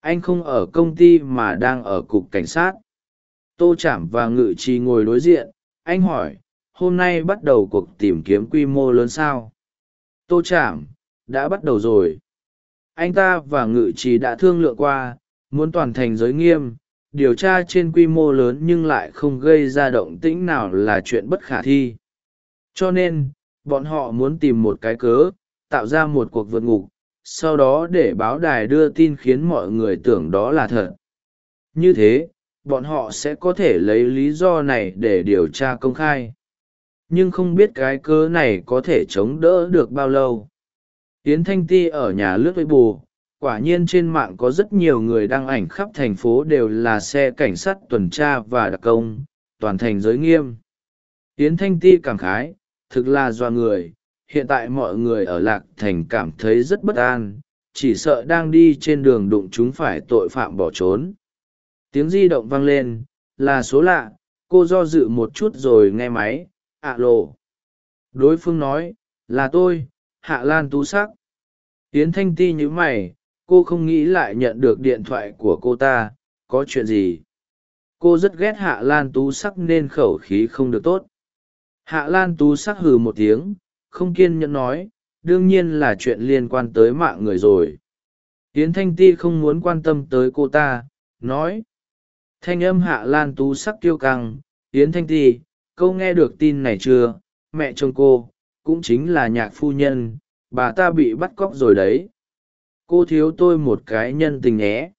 Anh không ở công ty mà đang ở cục cảnh sát. Tô chạm và ngự trì ngồi đối diện. Anh hỏi, hôm nay bắt đầu cuộc tìm kiếm quy mô lớn sao? Tô chạm đã bắt đầu rồi anh ta và ngự trì đã thương lượng qua, muốn toàn thành giới nghiêm, điều tra trên quy mô lớn nhưng lại không gây ra động tĩnh nào là chuyện bất khả thi. Cho nên, bọn họ muốn tìm một cái cớ, tạo ra một cuộc vượt ngục, sau đó để báo đài đưa tin khiến mọi người tưởng đó là thật. Như thế, bọn họ sẽ có thể lấy lý do này để điều tra công khai. Nhưng không biết cái cớ này có thể chống đỡ được bao lâu yến thanh ti ở nhà lướt với bù, quả nhiên trên mạng có rất nhiều người đăng ảnh khắp thành phố đều là xe cảnh sát tuần tra và đặc công, toàn thành giới nghiêm. Yến thanh ti cảm khái, thực là do người, hiện tại mọi người ở lạc thành cảm thấy rất bất an, chỉ sợ đang đi trên đường đụng chúng phải tội phạm bỏ trốn. Tiếng di động vang lên, là số lạ, cô do dự một chút rồi nghe máy ạ lộ đối phương nói, là tôi hạ lan tú sắc. Yến thanh ti nhíu mày, cô không nghĩ lại nhận được điện thoại của cô ta, có chuyện gì? Cô rất ghét hạ lan tú sắc nên khẩu khí không được tốt. Hạ lan tú sắc hừ một tiếng, không kiên nhẫn nói, đương nhiên là chuyện liên quan tới mạng người rồi. Yến thanh ti không muốn quan tâm tới cô ta, nói. Thanh âm hạ lan tú sắc kiêu căng, yến thanh ti câu nghe được tin này chưa? Mẹ chồng cô cũng chính là nhạc phu nhân, bà ta bị bắt cóc rồi đấy. Cô thiếu tôi một cái nhân tình nhé.